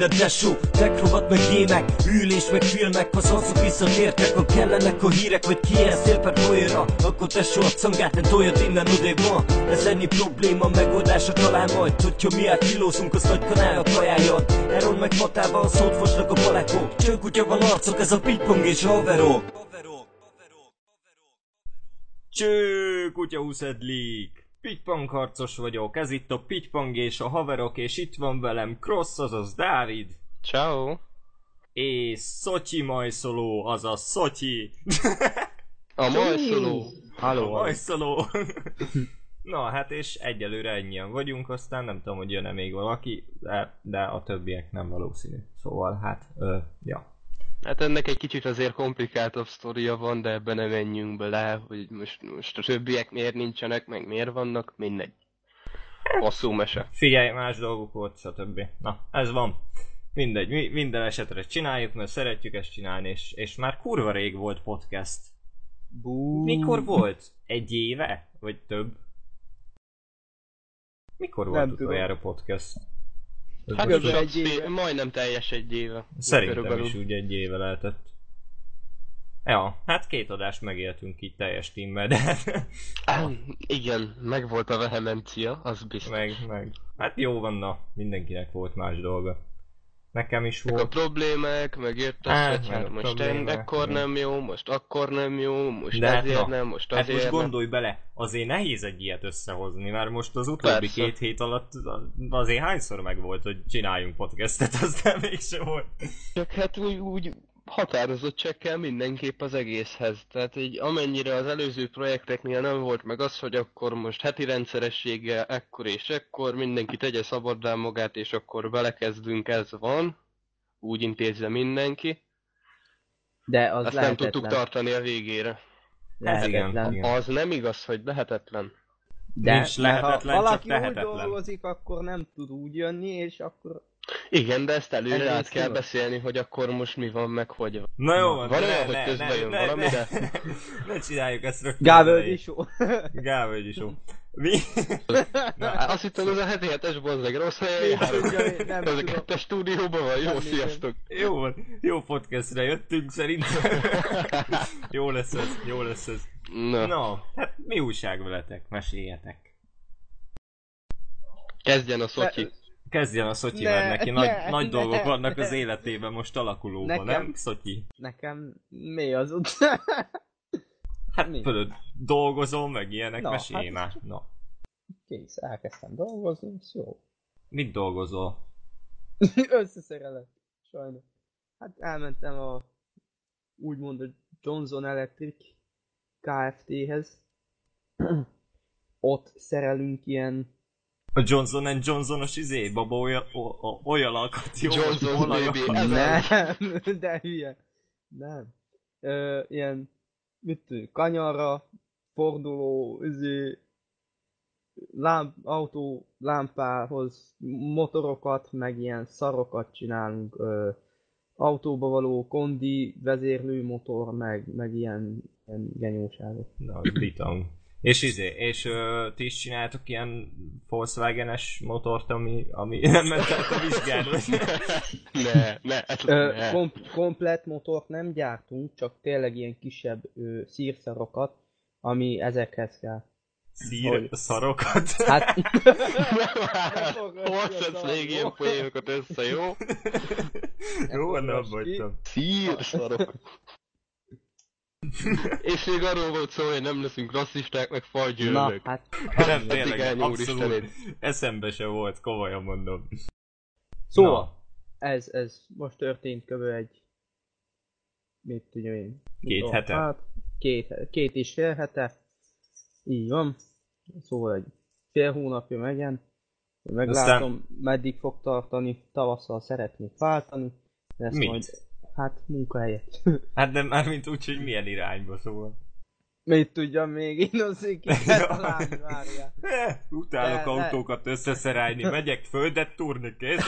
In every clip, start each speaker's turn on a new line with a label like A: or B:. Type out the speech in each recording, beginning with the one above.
A: Elszik minden tesó, tekrovat meg gémek Ülés meg filmek, ha szanszok visszatértek Ha kellenek a hírek, vagy kijelzél per folyóra Akkor tesó a cangát, ne toljad innen odébb ma. Ez ennyi probléma, megoldása talán majd Hogyha mi átkilózunk, az nagy kanál a kajájon Eron meg matával szót fosnak a palekók Csőkutya van arcok, ez a pingpong és haverok.
B: Cső, kutya huszedlik! Pitypong harcos vagyok, ez itt a Pitypong és a haverok, és itt van velem Cross, azaz Dávid,
C: Ciao.
B: és Szotyi Majszoló, azaz Szotyi.
C: A majszoló.
D: Halló,
B: Majszoló. Na, hát és egyelőre ennyien vagyunk, aztán nem tudom, hogy jön-e még valaki, de, de a többiek nem valószínű. Szóval hát, ö, ja.
C: Hát ennek egy kicsit azért komplikáltabb sztoria van, de ebben nem menjünk bele, hogy most, most a többiek miért nincsenek, meg miért vannak, mindegy. Hosszú mese.
B: Figyelj, más dolgok volt, stb. Na, ez van. Mindegy, mi, minden esetre csináljuk, mert szeretjük ezt csinálni, és, és már kurva rég volt podcast.
D: Bú.
B: Mikor volt? Egy éve? Vagy több? Mikor volt
D: tudom.
B: utoljára podcast?
C: Hát
D: kb. egy éve.
C: majdnem teljes egy éve.
B: Szerintem
C: Körülbelül.
B: is úgy egy éve lehetett. Ja, hát két adást megéltünk így teljes tímmel, de
C: Á, Igen, megvolt a vehemencia, az biztos.
B: meg, meg. Hát jó van, na, mindenkinek volt más dolga. Nekem is
C: Meg a
B: volt.
C: problémák, meg érted,
B: Á,
C: hogy hát
B: a
C: most
B: problémák,
C: ekkor nem jó, most akkor nem jó, most
B: De hát
C: ezért
B: na,
C: nem, most
B: Hát
C: azért
B: most
C: nem.
B: gondolj bele, azért nehéz egy ilyet összehozni, mert most az utóbbi
C: Persze.
B: két hét alatt azért hányszor meg volt, hogy csináljunk podcastet, aztán mégsem volt.
C: Csak hát úgy, úgy határozottság kell mindenképp az egészhez. Tehát így amennyire az előző projekteknél nem volt meg az, hogy akkor most heti rendszerességgel ekkor és ekkor mindenki tegye szabaddá magát, és akkor belekezdünk, ez van. Úgy intézze mindenki.
D: De az
C: Azt nem tudtuk tartani a végére.
D: Lehetetlen.
B: igen.
C: Az nem igaz, hogy lehetetlen.
D: De
B: Nincs lehetetlen,
D: ha
B: csak
D: valaki
B: tehetetlen.
D: úgy dolgozik, akkor nem tud úgy jönni, és akkor...
C: Igen, de ezt előre
D: Egész
C: át kell
D: igaz.
C: beszélni, hogy akkor most mi van, meg hogy van.
B: Na jó, van,
C: Van
B: de
C: olyan,
B: ne,
C: hogy
B: ne,
C: közben
B: ne,
C: jön
B: ne,
C: valami,
B: ne,
C: de-
B: ne csináljuk ezt rögtön.
D: Gávölgyi show.
B: Gávölgyi show. Mi?
C: Na, azt hittem, ez a heti hetes bozzeg rossz helyen járunk.
D: nem
C: Ez a kettes stúdióban van, jó,
D: Nem
C: sziasztok!
B: Jó van, jó podcastre jöttünk szerintem. jó lesz ez, jó lesz ez.
C: Na,
B: Na, hát mi újság veletek? Meséljetek.
C: kezdjen a Szotyi.
B: Kezdjen a Szotyi,
D: Ne,
B: mert neki
D: ne,
B: nagy, nagy
D: ne,
B: dolgok vannak
D: ne.
B: az életében most alakulóban,
D: Nekem-
B: nem Szotyi?
D: Nekem mi az ott?
B: Hát
D: Mi?
B: fölött dolgozom, meg ilyenek,
D: Na,
B: mesélj
D: hát-
B: már. Na,
D: Kész, elkezdtem dolgozni, jó.
B: mit dolgozol?
D: Összeszerelek, sajnos. Hát elmentem a úgymond a Johnson Electric Kft-hez. Ott szerelünk ilyen
B: A Johnson Johnson-os izé, baba olyan, olyan alkat, jó? Olajakat.
C: baby. Ez
D: Nem, de hülye. Nem. Ö, ilyen, mit tudom, kanyarra, forduló, izé, lámp, autó lámpához motorokat, meg ilyen szarokat csinálunk. Ö, autóba való kondi, vezérlő motor, meg, meg ilyen, ilyen genyóságok.
B: Na, az bitam. És izé, és ö, ti is csináltok ilyen Volkswagen-es motort, ami, ami nem ment át a vizsgán, vagy?
C: ne, ne, ez
D: Ö,
C: ne.
D: kom- komplet motort nem gyártunk, csak tényleg ilyen kisebb ö, szírszarokat, ami ezekhez kell.
B: Szír,
D: Hogy?
B: szarokat.
D: Hát,
C: szedsz még ilyen poénokat össze, jó?
B: Jó, nem
D: forgass ki.
B: vagytam.
C: És még arról volt szó, hogy nem leszünk rasszisták, meg
D: na,
C: fajgyűlölők.
D: hát
B: Nem, tényleg, abszolút. Eszembe se volt, komolyan mondom.
D: Szóval, ez, ez most történt kb. egy... Mit tudja én?
B: Két
D: Mikor?
B: hete?
D: Hát, két, két és fél hete. Így van. Szóval egy fél hónapja megyen. Meglátom, meddig fog tartani. Tavasszal szeretnék váltani. Ezt
B: Mit?
D: majd, hát munkahelyet.
B: Hát de már mint úgy, hogy milyen irányba szóval.
D: Mit tudjam még, én azért ki.
B: Eh, utálok
D: De- de-
B: autókat összeszerelni, megyek földet túrni, kész.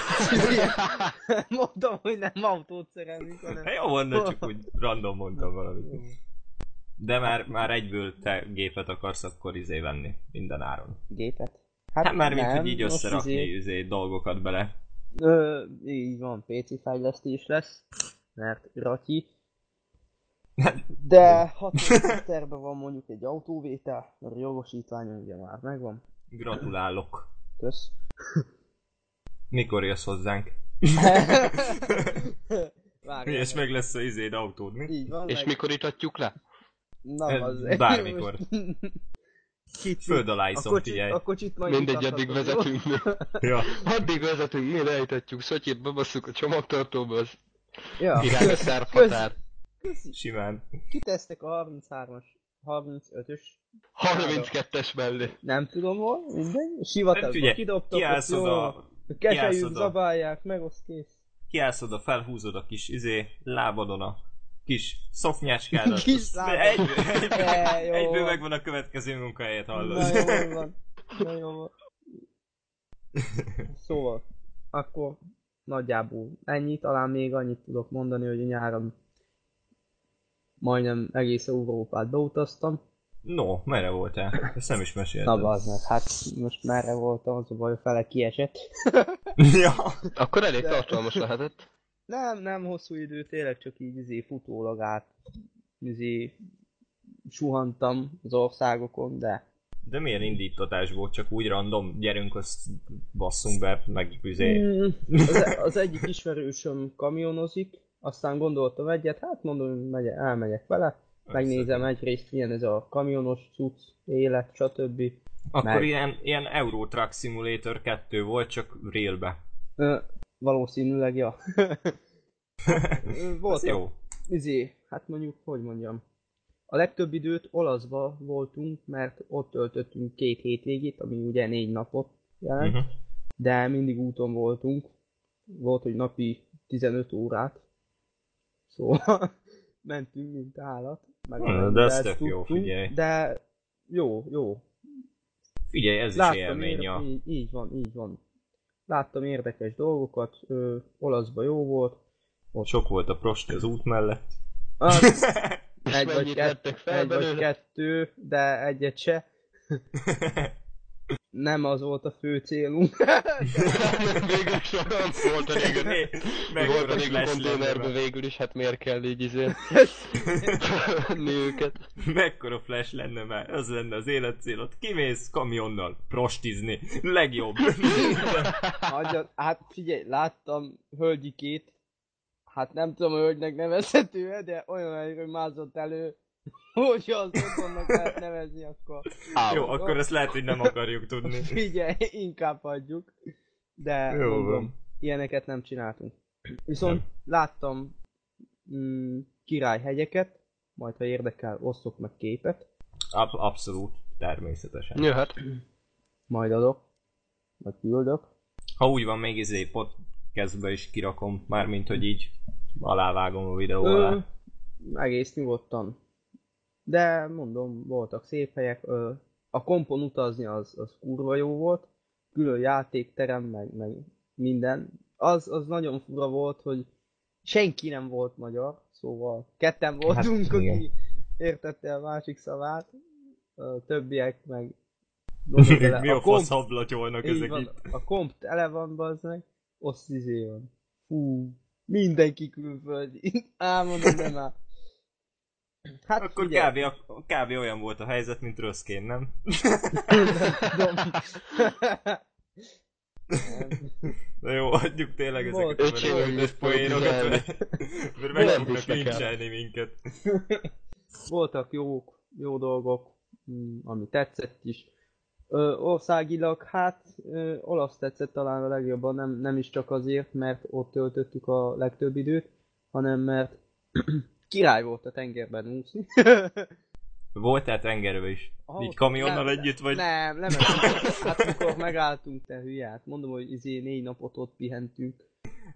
D: Mondom, hogy nem autót szerelünk, hanem...
B: Hát jó van, de csak úgy random mondtam valamit. De már, már egyből te gépet akarsz akkor izé venni, minden áron.
D: Gépet?
B: Hát már mint,
D: nem,
B: hogy így összerakni
D: izé-
B: izé, dolgokat bele.
D: Ö, így van, PC fejlesztés lesz, mert Ratyi. De 6 terve van mondjuk egy autóvétel, a jogosítványom ugye már megvan.
B: Gratulálok.
D: Kösz.
B: Mikor jössz hozzánk?
D: Várj,
B: És meg lesz a izéd autód, mi?
D: Így van,
C: És
D: meg...
C: mikor itatjuk le?
D: Na, az...
B: bármikor.
D: Kicsit.
B: Föld alá
D: A
B: iszom,
D: kocsit,
B: figyelj.
D: a kocsit majd
C: Mindegy, addig vezetünk mi.
B: Ja.
C: Addig vezetünk, mi leítatjuk, Szotyit bebasszuk a csomagtartóba, az
D: Ja.
C: irány a szervhatár.
D: Köszi.
B: Simán.
D: Kitesztek a 33-as, 35-ös,
C: 32-es mellé.
D: nem tudom hol, mindegy. Sivatagba
B: Figyelj,
D: kidobtak,
B: kiállsz
D: ott jó.
B: oda, oda.
D: zabálják, meg az kész.
B: kiállsz oda, felhúzod a kis izé, lábadon a kis szofnyáskádat.
D: Kis lábad.
B: Egyből, egyből,
D: E,
B: egyből
D: van.
B: megvan a következő munkahelyet, hallod?
D: Na jó van. Na jó van. Szóval, akkor nagyjából ennyi, talán még annyit tudok mondani, hogy a nyáron majdnem egész Európát beutaztam.
B: No, merre voltál? Ezt nem is meséltem.
D: Na bazd meg, hát most merre voltam, az a baj, a fele kiesett.
B: ja.
C: Akkor elég
D: De-
C: tartalmas lehetett.
D: Nem, nem hosszú idő, tényleg csak így izé futólag át, izé suhantam az országokon, de
B: De milyen indítatás volt? Csak úgy random, gyerünk, azt basszunk be, meg izé.
D: Mm, az, az egyik ismerősöm kamionozik, aztán gondoltam egyet, hát mondom, megy, elmegyek vele, megnézem egyrészt milyen ez a kamionos cucc, élet, stb.
B: Akkor
D: meg-
B: ilyen, ilyen Euro Truck Simulator 2 volt, csak railbe.
D: Ö, valószínűleg, ja. Voltak,
B: jó.
D: izé, hát mondjuk, hogy mondjam. A legtöbb időt olaszba voltunk, mert ott töltöttünk két hétvégét, ami ugye négy napot jelent,
B: Uh-huh.
D: de mindig úton voltunk. Volt, hogy napi 15 órát. Szóval mentünk, mint állat. Meg
B: Hmm, de ez tök jó,
D: tudtunk,
B: figyelj.
D: De jó, jó.
B: Figyelj, ez is
D: Láttam
B: élmény.
D: ér-
B: Ja.
D: így, így van, így van. Láttam érdekes dolgokat, ö, olaszba jó volt. Ott
B: Sok volt a prosti az út mellett.
D: az,
C: És
D: egy vagy,
C: mennyit
D: kett,
C: vettek fel
D: egy vagy
C: belőle?
D: kettő, de egyet se. Nem az volt a fő célunk.
C: végül is olyan volt a régen. Volt a régen konténerbe
B: be.
C: végül is, hát miért kell így izé őket.
B: Mekkora flash lenne már, az lenne az életcélod. Kimész kamionnal prostizni. Legjobb.
D: Hagyjad, hát figyelj, láttam hölgyikét, hát nem tudom, hölgynek nevezhető de olyan helyről mászott elő, hogyha az otthonnak lehet nevezni, akkor
B: Jó, akkor ezt lehet, hogy nem akarjuk tudni.
D: figyelj, inkább hagyjuk. De
B: Jó
D: mondom,
B: van.
D: ilyeneket nem csináltunk. Viszont
B: Nem.
D: láttam mm, királyhegyeket, majd ha érdekel, osztok meg képet,
B: Ab- abszolút, természetesen.
C: Ja, hát
D: majd adok, vagy küldök.
B: Ha úgy van, még izé podcastbe is kirakom, mármint, hogy így alávágom a videó
D: Ö,
B: alá.
D: egész nyugodtan. De mondom, voltak szép helyek. Ö, a kompon utazni az, az kurva jó volt. Külön játékterem, meg, meg minden. Az, az nagyon fura volt, hogy senki nem volt magyar, szóval ketten voltunk,
B: Hát, igen.
D: aki értette a másik szavát. A többiek meg... bele,
B: Mi a
D: komp-
B: fasz hablatyolnak ezek
D: van,
B: itt?
D: A komp tele van, bazd meg, azt izé van. Fú, mindenki külföldi. Á, mondom, de már. Hát
B: Akkor kb, kb. olyan volt a helyzet, mint Röszkén, nem? Na jó, adjuk tényleg ezeket a
C: mit
B: poénokat, mert meg
C: Nem
B: fognak lincselni minket.
D: Voltak jók, jó dolgok, mm, ami tetszett is. Ö, országilag, hát ö, olasz tetszett talán a legjobban, nem, nem is csak azért, mert ott töltöttük a legtöbb időt, hanem mert király volt a tengerben úszni.
B: Voltál tengerbe is?
D: Ahol-
B: Így kamionnal
D: nem,
B: együtt, vagy?
D: Nem, nem. Hát amikor megálltunk, te hülye, hát mondom, hogy izé négy napot ott pihentünk.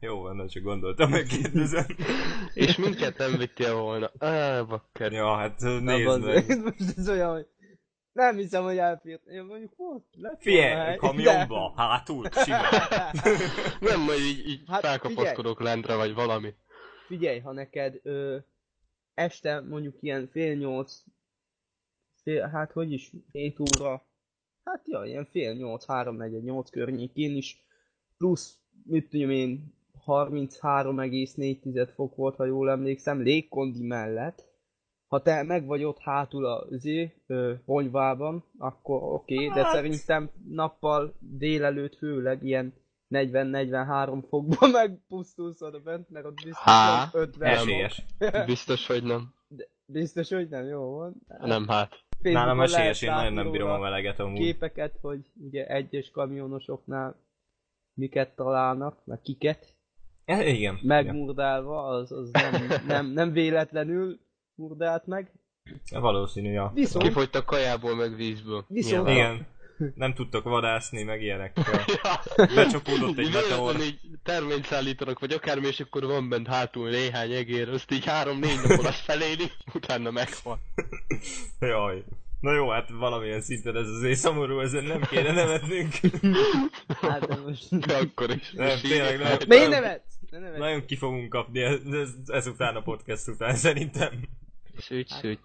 B: Jó van, na csak gondoltam, megkérdezem.
C: És mindket nem vittél volna. Á, bakker.
B: ja, hát nézd meg,
D: Most ez olyan, hogy nem hiszem, hogy elfért. Én mondjuk volt,
B: Figyelj, kamionba, hátul, simán.
C: Nem, majd így, így
D: Hát
C: felkapaszkodok lentre, vagy valami.
D: Figyelj, ha neked ö, este mondjuk ilyen fél nyolc, fél, hát hogy is, hét óra, hát ja, ilyen fél nyolc, három negyed, nyolc környékén is, plusz mit tudom én, 33,4 fok volt, ha jól emlékszem, légkondi mellett. Ha te meg vagy ott hátul a zé, ponyvában, akkor oké, okay, de hát. szerintem nappal délelőtt főleg ilyen 40-43 fokban megpusztulsz oda bent, mert ott biztos
C: Há,
D: 50
B: Esélyes.
C: Biztos, hogy nem.
D: De biztos, hogy nem, jó van.
C: Nem hát.
B: Nálam esélyes, én nagyon nem bírom a meleget amúgy.
D: Képeket, hogy ugye egyes kamionosoknál miket találnak, meg kiket.
B: Ja, igen.
D: Megmurdálva, az, az nem, nem, nem véletlenül murdált meg.
B: Valószínű, ja.
C: Viszont... Kifogytak kajából, meg vízből.
B: Viszont... Igen. Nem tudtak vadászni, meg ilyenekkel. Becsapódott egy meteor.
C: így terményt szállítanak, vagy akármi, és akkor van bent hátul néhány egér, azt így három-négy nap alatt feléli, utána meghal.
B: Jaj. Na jó, hát valamilyen szinten ez azért szomorú, ezen nem kéne nevetnünk.
D: Hát de most...
C: De akkor is.
B: Nem, tényleg nem.
D: Miért nevetsz? Ne nevetsz.
B: Nagyon ki fogunk kapni ez, ez, ezután a podcast után, szerintem.
C: Szügy, szügy.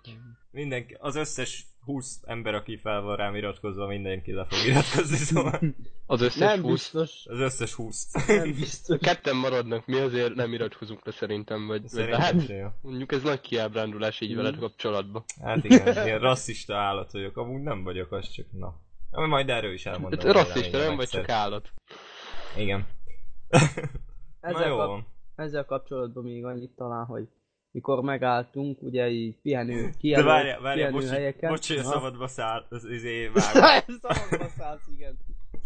B: Mindenki, az összes 20 ember, aki fel van rám iratkozva, mindenki le fog iratkozni, szóval...
C: Az összes
D: Nem
C: 20.
D: biztos.
B: Az összes 20.
D: Nem biztos.
C: Ketten maradnak, mi azért nem iratkozunk le szerintem, vagy,
B: Szerintem
C: hát,
B: jó.
C: mondjuk ez nagy kiábrándulás így veled kapcsolatban.
B: Hát igen, ilyen rasszista állat vagyok, amúgy nem vagyok, az csak na. Ami majd erről is elmondom.
C: Hát rasszista, nem vagy csak állat.
B: Igen. Na
D: Ezzel,
B: jó
D: kap,
B: van.
D: ezzel kapcsolatban még annyit talán, hogy mikor megálltunk, ugye így pihenő,
B: De
D: kijelölt
B: várjál, várjál, bocs,
D: pihenőhelyeken.
B: bocs, hogy a szabadba száll, az izé vágom.
D: Szabadba szállsz, igen.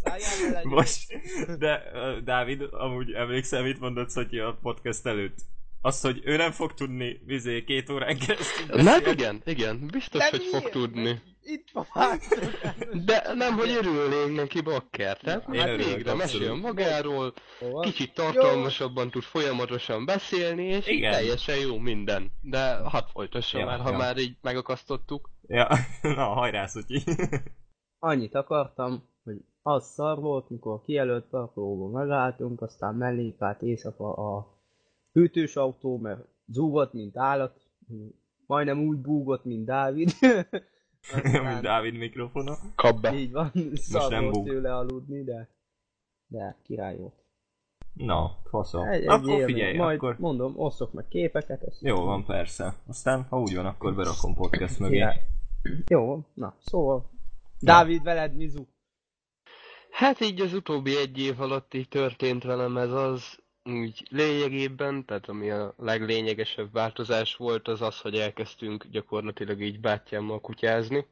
D: Szálljál
B: Most, de uh, Dávid, amúgy emlékszel, mit mondott Szotyi a podcast előtt? Azt, hogy ő nem fog tudni vizé két órán keresztül
C: Nem,
B: beszélni.
C: igen, igen, biztos,
D: De
C: hogy fog
D: miért?
C: tudni.
D: Itt hát.
C: De nem, hogy örülnénk neki bakker, tehát
B: Én
C: hát végre mesél magáról,
D: Hova?
C: kicsit tartalmasabban tud folyamatosan beszélni, és
B: Igen.
C: teljesen jó minden. De hadd folytassa
B: Ja,
C: már, ha
B: ja.
C: már így megakasztottuk.
B: Ja, na, hajrá Szotyi.
D: Annyit akartam, hogy az szar volt, mikor kijelölt parkolóban megálltunk, aztán mellénk állt éjszaka a hűtős autó, mert zúgott, mint állat, majdnem úgy búgott, mint Dávid.
B: Mint Dávid mikrofona.
C: Kap be.
D: Így van, szar
B: nem
D: volt
B: búg.
D: tőle aludni, de, de király volt.
B: Na, faszom.
D: Egy, egy
B: Akkor
D: élmény.
B: figyelj,
D: Majd
B: akkor...
D: mondom, osszok meg képeket. Azt
B: Jó van, persze. Aztán, ha úgy van, akkor berakom podcast mögé.
D: Király. Jó, na, szóval. Dávid, veled, Mizu.
C: Hát így az utóbbi egy év alatt így történt velem ez az, úgy lényegében, tehát ami a leglényegesebb változás volt, az az, hogy elkezdtünk gyakorlatilag így bátyámmal kutyázni.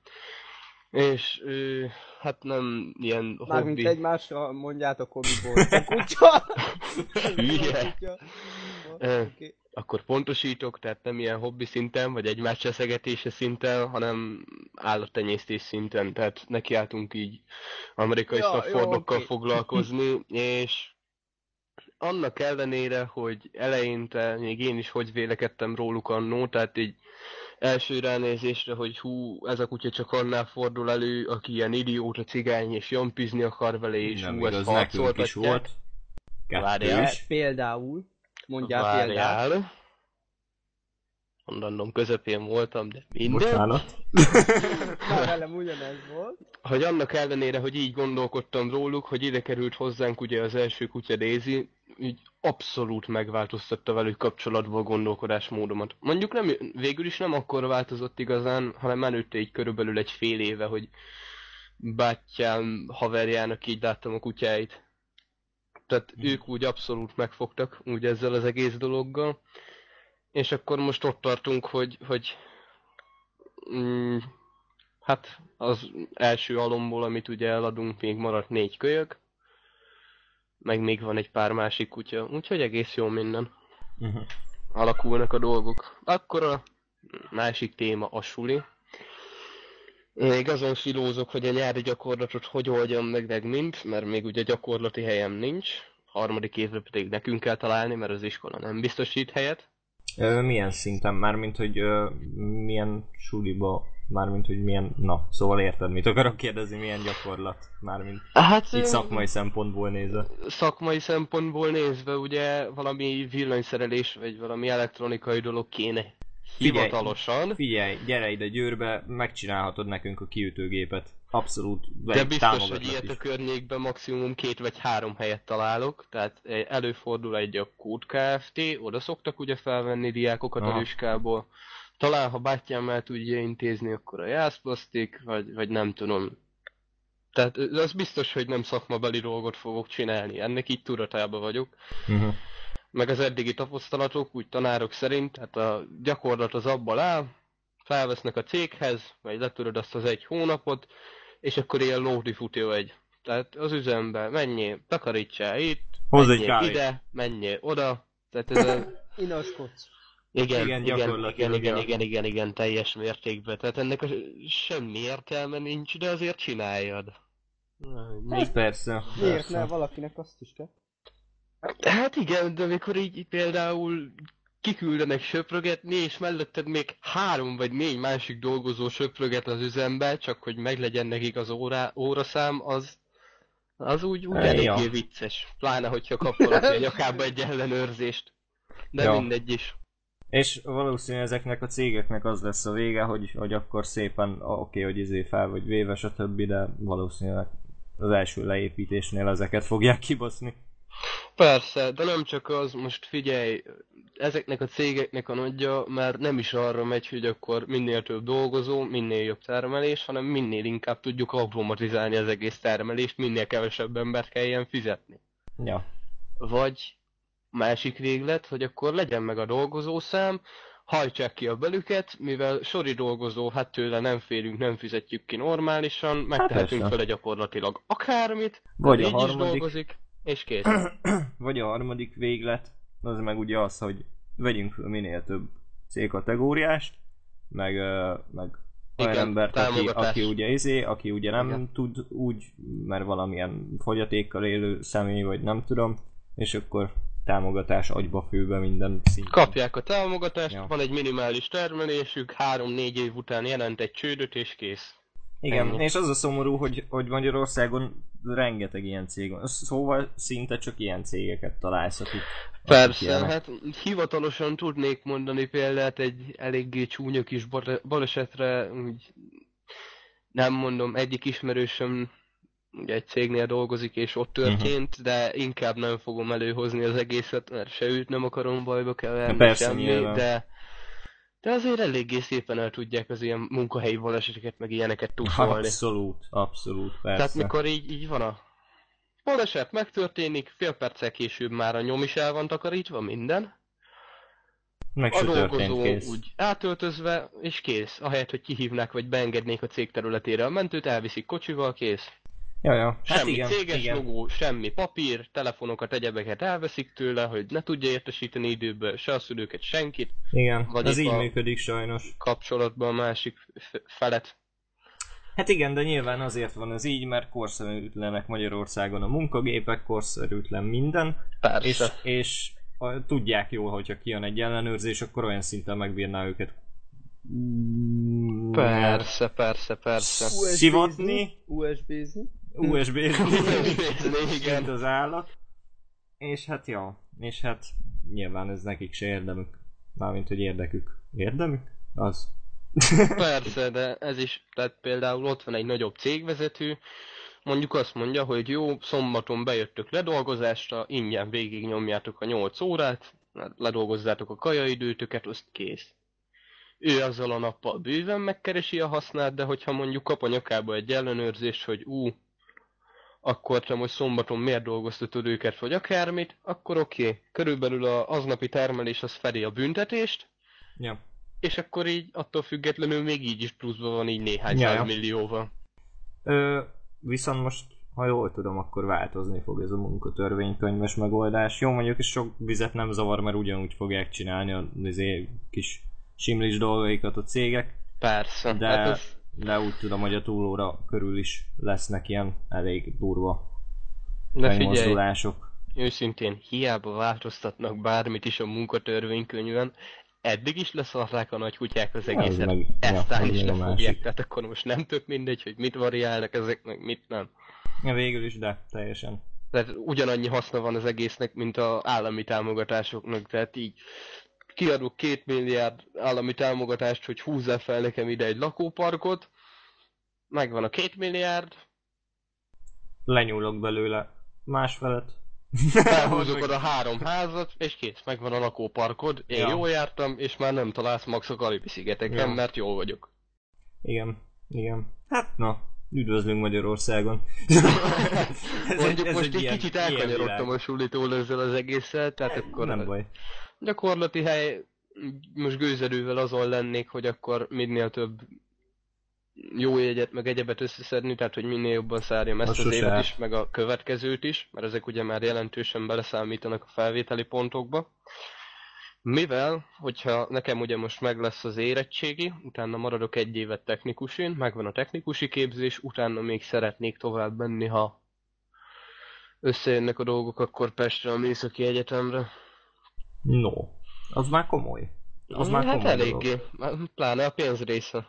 C: És ö, hát nem ilyen
D: Mármint
C: hobbi.
D: egymásra mondjátok, hogy mi volt a kutya.
C: Hülye. Akkor pontosítok, tehát nem ilyen hobbi szinten, vagy egymás cseszegetése szinten, hanem állattenyésztés szinten. Tehát nekiálltunk így amerikai
D: Ja, jó,
C: szaffordokkal
D: oké.
C: foglalkozni, és annak ellenére, hogy eleinte még én is hogy vélekedtem róluk annó, tehát így első ránézésre, hogy hú, ez a kutya csak annál fordul elő, aki ilyen idióta cigány és jampizni akar vele, és
B: Nem
C: hú, ezt
B: nekünk is
C: harcoltatják.
B: volt.
C: Várjál.
B: is.
D: Például, mondjál példát.
C: Várjál. Mondanom közepén voltam, de minden.
B: Bocsánat.
D: Már velem ugyanez volt.
C: Hogy annak ellenére, hogy így gondolkodtam róluk, hogy ide került hozzánk ugye az első kutya Daisy, így abszolút megváltoztatta velük kapcsolatban a gondolkodásmódomat. Mondjuk nem, végül is nem akkor változott igazán, hanem előtte így körülbelül egy fél éve, hogy bátyám haverjának így láttam a kutyáit. Tehát
B: Mhm.
C: ők úgy abszolút megfogtak, úgy ezzel az egész dologgal. És akkor most ott tartunk, hogy, hogy mm, hát az első alomból, amit ugye eladunk, még maradt négy kölyök. Meg még van egy pár másik kutya, úgyhogy egész jó minden.
B: Mhm.
C: Alakulnak a dolgok. Akkor a másik téma a suli. Még azon filózok, hogy a nyári gyakorlatot hogy oldjam meg, meg mint, mert még ugye gyakorlati helyem nincs. Harmadik évre pedig nekünk kell találni, mert az iskola nem biztosít helyet.
B: Ö, milyen szinten? Mármint, hogy ö, milyen suliba, mármint, hogy milyen... Na, szóval érted, mit akarok kérdezni, milyen gyakorlat? Mármint
C: Hát ö,
B: szakmai szempontból nézve.
C: szakmai szempontból nézve ugye valami villanyszerelés, vagy valami elektronikai dolog kéne
B: Figyelj.
C: hivatalosan.
B: Figyelj, gyere ide Győrbe, megcsinálhatod nekünk a kiütőgépet. abszolút
C: De biztos, hogy ilyet a környékben maximum két vagy három helyet találok, tehát előfordul egy a Kód Kft., oda szoktak ugye felvenni diákokat Aha. a Rüskából. Talán, ha bátyám el tudja intézni, akkor a jászplasztik, vagy, vagy nem tudom. Tehát az biztos, hogy nem szakmabeli dolgot fogok csinálni, ennek így tudatában vagyok. Uh-huh. Meg az eddigi tapasztalatok úgy tanárok szerint, tehát a gyakorlat az abban áll, felvesznek a céghez, vagy letudod azt az egy hónapot, és akkor ilyen lódi futó egy. Tehát az üzembe menjél, takarítsál itt,
B: Hozz egy
C: ide, menjél oda. Tehát ez a...
D: Inoskodsz.
C: Igen, igen, igen, igen, igen, igen, igen, igen, teljes mértékben. Tehát ennek a semmi értelme nincs, de azért csináljad.
B: Ez persze.
D: Miért ne? Valakinek azt is kell.
C: Hát igen, de amikor így például kiküldenek söprögetni, és melletted még három vagy négy másik dolgozó söpröget az üzembe, csak hogy meglegyen nekik az órá, óraszám, az, az úgy, úgy eléggé ja. vicces. Pláne, hogyha kap valaki a nyakába egy ellenőrzést. De ja. mindegy is.
B: És valószínűleg ezeknek a cégeknek az lesz a vége, hogy, hogy akkor szépen oké, okay, hogy izé fel vagy véve, stb., de valószínűleg az első leépítésnél ezeket fogják kibaszni.
C: Persze, de nem csak az, most figyelj, ezeknek a cégeknek a nagyja már nem is arra megy, hogy akkor minél több dolgozó, minél jobb termelés, hanem minél inkább tudjuk automatizálni az egész termelést, minél kevesebb embert kelljen fizetni.
B: Ja.
C: Vagy másik véglet, hogy akkor legyen meg a dolgozószám, hajtsák ki a belüket, mivel sori dolgozó, hát tőle nem félünk, nem fizetjük ki normálisan, megtehetünk hát vele gyakorlatilag akármit,
B: vagy a harmadik, is dolgozik,
C: és kész.
B: vagy a harmadik véglet, az meg ugye az, hogy vegyünk fel minél több célkategóriást, meg, meg igen, olyan embert, aki, aki ugye izé, aki ugye nem Igen. tud úgy, mert valamilyen fogyatékkal élő személy, vagy nem tudom, és akkor támogatás agyba főbe minden szinten.
C: Kapják a támogatást, ja. van egy minimális termelésük, 3-4 év után jelent egy csődöt és kész.
B: Igen, Ennyi. és az a szomorú, hogy, hogy Magyarországon rengeteg ilyen cég van. Szóval szinte csak ilyen cégeket találsz, akik...
C: Persze, akik hát hivatalosan tudnék mondani példát egy eléggé csúnya kis balesetre, úgy nem mondom, egyik ismerősöm egy cégnél dolgozik, és ott mhm. történt, uh-huh. de inkább nem fogom előhozni az egészet, mert se őt nem akarom bajba keverni, semmi, nyilván. de de azért eléggé szépen el tudják az ilyen munkahelyi baleseteket, meg ilyeneket túlszolni.
B: Abszolút, abszolút, persze.
C: Tehát mikor így, így van a baleset megtörténik, fél perccel később már a nyom is el van takarítva, minden.
B: Meg a dolgozó kész.
C: úgy átöltözve, és kész. Ahelyett, hogy kihívnák, vagy beengednék a cég területére a mentőt, elviszik kocsival, kész.
B: Ja, ja.
C: Hát semmi igen, céges igen. logó, semmi papír, telefonokat, egyebeket elveszik tőle, hogy ne tudja értesíteni időből se a szülőket, senkit.
B: Igen, vagy ez így működik sajnos.
C: Kapcsolatban a másik felet.
B: Hát igen, de nyilván azért van ez így, mert korszerűtlenek Magyarországon a munkagépek, korszerűtlen minden.
C: Persze.
B: És, és a, tudják jól, hogyha kijön egy ellenőrzés, akkor olyan szinten megbírná őket
C: Persze, persze, persze.
B: Szivatni.
D: USB-zni.
B: USB-zni, igen, az állat. És hát ja, és hát nyilván ez nekik se érdemük. Mármint, hogy érdekük. Érdemük? Az.
C: Persze, de ez is, tehát például ott van egy nagyobb cégvezető, mondjuk azt mondja, hogy jó, szombaton bejöttök ledolgozásra, ingyen végignyomjátok a 8 órát, ledolgozzátok a kajaidőtöket, azt kész. Ő azzal a nappal bőven megkeresi a hasznát, de hogyha mondjuk kap a nyakába egy ellenőrzést, hogy ú, akkor te most szombaton miért dolgoztatod őket, vagy akármit, akkor oké, okay. körülbelül a aznapi termelés az fedi a büntetést,
B: ja.
C: és akkor így attól függetlenül még így is pluszban van így néhány ja, ja. millióval.
B: Ö, viszont most, ha jól tudom, akkor változni fog ez a munkatörvénykönyves megoldás. Jó, mondjuk is sok vizet nem zavar, mert ugyanúgy fogják csinálni a kis simlis dolgaikat a cégek.
C: Persze.
B: De hát ez de úgy tudom, hogy a túlóra körül is lesznek ilyen elég durva megmozdulások.
C: Őszintén, hiába változtatnak bármit is a munkatörvénykönyvön, eddig is leszarták a nagy kutyák az egészet, Ez meg, eztán ja, is lefogják, tehát akkor most nem tök mindegy, hogy mit variálnak ezek, meg mit nem.
B: Ja, végül is, de teljesen.
C: Tehát ugyanannyi haszna van az egésznek, mint az állami támogatásoknak, tehát így kiadok két milliárd állami támogatást, hogy húzzál fel nekem ide egy lakóparkot, megvan a két milliárd.
B: Lenyúlok belőle másfelet.
C: Felhúzok oda három házat, és kész, megvan a lakóparkod. Én ja. jól jártam, és már nem találsz max a Karibi szigeteken, ja. mert jól vagyok.
B: Igen, igen. Hát na, üdvözlünk Magyarországon.
C: ez Mondjuk egy, ez most egy, egy kicsit elkanyarodtam a sulitól ezzel az egésszel, tehát akkor...
B: Nem baj.
C: Gyakorlati hely, most gőzerővel azon lennék, hogy akkor minél több jó jegyet, meg egyebet összeszedni, tehát hogy minél jobban szárjam ezt az évet is, meg a következőt is, mert ezek ugye már jelentősen beleszámítanak a felvételi pontokba. Mivel, hogyha nekem ugye most meg lesz az érettségi, utána maradok egy évet technikusin, megvan a technikusi képzés, utána még szeretnék tovább menni, ha összejönnek a dolgok, akkor Pestre a Műszaki Egyetemre.
B: No, az már komoly. Az
C: már hát komoly eléggé, dolog. pláne a pénz része.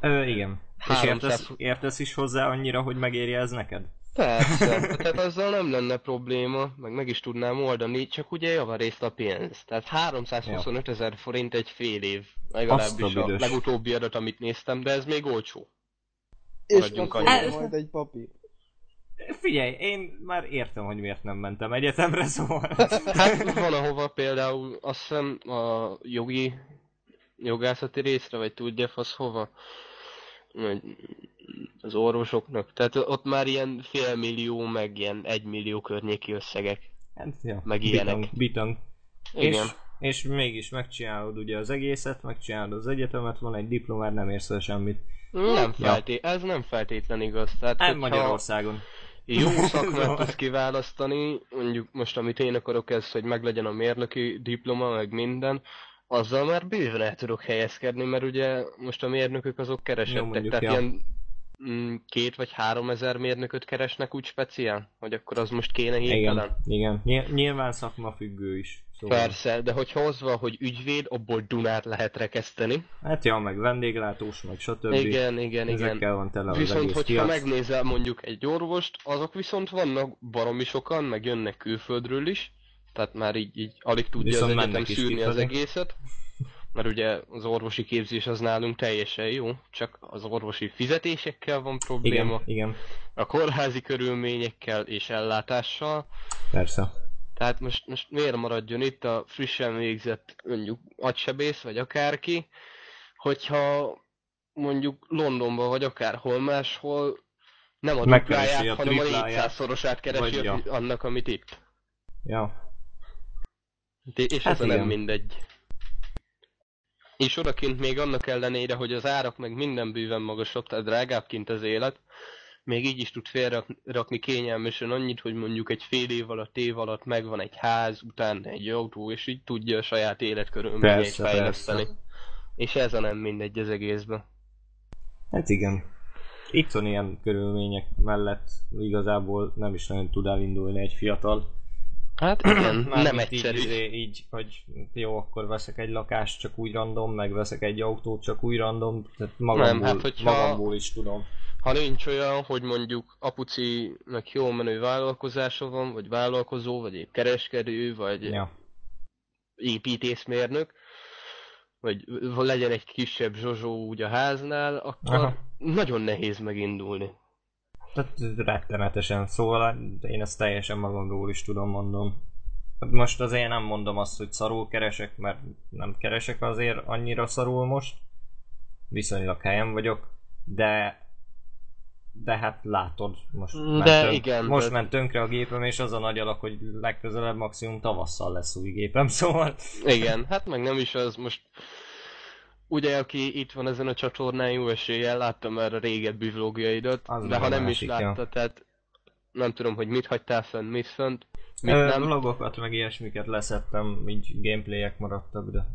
B: Ö, igen. 300... És értesz, értesz is hozzá annyira, hogy megérje ez neked?
C: Persze, tehát azzal nem lenne probléma, meg meg is tudnám oldani, csak ugye javarészt a pénz. Tehát 325 ezer forint egy fél év, legalábbis a, a legutóbbi adat, amit néztem, de ez még olcsó.
D: És papír, majd egy papír.
B: Figyelj, én már értem, hogy miért nem mentem egyetemre, szóval...
C: Hát van ahova például, azt hiszem a jogi, jogászati részre, vagy tudja fasz hova, az orvosoknak. Tehát ott már ilyen fél millió, meg ilyen egy millió környéki összegek.
B: Hát, ja, meg ilyenek. Bitang, bitang.
C: Igen.
B: És, és mégis megcsinálod ugye az egészet, megcsinálod az egyetemet, van egy diplomár, nem érsz el semmit.
C: Nem ja. feltét, ez nem feltétlen igaz. Tehát,
B: nem Magyarországon.
C: Jó szakmát tudsz kiválasztani, mondjuk most amit én akarok ez, hogy meglegyen a mérnöki diploma, meg minden, azzal már bőven el tudok helyezkedni, mert ugye most a mérnökök azok keresettek, tehát ja. ilyen mm, két vagy három ezer mérnököt keresnek úgy speciál, hogy akkor az most kéne
B: hirtelen. Igen, igen. Nyilván szakma függő is.
C: Szóval. Persze, de hogy hozva, hogy ügyvéd, abból Dunát lehet rekeszteni.
B: Hát ja, meg vendéglátós, meg stb.
C: Igen, igen, igen.
B: van tele
C: Viszont, hogyha piac. megnézel mondjuk egy orvost, azok viszont vannak baromi sokan, meg jönnek külföldről is, tehát már így, így alig tudja Viszont az egyetem szűrni az egészet. Mert ugye az orvosi képzés az nálunk teljesen jó, csak az orvosi fizetésekkel van probléma.
B: Igen, igen.
C: A kórházi körülményekkel és ellátással.
B: Persze.
C: Tehát most, most miért maradjon itt a frissen végzett mondjuk agysebész vagy akárki, hogyha mondjuk Londonban vagy akárhol máshol nem a dupláját, hanem a 400-szorosát keresi ja. annak, amit itt.
B: Ja.
C: És hát ez igen. nem mindegy. És odakint még annak ellenére, hogy az árak meg minden bűven magasabb, tehát drágább kint az élet, még így is tud félrakni kényelmesen annyit, hogy mondjuk egy fél év alatt, év alatt megvan egy ház, utána egy autó, és így tudja a saját életkörülményeit fejleszteni. Persze. És ez a nem mindegy az egészben.
B: Hát igen. Itt van ilyen körülmények mellett igazából nem is nagyon tud elindulni egy fiatal.
C: Hát igen, nem egyszerű.
B: Így, így, hogy jó, akkor veszek egy lakást csak úgy random, meg veszek egy autót csak úgy random, tehát magamból, nem, hát, hogyha, magamból is tudom.
C: Ha nincs olyan, hogy mondjuk apucinak jó menő vállalkozása van, vagy vállalkozó, vagy épp kereskedő, vagy ja. építészmérnök, vagy legyen egy kisebb zsozsó úgy a háznál, akkor Aha. nagyon nehéz megindulni.
B: Tehát rettenetesen, szóval én ezt teljesen magamról is tudom mondom. Most azért nem mondom azt, hogy szarul keresek, mert nem keresek azért annyira szarul most. Viszonylag helyen vagyok, de de hát látod, most,
C: de ment, igen,
B: most de... ment tönkre a gépem, és az a nagy alak, hogy legközelebb maximum tavasszal lesz új gépem, szóval...
C: Igen, hát meg nem is az, most ugye, aki itt van ezen a csatornán, jó eséllyel láttam már a régebbi vlogjaidat, az de ha nem másik, is látta, ja. tehát nem tudom, hogy mit hagytál fent, mit fönt, mit
B: nem. Vlogokat meg ilyesmiket leszettem, így gameplayek maradtak, de...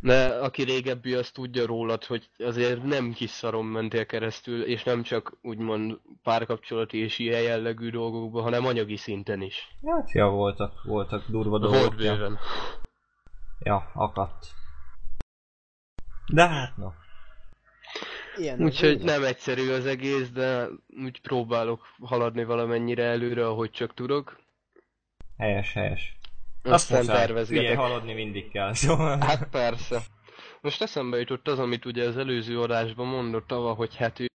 C: De aki régebbi, az tudja rólad, hogy azért nem kis szarom mentél keresztül, és nem csak úgymond párkapcsolati és ilyen jellegű dolgokban, hanem anyagi szinten is.
B: Hát, ja, voltak, voltak durva dolgok.
C: Volt bőven.
B: Ja, akadt. De hát no.
C: Úgyhogy nem egyszerű az egész, de úgy próbálok haladni valamennyire előre, ahogy csak tudok.
B: Helyes, helyes.
C: Aztán tervezgetek.
B: Figyelj, haladni mindig kell, szóval...
C: Hát persze. Most eszembe jutott az, amit ugye az előző adásban mondott Tava, hogy hát ő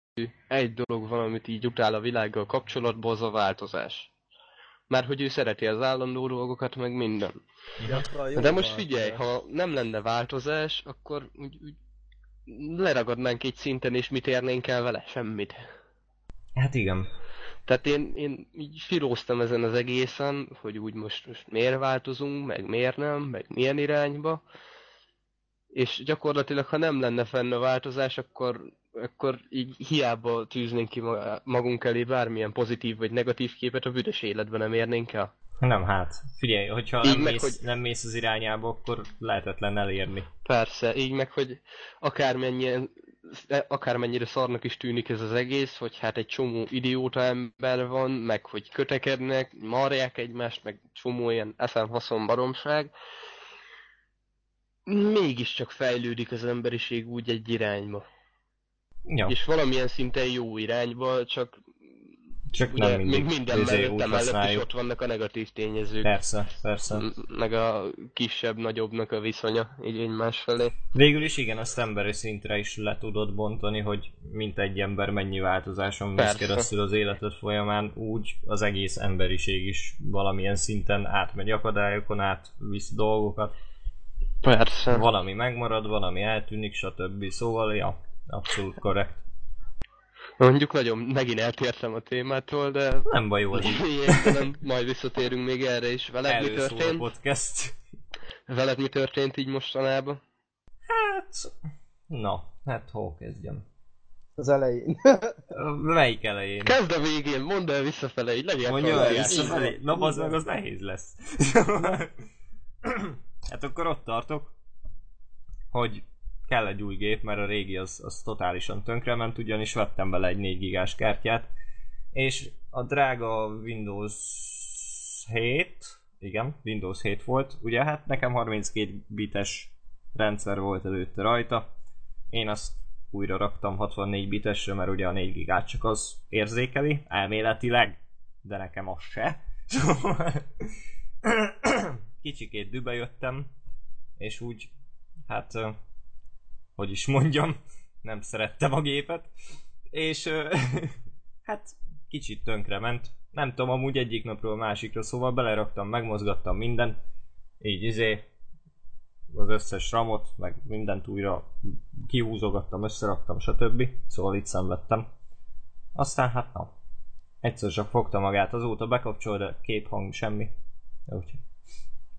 C: egy dolog van, amit így utál a világgal kapcsolatban, az a változás. Már hogy ő szereti az állandó dolgokat, meg minden. Ja, De most figyelj, ha nem lenne változás, akkor úgy, úgy leragadnánk egy szinten, és mit érnénk el vele? Semmit.
B: Hát igen.
C: Tehát én, én így filóztam ezen az egészen, hogy úgy most, most miért változunk, meg miért nem, meg milyen irányba. És gyakorlatilag, ha nem lenne fenn a változás, akkor, akkor így hiába tűznénk ki magunk elé bármilyen pozitív vagy negatív képet, a büdös életben nem érnénk el.
B: Nem hát, figyelj, hogyha így nem, meg, mész, hogy... nem mész az irányába, akkor lehetetlen elérni.
C: Persze, így meg, hogy akármennyien akármennyire szarnak is tűnik ez az egész, hogy hát egy csomó idióta ember van, meg hogy kötekednek, marják egymást, meg csomó ilyen eszem baromság, mégiscsak fejlődik az emberiség úgy egy irányba. Ja. És valamilyen szinten jó irányba, csak
B: csak Ugye, nem mindig.
C: Még minden izé mellett, mellett is ott vannak a negatív tényezők.
B: Persze, persze.
C: Meg a kisebb-nagyobbnak a viszonya így egymás felé.
B: Végül is igen, azt emberi szintre is le tudod bontani, hogy mint egy ember mennyi változáson visz keresztül az életed folyamán, úgy az egész emberiség is valamilyen szinten átmegy akadályokon, átvisz dolgokat.
C: Persze.
B: Valami megmarad, valami eltűnik, stb. Szóval, ja, abszolút korrekt.
C: Mondjuk nagyon megint eltértem a témától, de...
B: Nem baj, jó
C: Értelem, majd visszatérünk még erre is. Veled mi történt?
B: podcast.
C: Veled mi történt így mostanában?
B: Hát... Na, hát hol kezdjem?
D: Az elején.
B: Melyik elején?
C: Kezd a végén, mondd el visszafele, így legyen
B: Mondja el visszafelé. Na, az meg az nehéz lesz. hát akkor ott tartok, hogy kell egy új gép, mert a régi az, az totálisan tönkrement, ugyanis vettem bele egy 4 gigás kártyát, és a drága Windows 7, igen, Windows 7 volt, ugye hát nekem 32 bites rendszer volt előtte rajta, én azt újra raktam 64 bitesre, mert ugye a 4 gigát csak az érzékeli, elméletileg, de nekem az se. Szóval kicsikét dübe jöttem, és úgy, hát hogy is mondjam, nem szerettem a gépet, és hát kicsit tönkre ment. Nem tudom, amúgy egyik napról a másikra, szóval beleraktam, megmozgattam mindent, így izé, az összes ramot, meg mindent újra kihúzogattam, összeraktam, stb. Szóval itt szenvedtem. Aztán hát na, egyszer csak fogta magát, azóta bekapcsol, de kép, hang, semmi. Úgyhogy.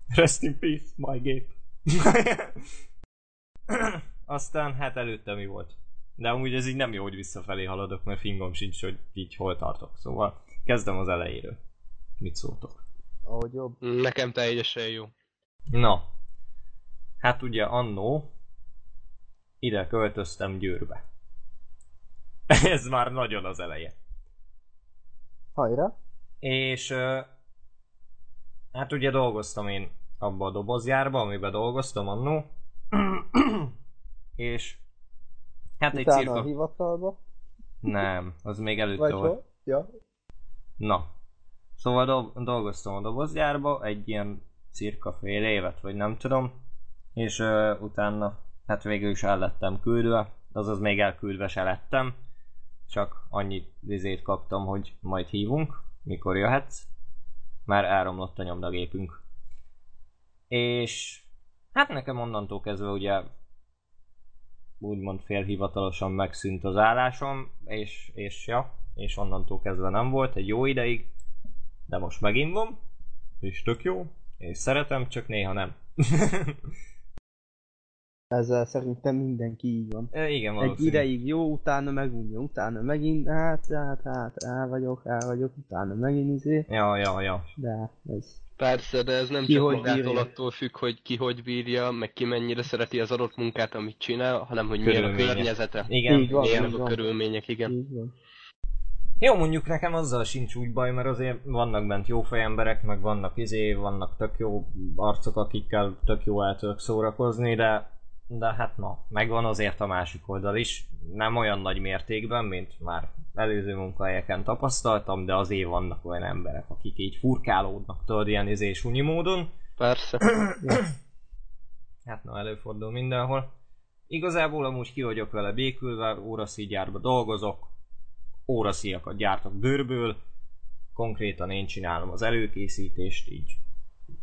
B: Rest in peace, my gép. Aztán hát előtte mi volt. De amúgy ez így nem jó, hogy visszafelé haladok, mert fingom sincs, hogy így hol tartok. Szóval kezdem az elejéről. Mit szóltok?
D: Ahogy jobb.
C: Nekem teljesen jó.
B: Na. Hát ugye annó ide költöztem Győrbe. ez már nagyon az eleje.
D: Hajra.
B: És hát ugye dolgoztam én abba a dobozjárba, amiben dolgoztam annó és hát
D: egy cirka... a hivatalba?
B: Nem, az még előtte volt.
D: Ja.
B: Na, szóval do- dolgoztam a dobozgyárba egy ilyen cirka fél évet, vagy nem tudom, és uh, utána hát végül is el lettem küldve, azaz még elküldve se lettem, csak annyit vizét kaptam, hogy majd hívunk, mikor jöhetsz. Már elromlott a nyomdagépünk. És hát nekem onnantól kezdve ugye úgymond félhivatalosan megszűnt az állásom, és, és ja, és onnantól kezdve nem volt egy jó ideig, de most megint van, és tök jó, és szeretem, csak néha nem.
D: Ezzel szerintem mindenki így van.
B: E, igen,
D: Egy ideig jó, utána meg úgy utána megint, hát, hát, hát, el vagyok, el vagyok, utána megint izé.
B: Ja, ja, ja.
D: De ez
C: Persze, de ez nem ki csak hogy magától bírja. attól függ, hogy ki hogy bírja, meg ki mennyire szereti az adott munkát, amit csinál, hanem hogy milyen a környezete.
B: Igen,
C: Így van, milyen a körülmények, igen.
D: Így van.
B: Jó, mondjuk nekem azzal sincs úgy baj, mert azért vannak bent jó fejemberek, meg vannak izé, vannak tök jó arcok, akikkel tök jó el tudok szórakozni, de de hát na, megvan azért a másik oldal is. Nem olyan nagy mértékben, mint már előző munkahelyeken tapasztaltam, de azért vannak olyan emberek, akik így furkálódnak, tudod, ilyen izés unyi módon.
C: Persze.
B: hát na, előfordul mindenhol. Igazából amúgy ki vagyok vele békülve, óraszígyárba dolgozok, óraszíjakat gyártok bőrből, konkrétan én csinálom az előkészítést, így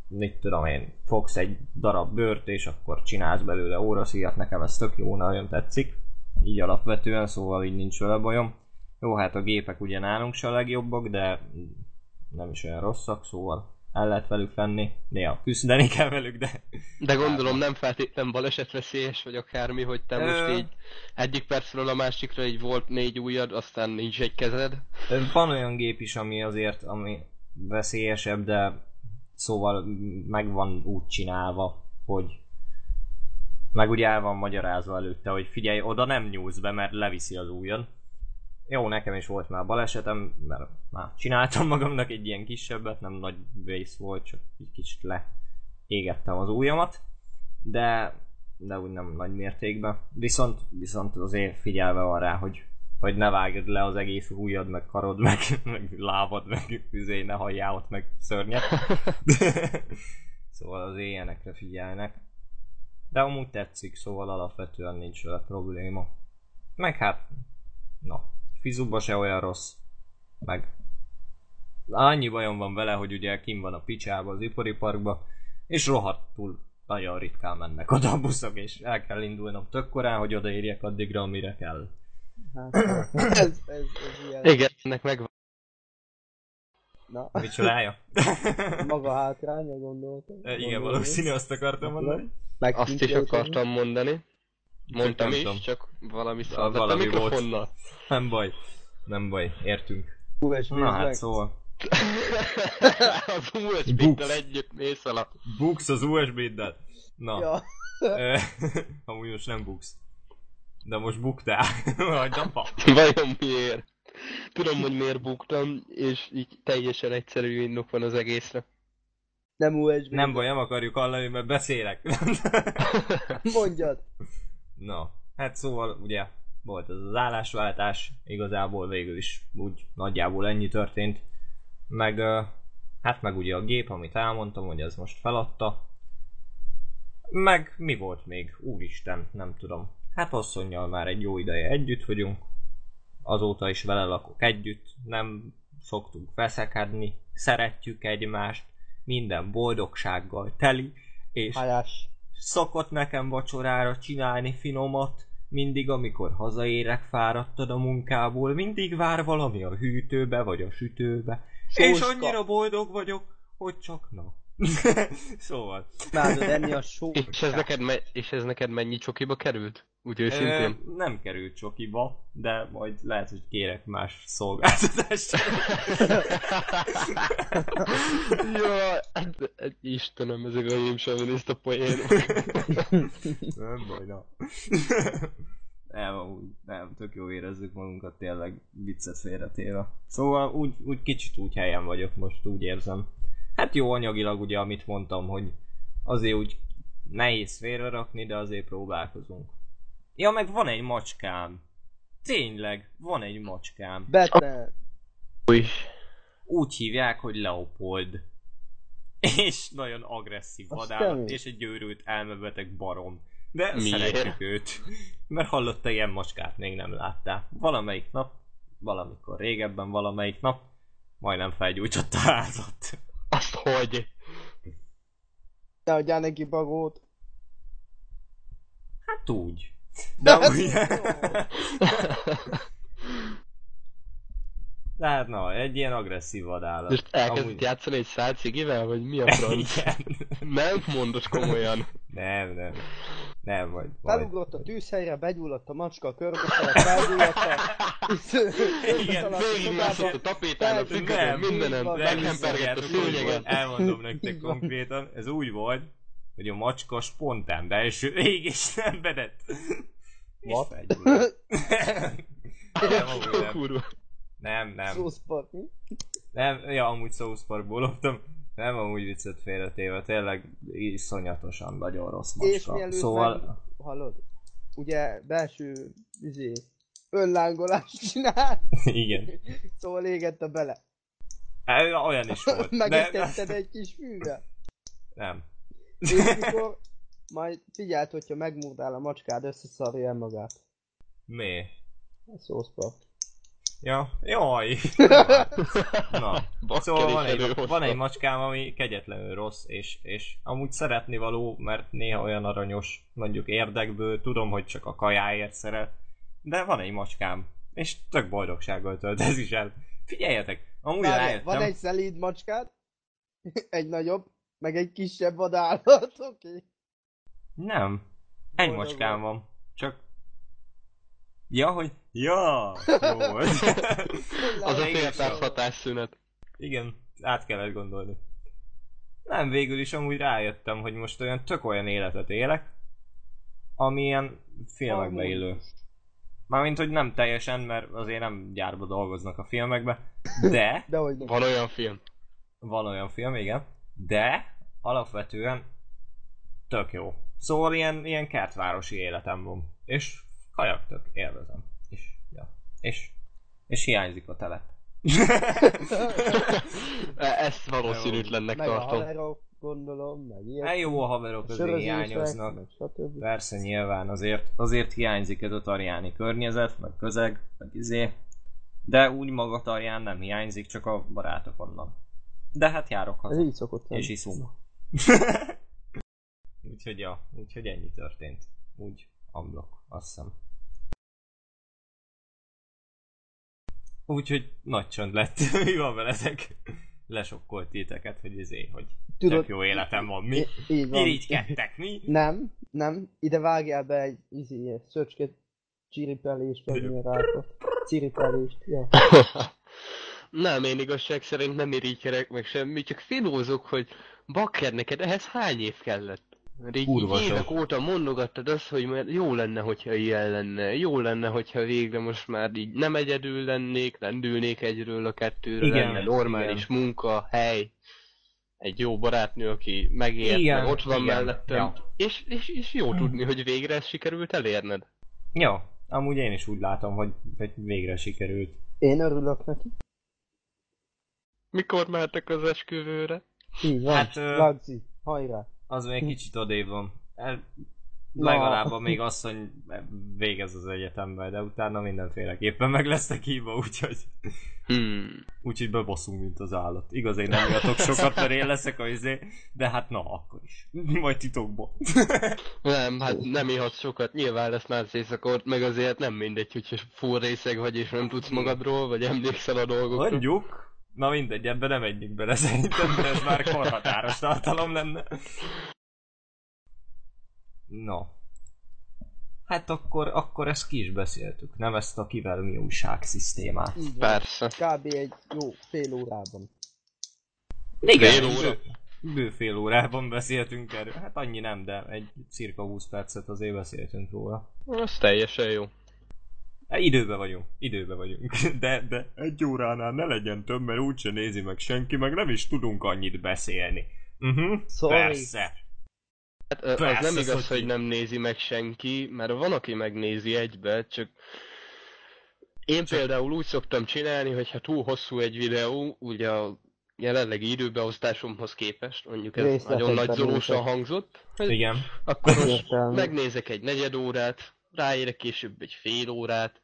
B: mit tudom én, fogsz egy darab bőrt, és akkor csinálsz belőle óraszíjat, nekem ez tök jó, nagyon tetszik, így alapvetően, szóval így nincs vele bajom. Jó, hát a gépek ugye nálunk se a legjobbak, de nem is olyan rosszak, szóval el lehet velük lenni, néha küzdeni kell velük, de...
C: De gondolom nem feltétlenül balesetveszélyes, vagy akármi, hogy te Ö... most így egyik percről a másikra így volt négy ujjad, aztán nincs egy kezed.
B: Van olyan gép is, ami azért, ami veszélyesebb, de szóval meg van úgy csinálva, hogy meg ugye el van magyarázva előtte, hogy figyelj, oda nem nyúlsz be, mert leviszi az ujjad. Jó, nekem is volt már balesetem, mert már csináltam magamnak egy ilyen kisebbet, nem nagy vész volt, csak egy kicsit leégettem az ujjamat, de, de úgy nem nagy mértékben. Viszont, viszont azért figyelve van rá, hogy, hogy ne vágd le az egész ujjad, meg karod, meg, meg lábad, meg üzé, ne halljál ott, meg szörnyet. szóval az ilyenekre figyelnek. De amúgy tetszik, szóval alapvetően nincs vele probléma. Meg hát, na, Fizuba se olyan rossz. Meg annyi bajom van vele, hogy ugye kim van a picsába az ipari parkba, és rohadtul nagyon ritkán mennek oda a buszok, és el kell indulnom tök korán, hogy odaérjek addigra, amire kell.
D: Hát, ez, ez, ez ilyen.
C: Igen, ennek megvan.
D: Na,
B: Mit csinálja?
D: maga hátránya gondoltam.
B: E, Igen, valószínű azt akartam mondani.
D: Meg
C: Azt is akartam mondani. Mondtam is,
B: tudom.
C: csak valami szaladt a
B: valami volt. Nem baj. Nem baj, értünk.
D: USB
B: Na hát
D: meg.
B: szóval.
C: az USB-ddel együtt mész el a...
B: Bux az USB-ddel. Na.
D: Ja.
B: Ö, Amúgy most nem buksz. De most buktál. Vagy apa.
C: Vajon miért? Tudom, hogy miért buktam, és így teljesen egyszerű indok van az egészre.
D: Nem USB.
B: Nem baj, nem akarjuk hallani, mert beszélek.
D: Mondjad.
B: Na, hát szóval ugye volt ez az állásváltás, igazából végül is úgy nagyjából ennyi történt. Meg hát meg ugye a gép, amit elmondtam, hogy ez most feladta. Meg mi volt még? Úristen, nem tudom. Hát asszonynal már egy jó ideje együtt vagyunk. Azóta is vele lakok együtt, nem szoktunk veszekedni, szeretjük egymást, minden boldogsággal teli, és
D: Hájás.
B: szokott nekem vacsorára csinálni finomat, mindig amikor hazaérek fáradtad a munkából, mindig vár valami a hűtőbe vagy a sütőbe, és
D: Sóska.
B: annyira boldog vagyok, hogy csak na. szóval.
D: Imádod enni a só.
C: És ez, neked me- és ez neked mennyi csokiba került? Úgy őszintén?
B: Ö, nem került csokiba, de majd lehet, hogy kérek más szolgáltatást.
C: Jaj, hát, hát Istenem, ezek a rémsoviniszta poénok.
B: nem baj, na. nem, amúgy, nem, tök jó érezzük magunkat tényleg viccet félretéve. Szóval úgy, úgy kicsit úgy helyen vagyok most, úgy érzem. Hát jó anyagilag ugye, amit mondtam, hogy azért úgy nehéz félrerakni, de azért próbálkozunk. Ja, meg van egy macskám. Tényleg, van egy macskám.
C: Új.
B: Úgy hívják, hogy Leopold. És nagyon agresszív vadállat, és egy őrült elmebeteg barom. De
C: Miért?
B: szeretjük őt. Mert hallotta ilyen macskát még nem láttál. Valamelyik nap, valamikor régebben valamelyik nap, majdnem felgyújtott a házat.
C: Azt hogy?
D: Ne adjál neki bagót.
B: Hát úgy. De
D: Ez
B: úgy... hát na, egy ilyen agresszív vadállat.
C: Most elkezdett
B: Amúgy-
C: játszani egy szál cigivel, vagy mi a franc? Nem mondod komolyan.
B: Nem, nem. Nem, vagy. majd.
D: Felugrott a tűzhelyre, begyulladt a macska, körbefelett, felgyulladt
B: Igen,
C: Végigmászott a tapétán, a
B: Nem,
C: függönyön, mindenem, meghempergett a szőnyeget.
B: Elmondom nektek konkrétan, ez úgy volt, hogy a macska spontán belső nem bedett. És felgyulladt. nem, nem.
C: Kurva.
B: nem, nem,
D: mi?
B: nem, ja, amúgy South Parkból loptam. Nem, amúgy viccet félretéve, tényleg iszonyatosan nagyon rossz
D: És
B: macska.
D: mielőtt
B: Szóval,
D: meg, hallod? Ugye belső, izé, önlángolást csinál,
B: igen.
D: szóval égette bele.
B: Á, Olyan is volt.
D: Megesztetted egy kis fűvel.
B: Nem.
D: És mikor majd figyeld, hogyha megmurdál a macskád, összeszarja magát.
B: Mi?
D: A szószpart.
B: Ja, jaj! Na, szóval van egy, van egy macskám, ami kegyetlenül rossz, és, és amúgy szeretni való, mert néha olyan aranyos, mondjuk érdekből, tudom, hogy csak a kajáért szeret, de van egy macskám, és tök boldogsággal tölt ez is el. Figyeljetek, amúgy Várj, rájöttem...
D: Van egy szelíd macskád, egy nagyobb, meg egy kisebb vadállat, oké? Okay.
B: Nem. Egy Boldog macskám van. Csak Ja, hogy... Ja! Jó
C: Az a félperc hatásszünet.
B: Igen, át kellett gondolni. Nem, végül is amúgy rájöttem, hogy most olyan tök olyan életet élek, ami ilyen filmekbe illő. Mármint, hogy nem teljesen, mert azért nem gyárba dolgoznak a filmekbe, de...
D: de hogy
C: Van olyan film.
B: Van olyan film, igen. De alapvetően tök jó. Szóval ilyen, ilyen kertvárosi életem van. És kajaktök, élvezem. És, ja. és, és hiányzik a telep.
C: Ezt valószínűtlennek
D: meg
C: tartom.
D: A haverok, gondolom, meg ilyen.
B: Hát jó, a haverok azért hiányoznak. Meg Persze, nyilván azért, azért hiányzik ez a tarjáni környezet, meg közeg, meg izé. De úgy maga tarján nem hiányzik, csak a barátok onnan. De hát járok haza.
D: Ez így szokott
B: És iszunk. úgyhogy ja, úgyhogy ennyi történt. Úgy amblok, azt hiszem. Úgyhogy nagy csönd lett. Mi van veletek? Lesokkolt titeket, hogy izé, hogy Tudod, tök jó életem van. Mi? Így van. Irigykedtek, mi?
D: Nem, nem. Ide vágjál be egy izé, szöcske csiripelést, vagy milyen rákot. Csiripelést, ja.
C: nem, én igazság szerint nem irigykedek meg semmi, csak filózok, hogy bakker neked ehhez hány év kellett? Így, így évek óta mondogattad azt, hogy mert jó lenne, hogyha ilyen lenne. Jó lenne, hogyha végre most már így nem egyedül lennék, lendülnék egyről a kettőre, igen, lenne normális igen. munka, hely, egy jó barátnő, aki megért, igen, meg ott van igen, mellettem. Ja. És, és, és jó tudni, hogy végre ezt sikerült elérned.
B: Jó, amúgy én is úgy látom, hogy, hogy végre sikerült.
D: Én örülök neki.
C: Mikor mehetek az esküvőre?
D: Így van, hát, Lagzi, hajrá!
B: Az még kicsit odébb van. El, legalább még hogy végez az egyetemben, de utána mindenféleképpen meg lesznek hívva, úgyhogy... Hmm. Úgyhogy bebosszunk, mint az állat. Igaz, én nem iratok sokat, mert én leszek a izé, de hát na, akkor is. Majd titokban.
C: nem, hát nem ihatsz sokat. Nyilván lesz már éjszakort, meg azért nem mindegy, hogy full részeg vagy, és nem tudsz magadról, vagy emlékszel a dolgokról.
B: Mondjuk, Na mindegy, ebbe nem menjünk bele szerintem, de ez már korhatáros tartalom lenne. No. Hát akkor, akkor ezt ki is beszéltük, nem ezt a kivel mi újság szisztémát.
C: Persze.
D: Kb. egy jó fél órában.
B: Igen, fél óra. Bő, bő fél órában beszéltünk erről. Hát annyi nem, de egy cirka 20 percet azért beszéltünk róla.
C: Az teljesen jó.
B: Hát időbe vagyunk, időbe vagyunk. De, de egy óránál ne legyen több, mert úgyse nézi meg senki, meg nem is tudunk annyit beszélni. Uh-huh, persze.
C: Hát az Persze, nem igaz, hogy... hogy nem nézi meg senki, mert van, aki megnézi egybe, csak én csak... például úgy szoktam csinálni, hogy ha túl hosszú egy videó, ugye a jelenlegi időbeosztásomhoz képest, mondjuk ez Részletek nagyon nagy zolósan hangzott,
B: Igen.
C: akkor most megnézek egy negyed órát, ráérek később egy fél órát.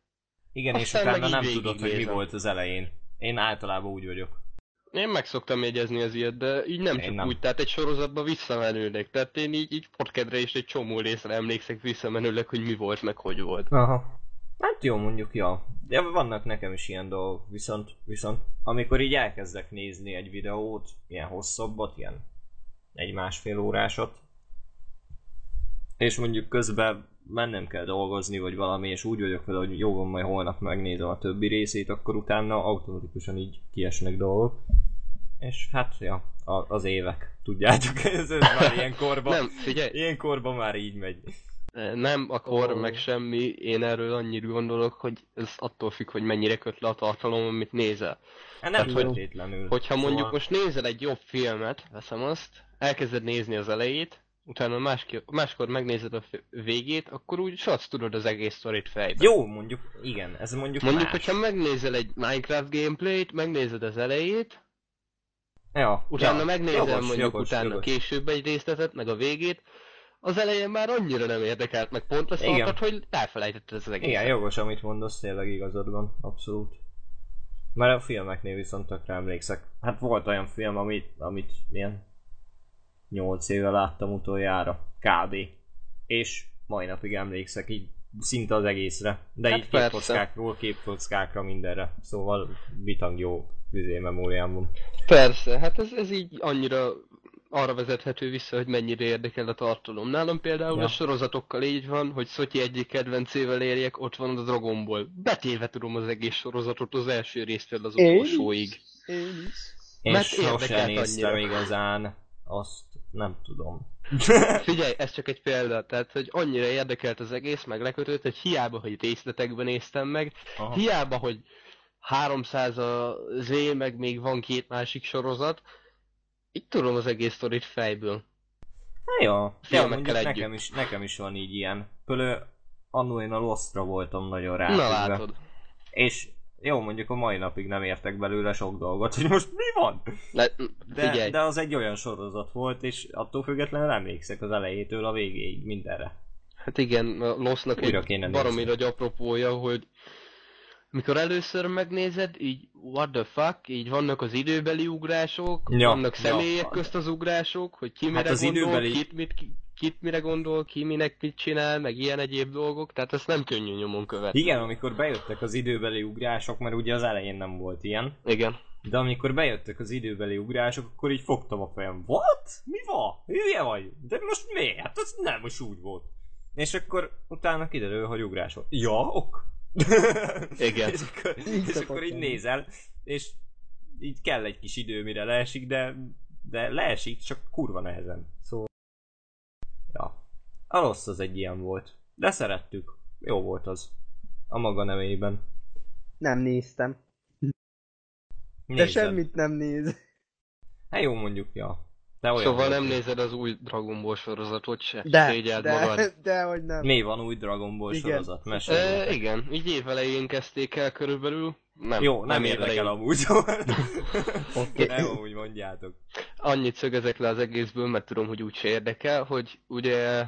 B: Igen, és utána nem tudod, hogy mi volt az elején. Én általában úgy vagyok.
C: Én meg szoktam jegyezni az ilyet, de így nem én csak nem. úgy, tehát egy sorozatba visszamenőleg. Tehát én így, így podcastre is egy csomó részre emlékszek visszamenőleg, hogy mi volt, meg hogy volt.
B: Aha. Hát jó, mondjuk, ja. De vannak nekem is ilyen dolgok, viszont, viszont amikor így elkezdek nézni egy videót, ilyen hosszabbat, ilyen egy másfél órásot, és mondjuk közben mennem kell dolgozni, vagy valami, és úgy vagyok vele, hogy jó van, majd holnap megnézem a többi részét, akkor utána automatikusan így kiesnek dolgok. És hát, ja, a, az évek, tudjátok, ez, ez már ilyen korban, nem, figyelj. ilyen korban már így megy.
C: Nem a kor, oh. meg semmi, én erről annyit gondolok, hogy ez attól függ, hogy mennyire köt le a tartalom, amit nézel.
B: Hát nem Tehát, hogy,
C: Hogyha mondjuk szóval... most nézel egy jobb filmet, veszem azt, elkezded nézni az elejét, utána máskor, máskor megnézed a végét, akkor úgy azt tudod az egész sztorit fejbe.
B: Jó, mondjuk, igen, ez mondjuk
C: Mondjuk,
B: más.
C: hogyha megnézel egy Minecraft gameplayt, megnézed az elejét,
B: ja,
C: utána
B: ja,
C: megnézel jogos, mondjuk jogos, utána jogos. később egy részletet, meg a végét, az elején már annyira nem érdekelt, meg pont azt mondtad, hogy elfelejtetted az egészet.
B: Igen, jogos, amit mondasz, tényleg igazad van, abszolút. Mert a filmeknél viszont tökre emlékszek. Hát volt olyan film, amit, amit milyen 8 éve láttam utoljára. Kb. És mai napig emlékszek így szinte az egészre. De hát így képkockákról, képkockákra, mindenre. Szóval bitang jó vizé memóriám van.
C: Persze, hát ez, ez így annyira arra vezethető vissza, hogy mennyire érdekel a tartalom. Nálam például ja. a sorozatokkal így van, hogy Szotyi egyik kedvencével érjek, ott van a Dragon Ball. Betéve tudom az egész sorozatot az első résztől az utolsóig.
B: Én is. Én Mert sosem néztem annyira. igazán, azt nem tudom.
C: Figyelj, ez csak egy példa, tehát hogy annyira érdekelt az egész, meg lekötött, hogy hiába, hogy részletekben néztem meg, Aha. hiába, hogy 300 a Z, meg még van két másik sorozat, itt tudom az egész sztorit fejből.
B: Hát jó, ja, nekem is, nekem is van így ilyen. Pölő, annó én a Lostra voltam nagyon rá.
C: Na látod.
B: És jó, mondjuk a mai napig nem értek belőle sok dolgot, hogy most mi van?
C: Le,
B: de, de az egy olyan sorozat volt, és attól függetlenül emlékszek az elejétől a végéig mindenre.
C: Hát igen, a Losznak egy baromira egy apropója, hogy mikor először megnézed, így what the fuck, így vannak az időbeli ugrások, ja, vannak személyek ja. közt az ugrások, hogy ki hát mire az gondol, időbeli... kit, mit, kit mire gondol, ki minek mit csinál, meg ilyen egyéb dolgok, tehát ezt nem könnyű nyomon követni.
B: Igen, amikor bejöttek az időbeli ugrások, mert ugye az elején nem volt ilyen.
C: Igen.
B: De amikor bejöttek az időbeli ugrások, akkor így fogtam a fejem. What? Mi van? Hülye vagy? De most miért? Hát az nem most úgy volt. És akkor utána kiderül, hogy ugrás volt. Ja, ok.
C: Igen.
B: és akkor, így, és akkor így nézel, és így kell egy kis idő, mire leesik, de, de leesik, csak kurva nehezen. Ja. A rossz az egy ilyen volt. De szerettük. Jó volt az. A maga nevében.
D: Nem néztem. Nézem. De semmit nem néz.
B: Hát jó mondjuk, ja.
C: De olyan szóval nem nézed az új Dragon Ball sorozatot se? De, de,
D: magad. de, hogy nem.
B: Mi van új Dragon Ball igen. sorozat? Mesélj.
C: E, igen, így évelején kezdték el körülbelül. Nem,
B: Jó, nem, nem érdekel amúgy, szóval. okay. Nem amúgy mondjátok.
C: Annyit szögezek le az egészből, mert tudom, hogy úgyse érdekel, hogy ugye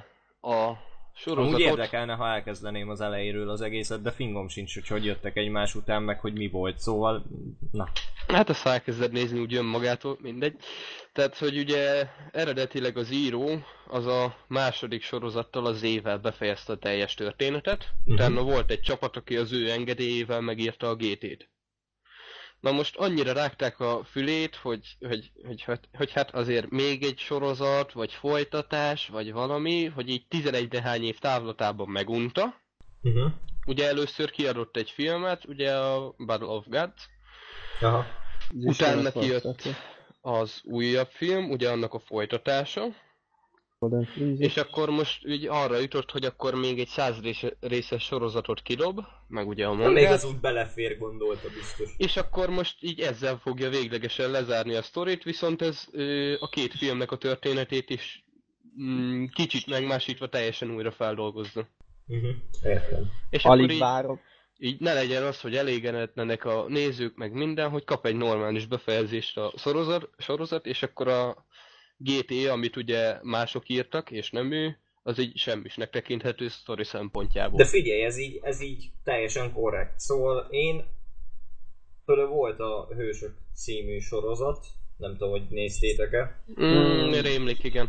C: a sorozatot...
B: Úgy érdekelne, ha elkezdeném az elejéről az egészet, de fingom sincs, hogy hogy jöttek egymás után, meg hogy mi volt, szóval, na.
C: Hát ezt elkezded nézni úgy önmagától, mindegy. Tehát, hogy ugye eredetileg az író az a második sorozattal az évvel befejezte a teljes történetet, uh-huh. utána volt egy csapat, aki az ő engedélyével megírta a GT-t. Na most annyira rágták a fülét, hogy, hogy, hogy, hogy, hogy hát azért még egy sorozat, vagy folytatás, vagy valami, hogy így 11 nehány év távlatában megunta. Uh-huh. Ugye először kiadott egy filmet, ugye a Battle of Gods. Aha. Utána kijött az újabb film, ugye annak a folytatása. És akkor most így arra jutott, hogy akkor még egy száz részes sorozatot kidob, meg ugye a mangát.
B: Még az úgy belefér gondolta biztos.
C: És akkor most így ezzel fogja véglegesen lezárni a sztorit, viszont ez a két filmnek a történetét is mm, kicsit megmásítva teljesen újra feldolgozza.
B: Uh-huh. Értem.
C: És Alig akkor így, várom. Így ne legyen az, hogy elégedetlenek a nézők, meg minden, hogy kap egy normális befejezést a sorozat, sorozat és akkor a GT, amit ugye mások írtak, és nem ő, az így semmisnek tekinthető sztori szempontjából.
B: De figyelj, ez így, ez így teljesen korrekt. Szóval én Fölő volt a Hősök című sorozat, nem tudom, hogy néztétek-e.
C: Mm, rémlik, igen.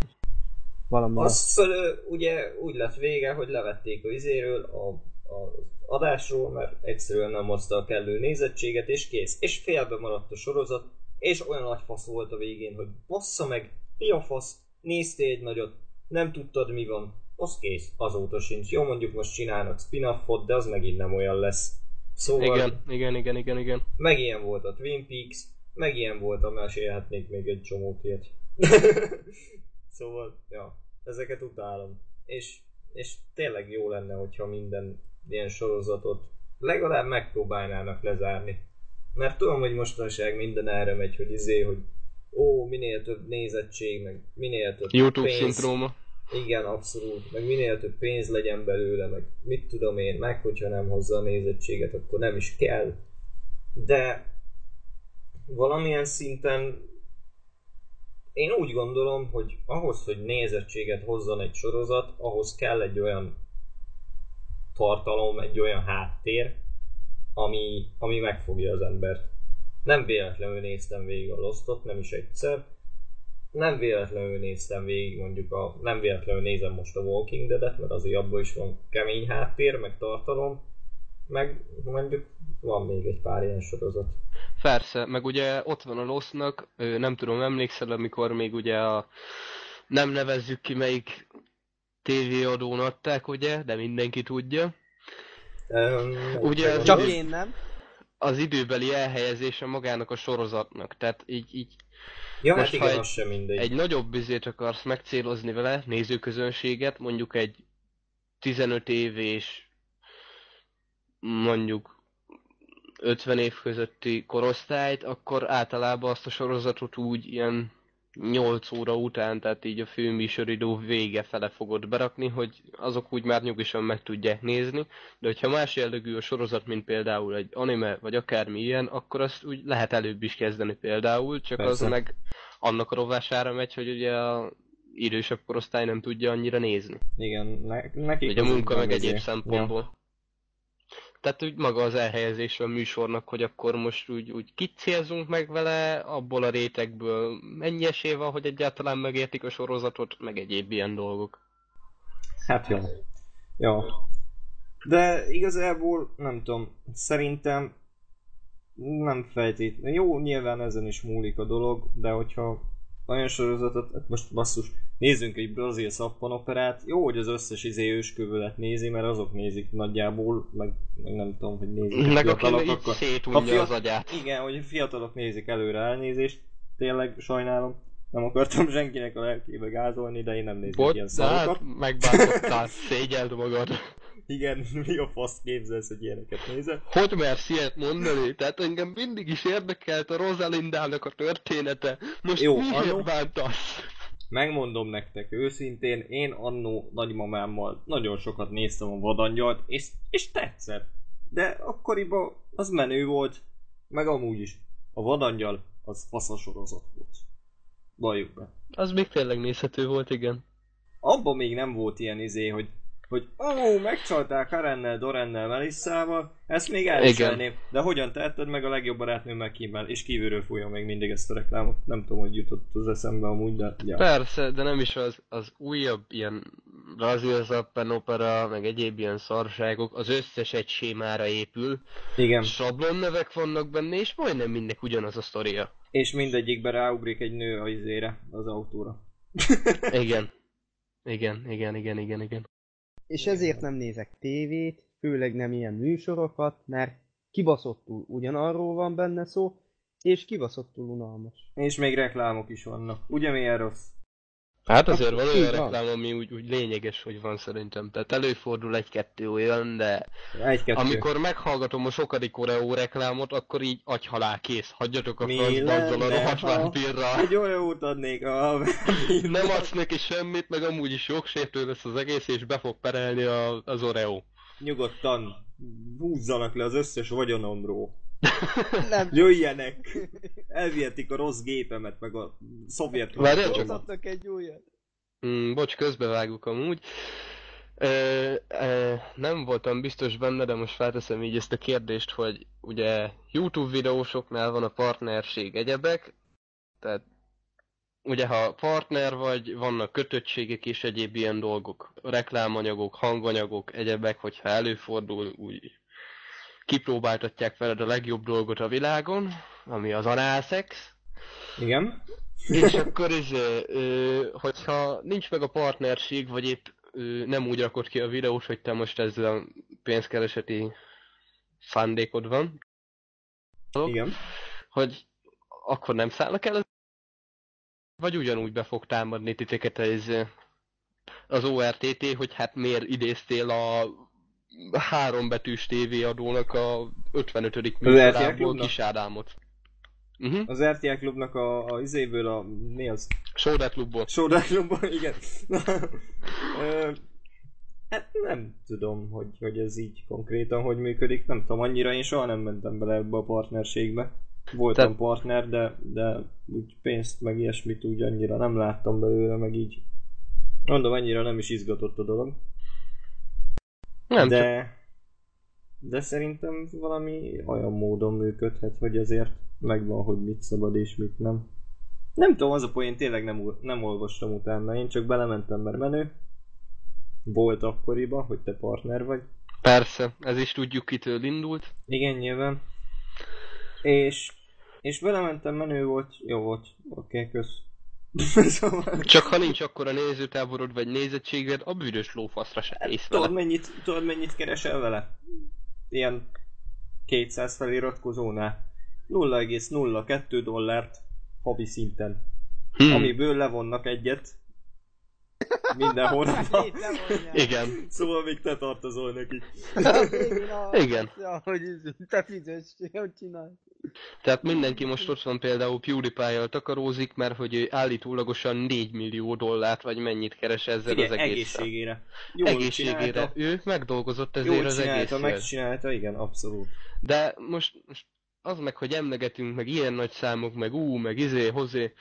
B: Valami az fölő ugye úgy lett vége, hogy levették a izéről, a, a adásról, mert egyszerűen nem hozta a kellő nézettséget, és kész. És félbe maradt a sorozat, és olyan nagy fasz volt a végén, hogy bassza meg, mi a fasz? Néztél egy nagyot, nem tudtad mi van, az kész, azóta sincs. Jó, mondjuk most csinálnak spin-offot, de az megint nem olyan lesz.
C: Szóval... Igen, igen, igen, igen, igen.
B: Meg ilyen volt a Twin Peaks, meg ilyen volt a mesélhetnék még egy csomó ilyet. szóval, ja, ezeket utálom. És, és tényleg jó lenne, hogyha minden ilyen sorozatot legalább megpróbálnának lezárni. Mert tudom, hogy mostanság minden erre megy, hogy izé, hogy ó, minél több nézettség, meg minél több
C: YouTube pénz. szintróma.
B: Igen, abszolút. Meg minél több pénz legyen belőle, meg mit tudom én, meg hogyha nem hozza a nézettséget, akkor nem is kell. De valamilyen szinten én úgy gondolom, hogy ahhoz, hogy nézettséget hozzon egy sorozat, ahhoz kell egy olyan tartalom, egy olyan háttér, ami, ami megfogja az embert. Nem véletlenül néztem végig a Lostot, nem is egyszer. Nem véletlenül néztem végig mondjuk a... Nem véletlenül nézem most a Walking Dead-et, mert azért abban is van kemény háttér, meg tartalom. Meg mondjuk van még egy pár ilyen sorozat.
C: Persze, meg ugye ott van a Lostnak, nem tudom, emlékszel, amikor még ugye a... Nem nevezzük ki melyik tévéadón adták, ugye, de mindenki tudja.
B: Um,
C: ugye az
D: Csak
C: idő,
D: én nem.
C: az időbeli elhelyezése magának a sorozatnak, tehát így, így
B: Ja,
C: Most,
B: hát igen,
C: ha
B: az sem mindegy.
C: egy nagyobb bizét akarsz megcélozni vele, nézőközönséget, mondjuk egy 15 év és mondjuk 50 év közötti korosztályt, akkor általában azt a sorozatot úgy ilyen 8 óra után, tehát így a főműsoridó vége fele fogod berakni, hogy azok úgy már nyugisan meg tudják nézni, de hogyha más jellegű a sorozat, mint például egy anime, vagy akármi ilyen, akkor azt úgy lehet előbb is kezdeni például, csak
B: Persze.
C: az meg annak a rovására megy, hogy ugye a idősebb korosztály nem tudja annyira nézni.
B: Igen, ne, nekik
C: Ugye a munka
B: meg
C: egyéb szempontból. Tehát úgy maga az elhelyezés a műsornak, hogy akkor most úgy, úgy kit célzunk meg vele, abból a rétegből mennyi esély van, hogy egyáltalán megértik a sorozatot, meg egyéb ilyen dolgok.
B: Hát jó. Jó. De igazából, nem tudom, szerintem nem feltétlenül. Jó, nyilván ezen is múlik a dolog, de hogyha olyan sorozatot, hát most basszus, nézzünk egy brazil szappanoperát, jó, hogy az összes izé őskövület nézi, mert azok nézik nagyjából, meg, meg nem tudom, hogy nézik a
C: Meg aki
B: fiatalok, akkor...
C: szétunja
B: fiat-
C: az agyát.
B: Igen, hogy a fiatalok nézik előre elnézést, tényleg sajnálom, nem akartam senkinek a lelkébe gázolni, de én nem nézek ilyen
C: de hát
B: szarokat.
C: megbántottál, szégyeld magad.
B: Igen, mi a fasz képzelsz, hogy ilyeneket nézel?
C: Hogy mersz ilyet mondani? Tehát engem mindig is érdekelt a Rosalindának a története. Most
B: Jó,
C: miért
B: annó-
C: bántasz?
B: Megmondom nektek őszintén, én annó nagymamámmal nagyon sokat néztem a vadangyalt, és, és tetszett. De akkoriban az menő volt, meg amúgy is. A vadangyal az faszasorozat volt. Valljuk be.
C: Az még tényleg nézhető volt, igen.
B: Abban még nem volt ilyen izé, hogy hogy ó, megcsalták Karennel, Dorennel, Melissával, ezt még elviselném. De hogyan teheted meg a legjobb barátnőmmel Kimmel, és kívülről fújja még mindig ezt a reklámot. Nem tudom, hogy jutott az eszembe amúgy, de... Ja.
C: Persze, de nem is az, az újabb ilyen brazil zappen opera, meg egyéb ilyen szarságok, az összes egy sémára épül,
B: Igen.
C: sablon nevek vannak benne, és majdnem mindnek ugyanaz a sztoria.
B: És mindegyikben ráugrik egy nő a izére, az autóra.
C: Igen. Igen, igen, igen, igen, igen.
D: És ezért nem nézek tévét, főleg nem ilyen műsorokat, mert kibaszottul ugyanarról van benne szó, és kibaszottul unalmas.
B: És még reklámok is vannak. Ugye milyen rossz?
C: Hát azért van olyan reklám, ami úgy, úgy lényeges, hogy van szerintem. Tehát előfordul egy-kettő olyan, de
B: Egy-kettő.
C: amikor meghallgatom a sokadik Oreo reklámot, akkor így agyhalál kész. Hagyjatok a francba azzal a rohadt
B: ha
C: vámpírral.
B: Egy Oreót adnék a...
C: Nem adsz neki semmit, meg amúgy is jogsértő lesz az egész, és be fog perelni a, az Oreo.
B: Nyugodtan húzzanak le az összes vagyonomról.
D: Nem,
B: Jöjjenek! Elvihetik a rossz gépemet, meg a szovjet
C: Várjál csak.
D: egy újat.
C: Mm, bocs, közbevágok amúgy. Ö, ö, nem voltam biztos benne, de most felteszem így ezt a kérdést, hogy ugye YouTube videósoknál van a partnerség egyebek, tehát ugye ha partner vagy, vannak kötöttségek és egyéb ilyen dolgok, reklámanyagok, hanganyagok, egyebek, hogyha előfordul, úgy kipróbáltatják veled a legjobb dolgot a világon, ami az análszex,
B: Igen?
C: és akkor ez, hogyha nincs meg a partnerség, vagy épp nem úgy rakod ki a videót, hogy te most ezzel a pénzkereseti szándékod van,
B: Igen.
C: hogy akkor nem szállnak el, vagy ugyanúgy be fog támadni titeket ez az ORTT, hogy hát miért idéztél a hárombetűs tévéadónak a 55.
B: RTL
C: műsorából? Kis Ádámot. Uh-huh.
B: Az RTL klubnak a, a izéből a... Mi az?
C: Soda klubból.
B: Soda klubban, igen. Ö, hát nem tudom, hogy, hogy ez így konkrétan hogy működik. Nem tudom, annyira én soha nem mentem bele ebbe a partnerségbe. Voltam
C: Te-
B: partner, de, de úgy pénzt meg ilyesmit úgy annyira nem láttam belőle, meg így. Mondom, annyira nem is izgatott a dolog.
C: Nem, csak
B: de, de szerintem valami olyan módon működhet, hogy azért megvan, hogy mit szabad és mit nem. Nem tudom, az a poén tényleg nem, nem olvastam utána, én csak belementem, mert menő. Volt akkoriban, hogy te partner vagy.
C: Persze, ez is tudjuk kitől indult.
B: Igen, nyilván. És, és belementem, menő volt, jó volt, oké, okay, kösz.
C: szóval... Csak ha nincs akkor a nézőtáborod vagy nézettséged, a bűnös lófaszra se ész
B: tudod mennyit, tudod mennyit keresel vele? Ilyen 200 feliratkozónál. 0,02 dollárt havi szinten. Hmm. Amiből levonnak egyet, minden hónapban.
C: Igen.
B: Szóval még te tartozol nekik.
C: Igen.
D: Ja, hogy te fizes, hogy csinálj.
C: Tehát mindenki most ott van például PewDiePie-jal takarózik, mert hogy ő állítólagosan 4 millió dollárt, vagy mennyit keres ezzel
B: Figyelj,
C: az egész.
B: egészségére.
C: Jól egészségére. Csinálta. Ő megdolgozott ezért
B: Jól
C: az egész.
B: megcsinálta, igen, abszolút.
C: De most, most az meg, hogy emlegetünk, meg ilyen nagy számok, meg ú, meg izé, hozé.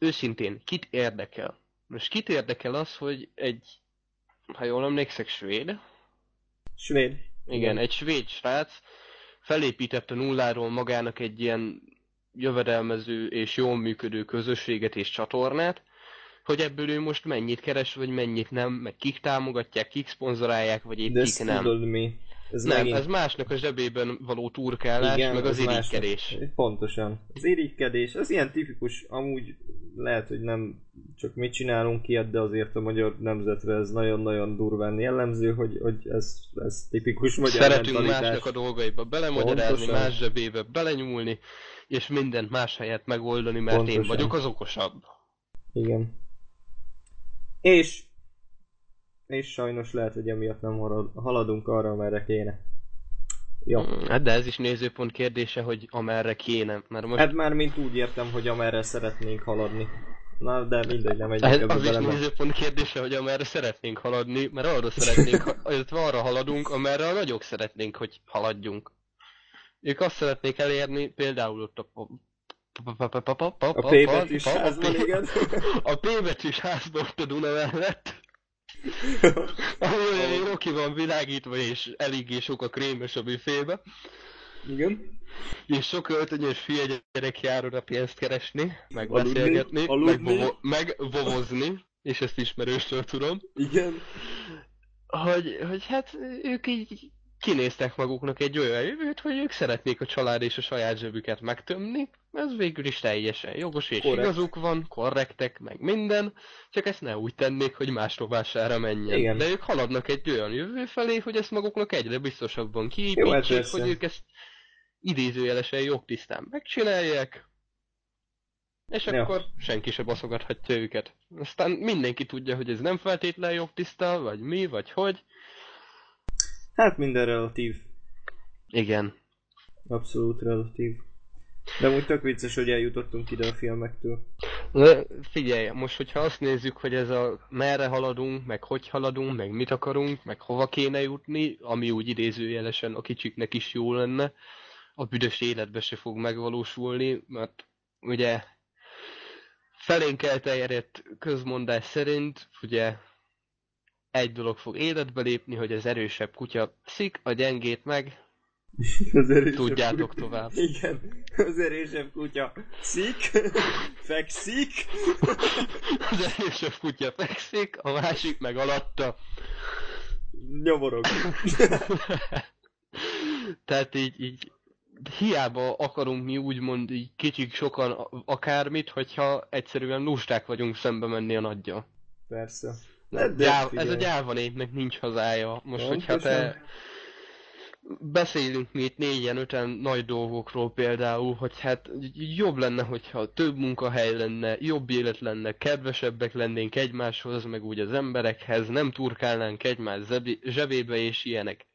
C: Őszintén, kit érdekel? Most kit érdekel az, hogy egy, ha jól emlékszek, svéd?
B: Svéd.
C: Igen, Igen. egy svéd srác felépítette nulláról magának egy ilyen jövedelmező és jól működő közösséget és csatornát, hogy ebből ő most mennyit keres, vagy mennyit nem, meg kik támogatják, kik szponzorálják, vagy épp
B: De
C: kik nem.
B: mi?
C: Ez nem, megint... ez másnak a zsebében való turkálás, Igen, meg az irigykedés.
B: Másnak. Pontosan. Az irigykedés, az ilyen tipikus, amúgy lehet, hogy nem csak mit csinálunk ilyet, de azért a magyar nemzetre ez nagyon-nagyon durván jellemző, hogy, hogy ez, ez tipikus magyar
C: Szeretünk mentalitás. másnak a dolgaiba belemagyarázni, más zsebébe belenyúlni, és mindent más helyet megoldani, mert Pontosan. én vagyok az okosabb.
B: Igen. És és sajnos lehet, hogy emiatt nem haladunk arra, amerre kéne.
C: Jó. Mm, hát de ez is nézőpont kérdése, hogy amerre kéne. Mert most...
B: Hát már mint úgy értem, hogy amerre szeretnénk haladni. Na, de mindegy, nem egy
C: hát Az is nézőpont kérdése, hogy amerre szeretnénk haladni, mert arra szeretnénk, illetve arra haladunk, amerre a nagyok szeretnénk, hogy haladjunk. Ők azt szeretnék elérni, például ott a
B: a P betűs házban, igen.
C: A P betűs házban ott a Duna mellett. Ahol ki van világítva, és eléggé sok a krémes a büfébe.
B: Igen.
C: És sok öltönyös fia gyerek jár oda pénzt keresni, meg beszélgetni, meg, vovo- meg vovozni, és ezt ismerőstől tudom.
B: Igen.
C: Hogy, hogy hát ők így kinéztek maguknak egy olyan jövőt, hogy ők szeretnék a család és a saját zsebüket megtömni, ez végül is teljesen jogos és Korrekt. igazuk van, korrektek, meg minden, csak ezt ne úgy tennék, hogy más rovására menjen. Igen. De ők haladnak egy olyan jövő felé, hogy ezt maguknak egyre biztosabban kiépítsék, Jó, hogy ők ezt idézőjelesen jogtisztán megcsinálják, és ja. akkor senki se baszogathatja őket. Aztán mindenki tudja, hogy ez nem feltétlen jogtiszta, vagy mi, vagy hogy.
B: Hát minden relatív.
C: Igen.
B: Abszolút relatív. De úgy tök vicces, hogy eljutottunk ide a filmektől.
C: De figyelj, most hogyha azt nézzük, hogy ez a merre haladunk, meg hogy haladunk, meg mit akarunk, meg hova kéne jutni, ami úgy idézőjelesen a kicsiknek is jó lenne, a büdös életbe se fog megvalósulni, mert ugye felénk elterjedt közmondás szerint, ugye egy dolog fog életbe lépni, hogy az erősebb kutya szik, a gyengét meg az erősebb tudjátok kutya. tovább.
B: Igen, az erősebb kutya szik, fekszik.
C: az erősebb kutya fekszik, a másik meg alatta
B: nyomorog.
C: Tehát így, így hiába akarunk mi úgymond így kicsik sokan akármit, hogyha egyszerűen lusták vagyunk szembe menni a nagyja.
B: Persze.
C: De gyáv, ez a gyáva népnek nincs hazája. Most, Pontosan. hogyha te beszélünk mi itt négyen, öten nagy dolgokról például, hogy hát jobb lenne, hogyha több munkahely lenne, jobb élet lenne, kedvesebbek lennénk egymáshoz, meg úgy az emberekhez, nem turkálnánk egymás zsebébe és ilyenek.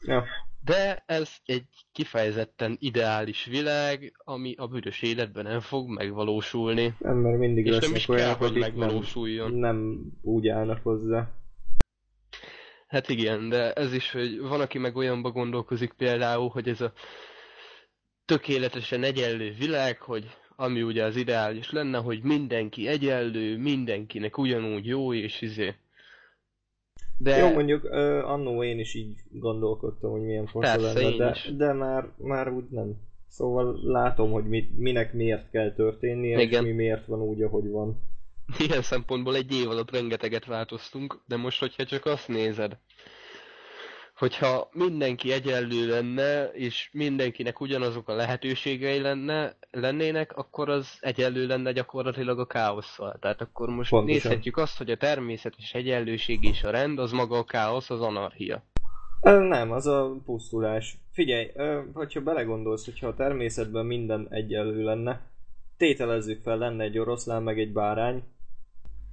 B: Ja.
C: De ez egy kifejezetten ideális világ, ami a büdös életben nem fog megvalósulni.
B: Nem, mert mindig
C: és nem is kell, hogy megvalósuljon.
B: Nem, nem úgy állnak hozzá.
C: Hát igen, de ez is, hogy van, aki meg olyanba gondolkozik például, hogy ez a tökéletesen egyenlő világ, hogy ami ugye az ideális lenne, hogy mindenki egyenlő, mindenkinek ugyanúgy jó, és izé
B: de... Jó, mondjuk uh, annó én is így gondolkodtam, hogy milyen fontos lenne, de, de már, már úgy nem. Szóval látom, hogy mit, minek miért kell történnie, Igen. és mi miért van úgy, ahogy van.
C: Ilyen szempontból egy év alatt rengeteget változtunk, de most, hogyha csak azt nézed, hogyha mindenki egyenlő lenne, és mindenkinek ugyanazok a lehetőségei lenne, lennének, akkor az egyenlő lenne gyakorlatilag a káosszal. Tehát akkor most Pontosan. nézhetjük azt, hogy a természetes egyenlőség és a rend, az maga a káosz, az anarchia.
B: Nem, az a pusztulás. Figyelj, hogyha belegondolsz, hogyha a természetben minden egyenlő lenne, tételezzük fel, lenne egy oroszlán meg egy bárány,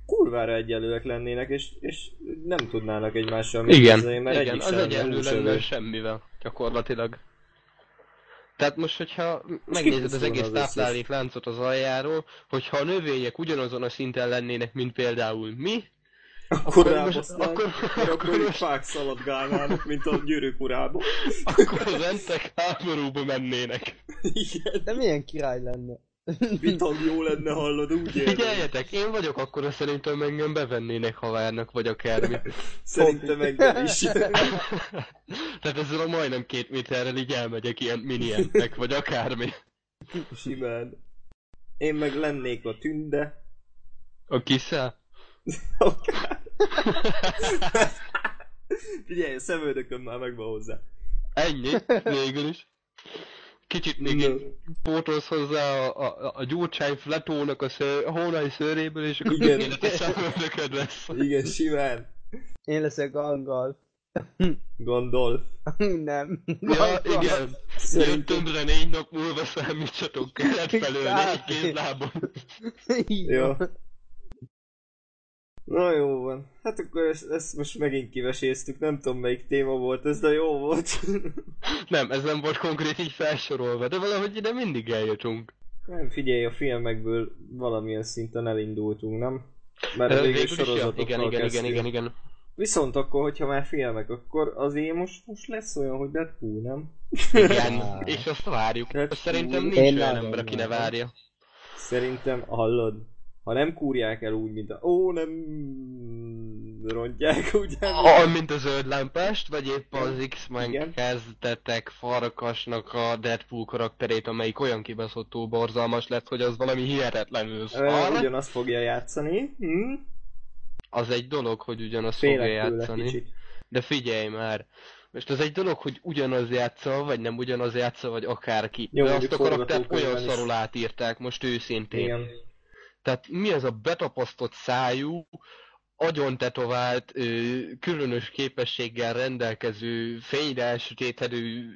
B: kurvára egyenlőek lennének, és, és nem tudnának egymással
C: mit igen, kezdeni, mert igen, az egyenlő lenne semmivel, gyakorlatilag. Tehát most, hogyha megnézed az egész táplálékláncot az aljáról, hogyha a növények ugyanazon a szinten lennének, mint például mi,
B: akkor, akkor most, akkor, akkor, akkor most... fák szaladgálnának, mint a gyűrűk urában.
C: Akkor az entek háborúba mennének.
D: Igen. De milyen király lenne?
B: Vitam jó lenne hallod, úgy
C: érde. Figyeljetek, én vagyok akkor, szerintem engem bevennének havárnak, vagy akármi.
B: szerintem engem is.
C: Tehát ezzel a majdnem két méterrel így elmegyek ilyen miniennek, vagy akármi.
B: Simán. Én meg lennék a tünde.
C: A kisza?
B: Figyelj, a szemöldökön már megvan hozzá.
C: Ennyi, végül is. Kicsit még no. pótolsz hozzá a, a, a gyurcsány fletónak a, ször, a hónai szőréből, és akkor Igen. szemöldököd lesz.
B: Igen, simán.
D: Én leszek Gandalf.
B: Gondolf.
D: Nem.
C: Ja, igen. Szerintem... Jöttömbre négy nap múlva számítsatok kelet felől négy kézlábon.
B: Jó. Na jó van. Hát akkor ezt, ezt most megint kiveséztük, nem tudom melyik téma volt ez, de jó volt.
C: nem, ez nem volt konkrét így felsorolva, de valahogy ide mindig eljutunk.
B: Nem, figyelj, a filmekből valamilyen szinten elindultunk, nem? Mert Ö, végül sorozatokkal
C: igen, igen, igen, igen, igen.
B: Viszont akkor, hogyha már filmek, akkor azért most, most lesz olyan, hogy Deadpool, nem?
C: Igen, és azt várjuk. Deadpool. Szerintem nincs olyan ember, aki ne várja.
B: Szerintem, hallod, ha nem kúrják el úgy, mint a... Ó, nem rontják úgy el.
C: Ah, mint a zöld lámpást, vagy épp az X-Men kezdetek farkasnak a Deadpool karakterét, amelyik olyan kibaszottó borzalmas lett, hogy az valami hihetetlenül
B: szar. Ugyanazt fogja játszani. Hm?
C: Az egy dolog, hogy ugyanazt Félek fogja játszani. De figyelj már, most az egy dolog, hogy ugyanaz játsza, vagy nem ugyanaz játsza, vagy akárki. Jó, De azt a karaktert olyan szarul átírták, most őszintén. Igen tehát mi az a betapasztott szájú, agyon tetovált, különös képességgel rendelkező, fényre elsötétedő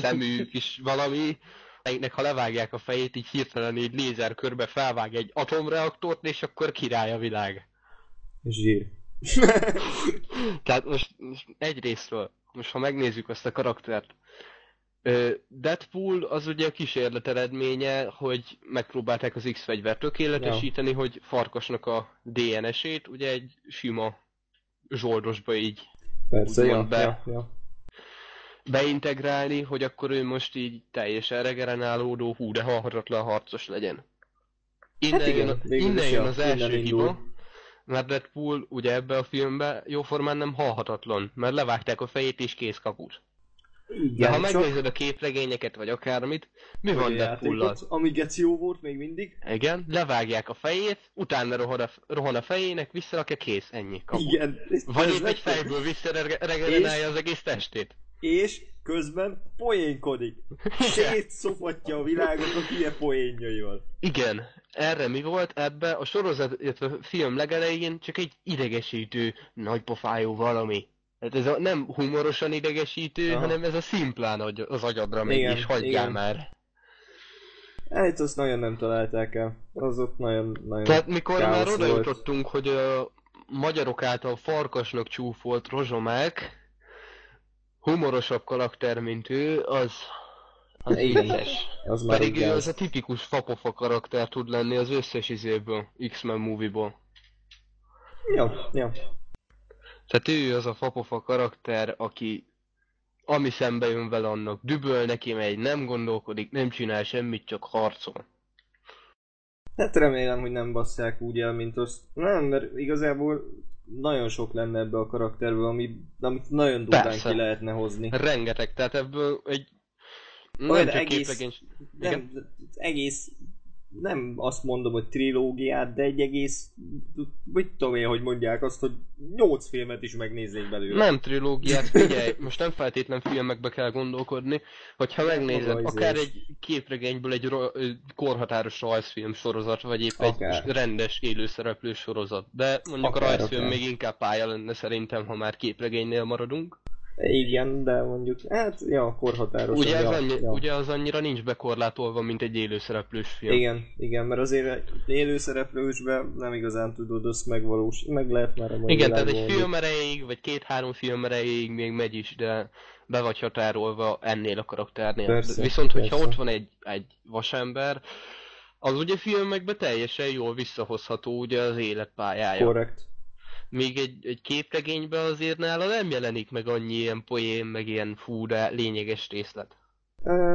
C: szemű kis valami, melyiknek ha levágják a fejét, így hirtelen így lézer körbe felvág egy atomreaktort, és akkor király a világ.
B: Zsír.
C: Tehát most, most egyrésztről, most ha megnézzük azt a karaktert, Deadpool az ugye a kísérlet eredménye, hogy megpróbálták az X-fegyvert tökéletesíteni, ja. hogy farkasnak a DNS-ét ugye egy sima zsoldosba így
B: Persze, ja, be, ja, ja.
C: beintegrálni, hogy akkor ő most így teljesen regenerálódó, hú, de halhatatlan harcos legyen. Innen hát igen, jön, innen jön az első hiba, mert Deadpool ugye ebbe a filmbe jóformán nem halhatatlan, mert levágták a fejét és kész kaput. Igen, De ha megnézed a képregényeket, vagy akármit, mi van Deadpool-lal?
B: Ami geci jó volt még mindig.
C: Igen, levágják a fejét, utána rohan a, rohan a fejének, visszarakja, kész, ennyi, kapu.
B: Igen.
C: Vagy épp egy fejből visszaregenerálja az egész testét.
B: És közben poénkodik. Szétszofatja a világot a hülye poénjaival.
C: Igen, erre mi volt? Ebbe a sorozat, illetve a film legelején csak egy idegesítő, nagypofájú valami. Hát ez a, nem humorosan idegesítő, Aha. hanem ez a szimplán az agyadra mégis, hagyjál igen. már.
B: Hát azt nagyon nem találták el. Az ott nagyon, nagyon
C: Tehát mikor már oda jutottunk, hogy a magyarok által farkasnak csúfolt rozsomák humorosabb karakter, mint ő, az az édes. Az Pedig ő az a tipikus fapofa karakter tud lenni az összes izéből, X-Men movie-ból.
B: Jó, jó.
C: Tehát ő az a fapofa karakter, aki ami szembe jön vele annak, düböl neki megy, nem gondolkodik, nem csinál semmit, csak harcol.
B: Hát remélem, hogy nem basszák úgy el, mint azt. Nem, mert igazából nagyon sok lenne ebbe a karakterből, ami, amit nagyon durván ki lehetne hozni.
C: Rengeteg, tehát ebből egy
B: nem csak egész, képregény... Nem, egész nem azt mondom, hogy trilógiát, de egy egész, mit tudom én, hogy mondják azt, hogy nyolc filmet is megnéznék belőle.
C: Nem trilógiát, figyelj, most nem feltétlen filmekbe kell gondolkodni, hogyha megnézed, akár egy képregényből egy korhatáros rajzfilm sorozat, vagy épp akár. egy rendes élőszereplő sorozat, de mondjuk akár, a rajzfilm akár. még inkább pálya lenne szerintem, ha már képregénynél maradunk.
B: Igen, de mondjuk, hát, ja, korhatáros.
C: Ugye, ja, annyi, ja. ugye az annyira nincs bekorlátolva, mint egy élőszereplős film.
B: Igen, igen, mert azért élőszereplősben nem igazán tudod azt megvalós, meg lehet már a
C: Igen, tehát egy film erejéig, vagy két-három film erejéig még megy is, de be vagy határolva ennél a karakternél. Persze, Viszont, hogyha persze. ott van egy, egy vasember, az ugye filmekben teljesen jól visszahozható ugye az életpályája.
B: Korrekt
C: még egy, egy képregényben azért nála nem jelenik meg annyi ilyen poén, meg ilyen fú, de lényeges részlet.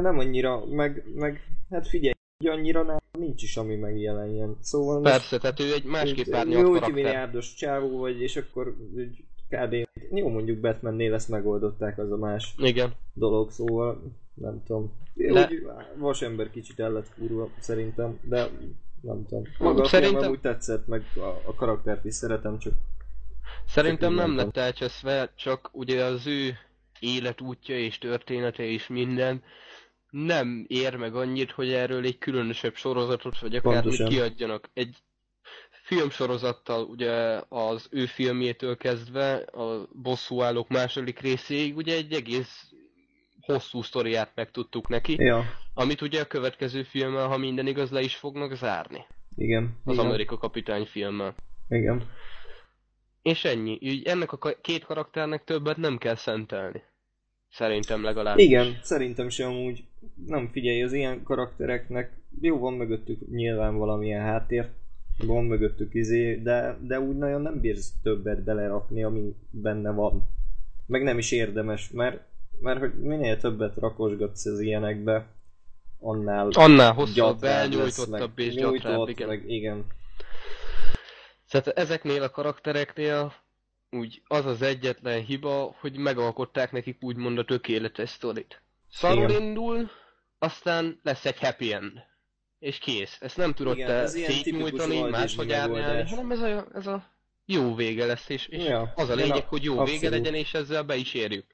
B: Nem annyira, meg, meg hát figyelj, annyira nem, nincs is, ami megjelenjen. Szóval
C: Persze, tehát ő egy másképp árnyalt karakter.
B: milliárdos csávó vagy, és akkor úgy kb. Jó mondjuk Batmannél ezt megoldották, az a más
C: Igen.
B: dolog, szóval nem tudom. De... Úgy vasember kicsit el lett kurva, szerintem, de nem tudom. Maga Szerintem... a film úgy tetszett, meg a, a karaktert is szeretem, csak
C: Szerintem nem lett elcseszve, csak ugye az ő életútja és története és minden nem ér meg annyit, hogy erről egy különösebb sorozatot, vagy akármit kiadjanak. Egy filmsorozattal, ugye az ő filmjétől kezdve, a bosszúállók második részéig, ugye egy egész hosszú sztoriát megtudtuk neki,
B: ja.
C: amit ugye a következő filmmel, ha minden igaz, le is fognak zárni.
B: Igen.
C: Az
B: igen.
C: Amerika kapitány filmmel.
B: Igen.
C: És ennyi. Így ennek a két karakternek többet nem kell szentelni. Szerintem legalábbis.
B: Igen, szerintem sem amúgy nem figyelj az ilyen karaktereknek. Jó, van mögöttük nyilván valamilyen háttér, van mögöttük izé, de, de úgy nagyon nem bírsz többet belerakni, ami benne van. Meg nem is érdemes, mert, mert hogy minél többet rakosgatsz az ilyenekbe, annál,
C: annál hosszabb, elnyújtottabb és
B: gyatrább, igen. Meg, igen.
C: Tehát ezeknél a karaktereknél úgy az az egyetlen hiba, hogy megalkották nekik úgymond a tökéletes sztorit. Szarul indul, aztán lesz egy happy end. És kész. Ezt nem tudod Igen, te szétnyújtani, máshogy árnyálni, hanem ez a, ez a jó vége lesz, és, és ja, az a lényeg, hogy jó abszolút. vége legyen, és ezzel be is érjük.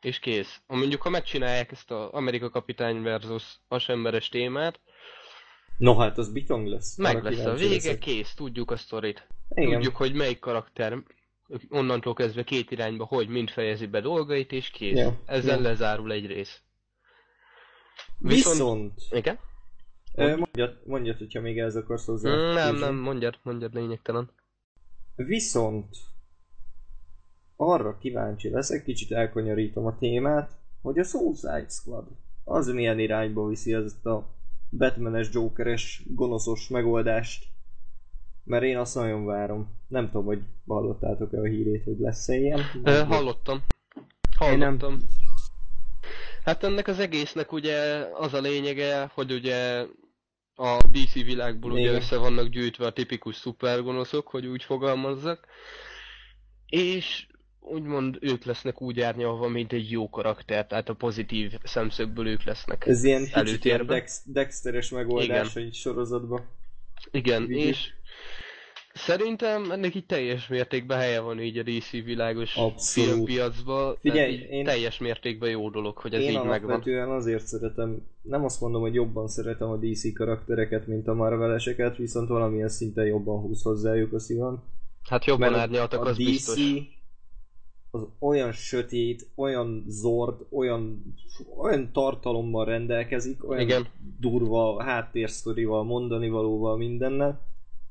C: És kész. Ha mondjuk, ha megcsinálják ezt a Amerika kapitány versus vasemberes témát,
B: No hát az bitong lesz.
C: Meg lesz a vége, leszek. kész, tudjuk a sztorit. Igen. Tudjuk, hogy melyik karakter onnantól kezdve két irányba, hogy mind fejezi be dolgait, és kész. Ja. Ezzel ja. lezárul egy rész.
B: Viszont... Viszont...
C: Igen?
B: Mondjad, mondjad, hogyha még ez akarsz hozzá.
C: Nem, nem, mondjad, mondjad lényegtelen.
B: Viszont arra kíváncsi leszek, kicsit elkonyarítom a témát, hogy a Suicide Squad az milyen irányba viszi ezt a Batmanes, Jokeres, gonoszos megoldást. Mert én azt nagyon várom. Nem tudom, hogy hallottátok-e a hírét, hogy lesz-e ilyen.
C: E, hallottam. Hallottam. nem... Hát ennek az egésznek ugye az a lényege, hogy ugye a DC világból ugye össze vannak gyűjtve a tipikus szupergonoszok, hogy úgy fogalmazzak. És úgymond ők lesznek úgy árnyalva, mint egy jó karakter, tehát a pozitív szemszögből ők lesznek
B: Ez ilyen előtérben. Dex- Dexteres megoldás egy sorozatban.
C: Igen, Vigyük. és Szerintem ennek így teljes mértékben helye van így a DC világos Abszolút. filmpiacban. Figyelj, én... teljes mértékben jó dolog, hogy ez én így megvan.
B: Én azért szeretem, nem azt mondom, hogy jobban szeretem a DC karaktereket, mint a Marveleseket, viszont valamilyen szinten jobban húz hozzájuk a szívem.
C: Hát jobban árnyaltak, az DC, biztos
B: az olyan sötét, olyan zord, olyan, olyan tartalommal rendelkezik, olyan Igen. durva háttérsztorival, mondani valóval mindennel,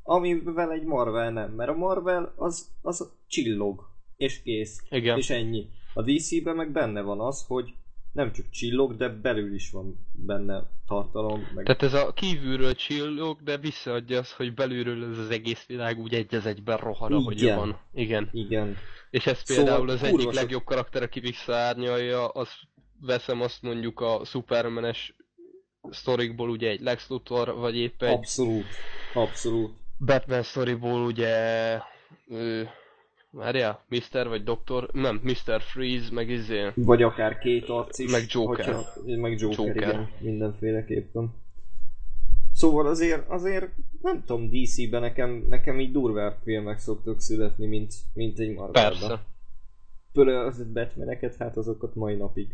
B: amivel egy Marvel nem, mert a Marvel az, az csillog, és kész,
C: Igen.
B: és ennyi. A DC-ben meg benne van az, hogy nem csak csillog, de belül is van benne tartalom.
C: Meg... Tehát ez a kívülről csillog, de visszaadja azt, hogy belülről ez az egész világ úgy egy az egyben rohad, ahogy van. Igen.
B: Igen.
C: És ez szóval például az egyik legjobb karakter, aki visszaárnyalja, az veszem azt mondjuk a Supermanes sztorikból ugye egy Lex Luthor, vagy épp egy...
B: Abszolút, abszolút.
C: Batman sztoriból ugye ő, Várjál, Mr. vagy Doktor, nem, Mr. Freeze, meg izé.
B: Vagy akár két arc is.
C: Meg Joker.
B: Hogyha, meg Joker, Joker, igen, mindenféleképpen. Szóval azért, azért nem tudom, DC-ben nekem, nekem így durvább filmek szoktak születni, mint, mint egy Marvelben.
C: Persze.
B: Főleg az Batmaneket, hát azokat mai napig.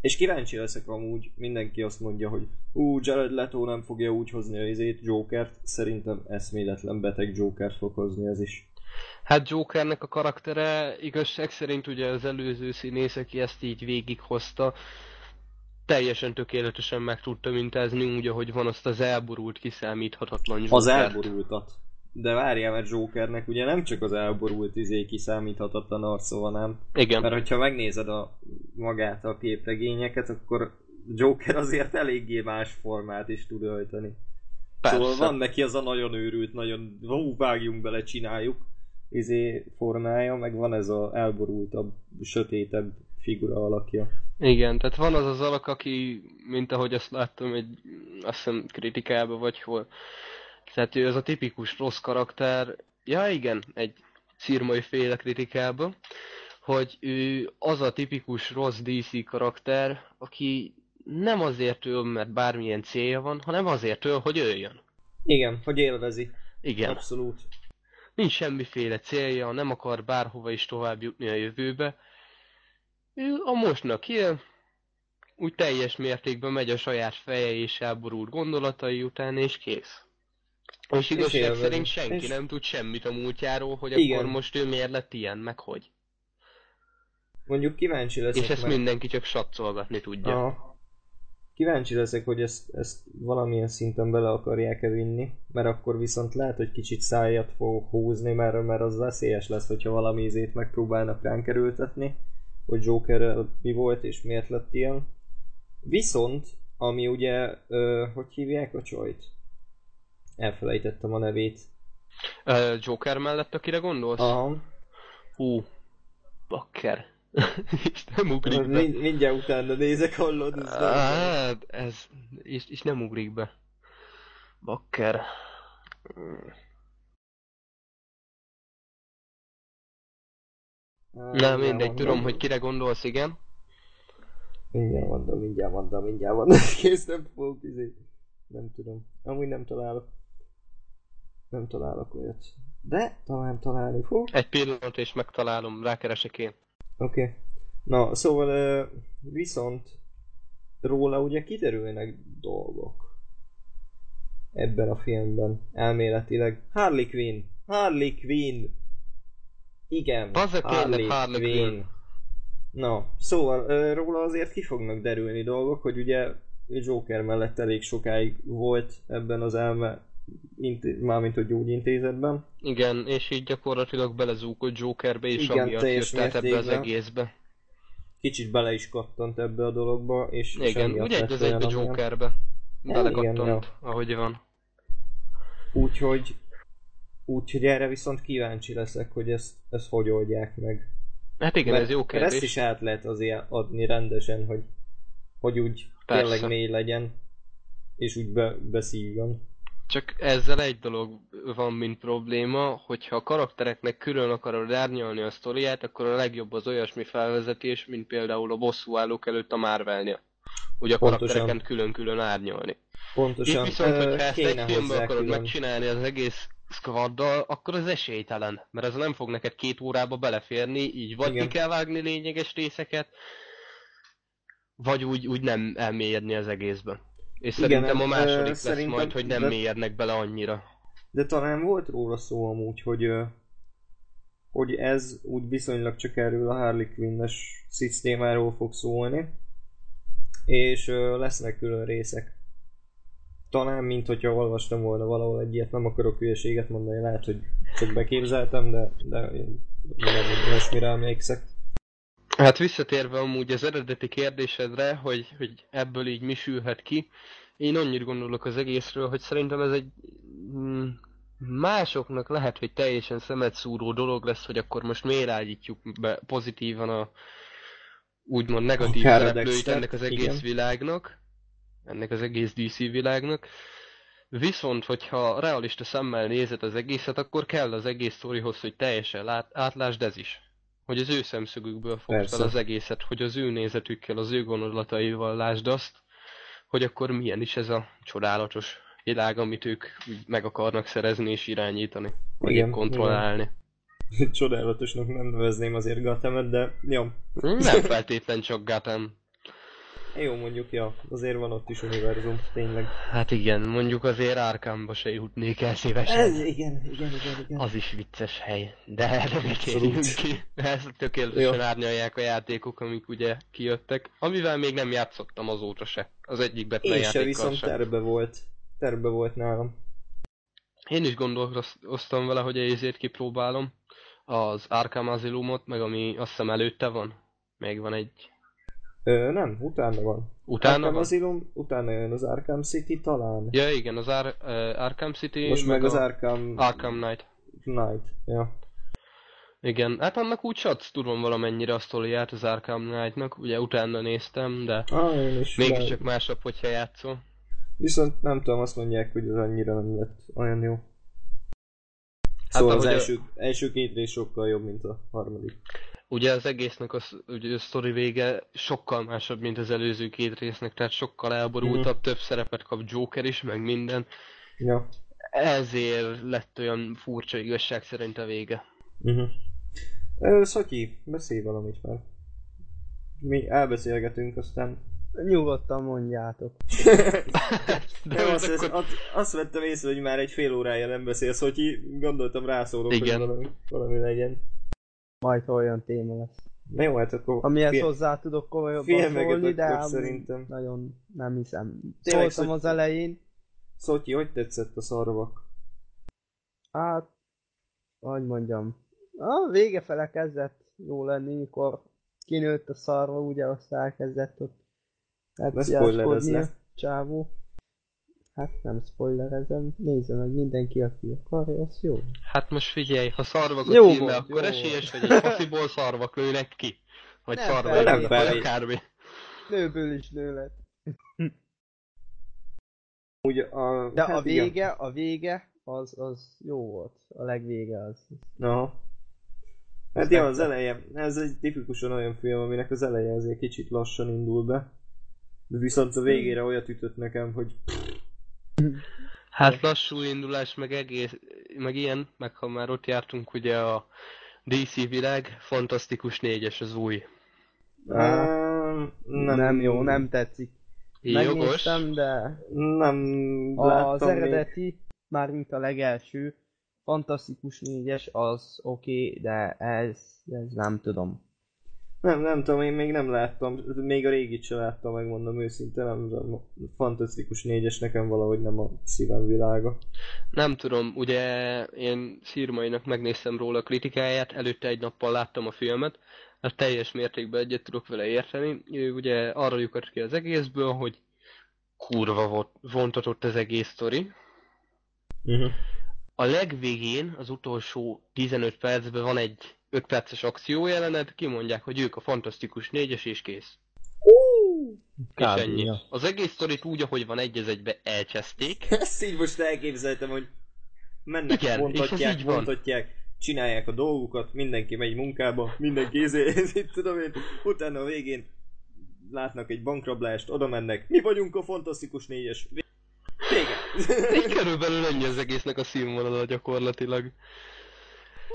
B: És kíváncsi leszek amúgy, mindenki azt mondja, hogy ú, Jared Leto nem fogja úgy hozni a izét, Jokert, szerintem eszméletlen beteg Jokert fog hozni ez is.
C: Hát Jokernek a karaktere igazság szerint ugye az előző színész, aki ezt így végighozta, teljesen tökéletesen meg tudta mintázni úgy, ahogy van azt az elborult, kiszámíthatatlan Jokert.
B: Az elborultat. De várjál, mert Jokernek ugye nem csak az elborult izé kiszámíthatatlan arca van, nem?
C: Igen.
B: Mert hogyha megnézed a magát a képregényeket, akkor Joker azért eléggé más formát is tud ölteni. Persze. Szóval van neki az a nagyon őrült, nagyon hú, vágjunk bele, csináljuk izé formája, meg van ez a elborultabb, sötétebb figura alakja.
C: Igen, tehát van az az alak, aki, mint ahogy azt láttam egy, azt hiszem kritikában vagy hol, tehát ő az a tipikus rossz karakter, ja igen, egy szirmai féle kritikában, hogy ő az a tipikus rossz DC karakter, aki nem azért öl, mert bármilyen célja van, hanem azért öl, hogy öljön.
B: Igen, hogy élvezi.
C: Igen.
B: Abszolút.
C: Nincs semmiféle célja, nem akar bárhova is tovább jutni a jövőbe. Ő a mostnak él, úgy teljes mértékben megy a saját feje és elborult gondolatai után, és kész. És igazság szerint senki és... nem tud semmit a múltjáról, hogy Igen. akkor most ő miért lett ilyen, meg hogy.
B: Mondjuk kíváncsi leszek.
C: És ezt meg... mindenki csak satszolgatni tudja. Aha.
B: Kíváncsi leszek, hogy ezt, ezt valamilyen szinten bele akarják-e vinni, mert akkor viszont lehet, hogy kicsit szájat fog húzni, mert, mert az veszélyes lesz, hogyha valami izét megpróbálnak ránk kerültetni, hogy Joker mi volt és miért lett ilyen. Viszont, ami ugye, ö, hogy hívják a csajt? Elfelejtettem a nevét.
C: Joker mellett, akire gondolsz?
B: Aha.
C: Hú, bakker. és nem ugrik be.
B: Mind, mindjárt utána nézek, hallod?
C: Ez hát, ez... És, és nem ugrik be. Bakker. Nem, mindegy, tudom, hogy kire gondolsz, igen.
B: Mindjárt mondom, mindjárt mondom, mindjárt mondom, kész nem fogok izé. Nem tudom. Amúgy nem találok. Nem találok olyat. De talán találni fog.
C: Egy pillanat és megtalálom, rákeresek én.
B: Oké. Okay. Na, szóval viszont róla ugye kiderülnek dolgok ebben a filmben, elméletileg. Harley Quinn! Harley Quinn! Igen,
C: Harley, Harley, Harley Quinn. Quinn.
B: Na, szóval róla azért ki fognak derülni dolgok, hogy ugye Joker mellett elég sokáig volt ebben az elme inté- mármint a gyógyintézetben.
C: Igen, és így gyakorlatilag belezúgott Jokerbe, és Igen, amiatt jött át ebbe az egészbe.
B: Kicsit bele is kattant ebbe a dologba, és
C: Igen, ugye egy az egybe Jokerbe. Belekattant, ja. ahogy van.
B: Úgyhogy Úgyhogy erre viszont kíváncsi leszek, hogy ezt, ezt hogy oldják meg.
C: Hát igen, Mert ez jó kérdés.
B: Ezt is át lehet azért adni rendesen, hogy, hogy úgy Persze. tényleg mély legyen, és úgy be, beszívjon.
C: Csak ezzel egy dolog van, mint probléma, hogyha a karaktereknek külön akarod árnyalni a sztoriát, akkor a legjobb az olyasmi felvezetés, mint például a bosszúállók előtt a Marvelnél. Ugye a Pontosan. karaktereken külön-külön árnyalni.
B: Pontosan.
C: Itt viszont, hogyha ezt egy filmben akarod külön. megcsinálni az egész squaddal, akkor az esélytelen. Mert ez nem fog neked két órába beleférni, így vagy Igen. ki kell vágni lényeges részeket, vagy úgy, úgy nem elmélyedni az egészben. És Igen, szerintem a második lesz szerintem, majd, hogy nem de, mélyednek bele annyira.
B: De talán volt róla szó amúgy, hogy hogy ez úgy viszonylag csak erről a Harley Quinn-es szisztémáról fog szólni, és lesznek külön részek. Talán, mint hogyha olvastam volna valahol egy ilyet, nem akarok hülyeséget mondani, lehet, hogy csak beképzeltem, de, de én valami olyasmire emlékszek.
C: Hát visszatérve amúgy az eredeti kérdésedre, hogy, hogy ebből így mi sülhet ki, én annyit gondolok az egészről, hogy szerintem ez egy mm, másoknak lehet, hogy teljesen szemet szúró dolog lesz, hogy akkor most miért állítjuk be pozitívan a úgymond negatív szereplőit ennek az egész igen. világnak, ennek az egész DC világnak. Viszont, hogyha realista szemmel nézed az egészet, akkor kell az egész sztorihoz, hogy teljesen lát, átlásd ez is. Hogy az ő szemszögükből fogsz fel az egészet, hogy az ő nézetükkel, az ő gondolataival lásd azt, hogy akkor milyen is ez a csodálatos világ, amit ők meg akarnak szerezni és irányítani, vagy igen, kontrollálni. Igen.
B: Csodálatosnak nem nevezném azért Gothamet, de jó.
C: Nem feltétlen csak Gotham.
B: Jó, mondjuk, ja, azért van ott is univerzum, tényleg.
C: Hát igen, mondjuk azért Arkamba se jutnék el szívesen.
B: Ez, igen, igen, igen, igen.
C: Az is vicces hely, de erre mit ki. Ezt tökéletesen árnyalják a játékok, amik ugye kijöttek, amivel még nem játszottam azóta se. Az egyik Batman Én
B: se, viszont se. terve volt. Terve volt nálam.
C: Én is gondolkoztam vele, hogy ezért kipróbálom az Arkham Asylumot, meg ami azt hiszem előtte van. Még van egy...
B: Ö, nem, utána van.
C: Utána
B: Arkham
C: van?
B: Asylum, utána jön az Arkham City talán.
C: Ja igen, az Ar- uh, Arkham City...
B: Most meg, meg az Arkham...
C: Arkham Knight.
B: Knight, ja.
C: Igen, hát annak úgy satsz tudom valamennyire a sztoriát az Arkham Knight-nak, ugye utána néztem, de
B: ah,
C: mégiscsak másabb, hogyha játszol.
B: Viszont nem tudom, azt mondják, hogy az annyira nem lett olyan jó. Hát szóval az első, a... első két rész sokkal jobb, mint a harmadik.
C: Ugye az egésznek a, ugye a sztori vége sokkal másabb, mint az előző két résznek, tehát sokkal elborultabb, mm. több szerepet kap Joker is, meg minden.
B: Ja.
C: Ezért lett olyan furcsa igazság szerint a vége.
B: Uh-huh. Ö, Szaki, beszélj valamit már. Mi elbeszélgetünk, aztán
D: Nyugodtan mondjátok.
B: De azt, akkor... azt, azt vettem észre, hogy már egy fél órája nem beszélsz, hogy gondoltam rászólok,
C: Igen.
B: hogy valami, valami legyen.
D: Majd olyan téma lesz.
B: Na jó, hát akkor...
D: Amihez fél... hozzá tudok komolyabban szólni, de szerintem. nagyon nem hiszem. Tényleg, Szóltam az elején.
B: Szotyi, hogy tetszett a szarvak?
D: Hát, hogy mondjam, a vége fele kezdett jó lenni, mikor kinőtt a szarva, ugye azt elkezdett ott Hát ne Csávó. Hát nem spoilerezem, nézze meg mindenki, aki akarja, az jó.
C: Hát most figyelj, ha szarvak a jó volt, akkor jó esélyes, hogy egy fasziból szarvak lőnek ki. Vagy nem szarvak, nem vagy akármi.
D: Nőből is nő lett.
B: Ugye a...
D: De hát a vége, igen. a vége, az, az jó volt. A legvége az.
B: No. Hát jó, az eleje, ez egy tipikusan olyan film, aminek az eleje azért kicsit lassan indul be. De viszont a végére olyat ütött nekem, hogy...
C: Hát lassú indulás, meg egész, meg ilyen, meg ha már ott jártunk, ugye a DC világ, fantasztikus négyes az új.
D: Nem, nem jó, nem tetszik. Megnéztem, jogos. de
B: nem
D: az eredeti, még. mármint a legelső, fantasztikus négyes az oké, okay, de ez, ez nem tudom.
B: Nem, nem tudom, én még nem láttam, még a régit sem láttam, megmondom őszintén, nem tudom, fantasztikus négyes nekem valahogy nem a szívem világa.
C: Nem tudom, ugye én Szirmainak megnéztem róla a kritikáját, előtte egy nappal láttam a filmet, hát teljes mértékben egyet tudok vele érteni. Ő ugye arra lyukat ki az egészből, hogy kurva vontatott az egész sztori. Uh-huh. A legvégén, az utolsó 15 percben van egy 5 perces akciójelenet, kimondják, hogy ők a fantasztikus négyes és kész.
B: Uh,
C: és ennyi. Az egész sztorit úgy, ahogy van egy az egybe elcseszték.
B: Ezt így most elképzeltem, hogy mennek, Igen, mondhatják, mondhatják, csinálják a dolgukat, mindenki megy munkába, mindenki ezért, tudom én, utána a végén látnak egy bankrablást, oda mennek, mi vagyunk a fantasztikus négyes. Vége.
C: Így körülbelül ennyi az egésznek a színvonala gyakorlatilag.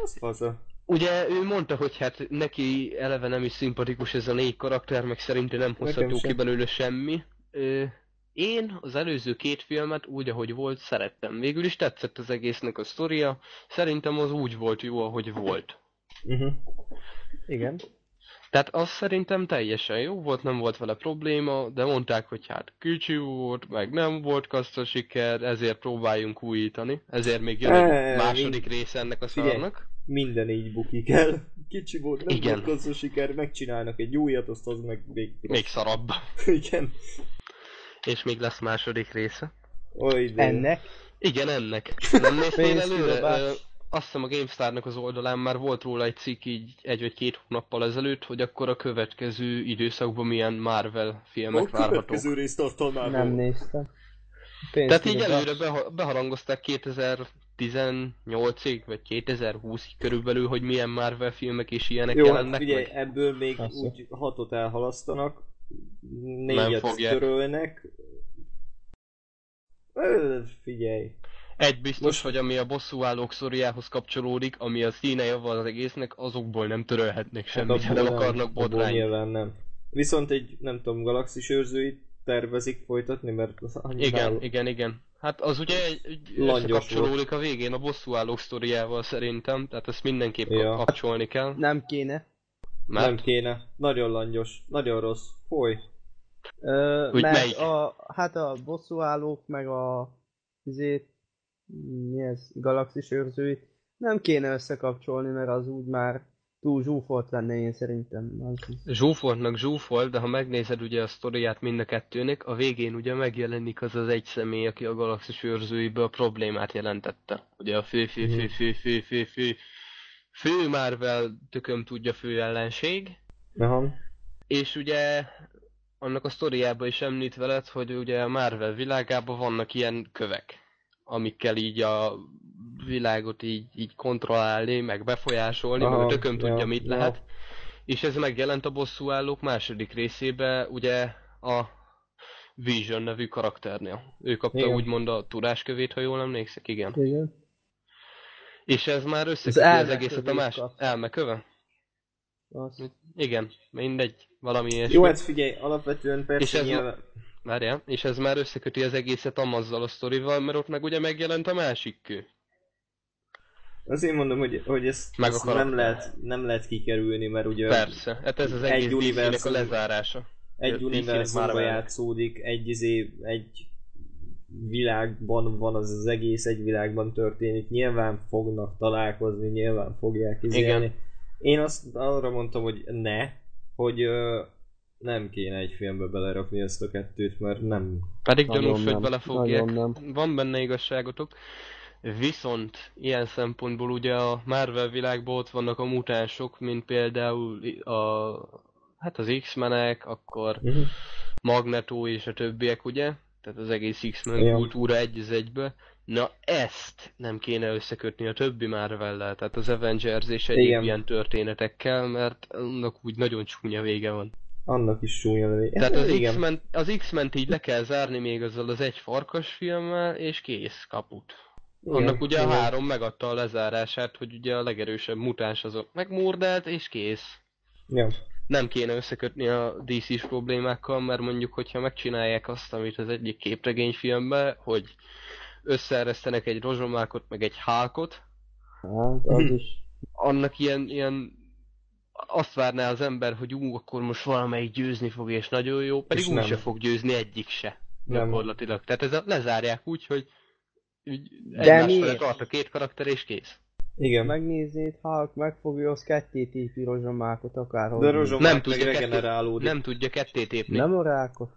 B: Az faza.
C: Ugye ő mondta, hogy hát neki eleve nem is szimpatikus ez a négy karakter, meg szerintem nem hozható ki belőle semmi. Ö, én az előző két filmet úgy, ahogy volt, szerettem. Végül is tetszett az egésznek a sztoria. Szerintem az úgy volt jó, ahogy volt.
B: Uh-huh.
D: Igen.
C: Tehát az szerintem teljesen jó volt, nem volt vele probléma, de mondták, hogy hát kicsi volt, meg nem volt kaszta siker, ezért próbáljunk újítani. Ezért még jön egy második része ennek a szarnak
B: minden így bukik el. Kicsi volt, nem Igen. volt az siker, megcsinálnak egy újat, azt az meg még...
C: Még szarabb.
B: Igen.
C: És még lesz második része.
B: Oly, de...
D: Ennek?
C: Igen, ennek. Nem néztél előre? azt hiszem a GameStar-nak az oldalán már volt róla egy cikk így egy vagy két hónappal ezelőtt, hogy akkor a következő időszakban milyen Marvel filmek a várhatók. A
B: következő részt
D: Nem néztem.
C: Tehát így előre beharangozták 2018-ig, vagy 2020-ig körülbelül, hogy milyen Marvel filmek és ilyenek
B: Jó,
C: jelennek
B: figyelj, meg. ebből még Persze. úgy hatot elhalasztanak, négyet törölnek. Figyelj.
C: Egy biztos, Most... hogy ami a bosszúállók szoriához kapcsolódik, ami a színe javval az egésznek, azokból nem törölhetnek hát semmit, hát nem akarnak botrányt.
B: Nyilván nem. Viszont egy, nem tudom, galaxis őrzőit tervezik folytatni, mert az
C: annyira... Igen, igen, igen. Hát az ugye egy, egy összekapcsolódik a végén a bosszúállók sztoriával szerintem, tehát ezt mindenképp ja. kapcsolni kell.
D: Nem kéne.
B: Mert... Nem kéne. Nagyon langyos. Nagyon rossz. Foly.
D: Ö, mert melyik? a, hát a bosszúállók meg a azért mi ez, galaxis őrzői, nem kéne összekapcsolni, mert az úgy már túl zsúfolt lenne én szerintem. Az...
C: Zsúfoltnak zsúfolt, de ha megnézed ugye a sztoriát mind a kettőnek, a végén ugye megjelenik az az egy személy, aki a galaxis őrzőiből problémát jelentette. Ugye a fő fő fő fő fő fő fő fő Marvel tököm tudja fő ellenség.
B: Aha.
C: És ugye annak a sztoriában is említ veled, hogy ugye a Marvel világában vannak ilyen kövek amikkel így a világot így, így kontrollálni, meg befolyásolni, Aha, meg a tököm tudja ja, mit ja. lehet. És ez megjelent a bosszúállók második részébe, ugye a Vision nevű karakternél. Ő kapta igen. úgymond a tudáskövét, ha jól emlékszek, igen.
D: Igen.
C: És ez már összeköti az, az egészet a más... Elmeköve?
D: Az.
C: Igen, mindegy, valami ilyesmi.
B: Jó, hát figyelj, alapvetően persze és ez nyilván...
C: Várjál, és ez már összeköti az egészet Amazzal a sztorival, mert ott meg ugye megjelent a másik kő.
B: Azért mondom, hogy, hogy ezt, meg ezt nem, lehet, nem lehet kikerülni, mert ugye...
C: Persze, hát ez az egy univerzum, a lezárása.
B: Egy univerzumban játszódik, egy, izé, egy világban van az az egész, egy világban történik. Nyilván fognak találkozni, nyilván fogják izélni. Igen. Én azt arra mondtam, hogy ne, hogy nem kéne egy filmbe belerakni ezt a kettőt, mert nem...
C: Pedig gyanús, hogy belefogják. Van benne igazságotok. Viszont ilyen szempontból ugye a Marvel világban ott vannak a mutánsok, mint például a, hát az X-menek, akkor uh-huh. Magneto és a többiek, ugye? Tehát az egész X-Men ja. kultúra egy az egybe. Na ezt nem kéne összekötni a többi Marvel-lel, tehát az Avengers és egyéb ilyen történetekkel, mert annak úgy nagyon csúnya vége van.
B: Annak is súlya lövé.
C: Tehát az X-Men, az X-Men így le kell zárni még azzal az egy farkas filmmel, és kész, kaput. Igen, Annak ugye igen. a három megadta a lezárását, hogy ugye a legerősebb mutáns azok megmordált, és kész.
B: Ja.
C: Nem kéne összekötni a DC-s problémákkal, mert mondjuk, hogyha megcsinálják azt, amit az egyik képregényfilmben, hogy összeeresztenek egy rozsomákot, meg egy hálkot,
D: hát, az is.
C: annak ilyen, ilyen azt várná az ember, hogy ú, akkor most valamelyik győzni fog, és nagyon jó, pedig úgy se fog győzni egyik se. Nem. Gyakorlatilag. Tehát ez a, lezárják úgy, hogy úgy De miért? tart a két karakter, és kész.
D: Igen. Megnézzét, Hulk megfogja, az ketté tépi rozsomákot akárhol.
B: De rozsomák nem tudja regenerálódik.
C: Nem tudja ketté tépni.
D: Nem a rákot.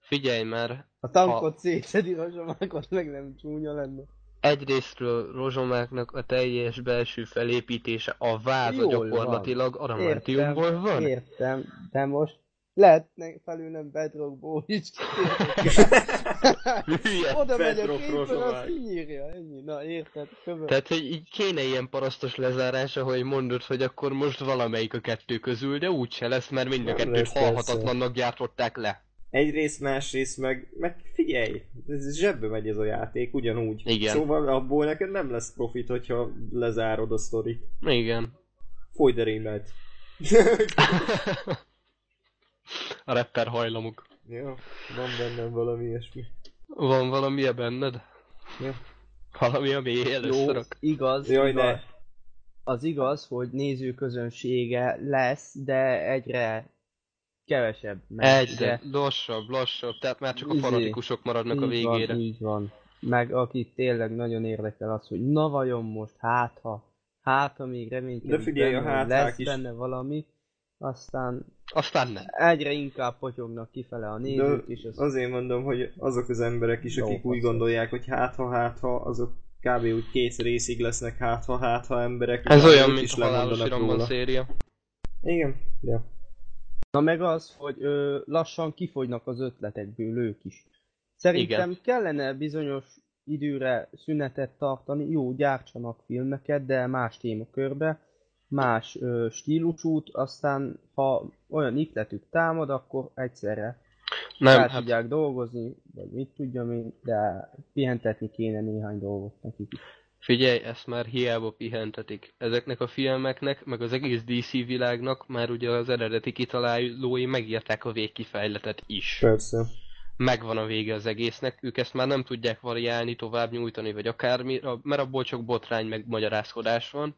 C: Figyelj már.
D: A tankot ha... szétszedi rozsomákot, meg nem csúnya lenne
C: egyrésztről rozsomáknak a teljes belső felépítése, a váza gyakorlatilag adamantiumból van.
D: Értem, de most lehetne felülnem bedrockból is. Oda megy a képben, azt kinyírja, ennyi. Na, érted? Követ.
C: Tehát, hogy így kéne ilyen parasztos lezárása, hogy mondod, hogy akkor most valamelyik a kettő közül, de úgyse lesz, mert mind a kettőt halhatatlannak gyártották le.
B: Egyrészt, másrészt meg, meg figyelj, ez zsebbe megy ez a játék, ugyanúgy.
C: Igen.
B: Szóval abból neked nem lesz profit, hogyha lezárod a sztorit.
C: Igen.
B: Folyt rímelt.
C: a rapper hajlamuk.
B: Ja, van bennem valami ilyesmi.
C: Van valami benned?
B: Ja.
C: Valami, ami
D: először. Jó, igaz,
B: Jaj,
D: igaz.
B: Ne.
D: Az igaz, hogy nézőközönsége lesz, de egyre kevesebb.
C: Egyre, lassabb, lassabb, tehát már csak a izé, fanatikusok maradnak a végére.
D: Van, így van. Meg akit tényleg nagyon érdekel az, hogy na vajon most hát ha, hát ha még reménykedik
B: De figyelj, benne, a hát
D: lesz
B: is.
D: benne valami, aztán,
C: aztán nem.
D: egyre inkább potyognak kifele a nézők is.
B: Az... Azért mondom, hogy azok az emberek is, akik Jó, úgy gondolják, hogy hát ha, hát ha, azok kb. úgy két részig lesznek hát ha, hát ha emberek.
C: Ez olyan, mint a halálos széria.
B: Igen, ja.
D: Na meg az, hogy ö, lassan kifogynak az ötletekből ők is. Szerintem Igen. kellene bizonyos időre szünetet tartani, jó, gyártsanak filmeket, de más témakörbe, más ö, stílusút, aztán ha olyan ikletük támad, akkor egyszerre nem, hát... tudják dolgozni, vagy mit tudjam én, de pihentetni kéne néhány dolgot nekik
C: Figyelj, ezt már hiába pihentetik. Ezeknek a filmeknek, meg az egész DC világnak már ugye az eredeti kitalálói megírták a végkifejletet is.
B: Persze.
C: Megvan a vége az egésznek, ők ezt már nem tudják variálni, tovább nyújtani, vagy akármi, mert abból csak botrány meg magyarázkodás van.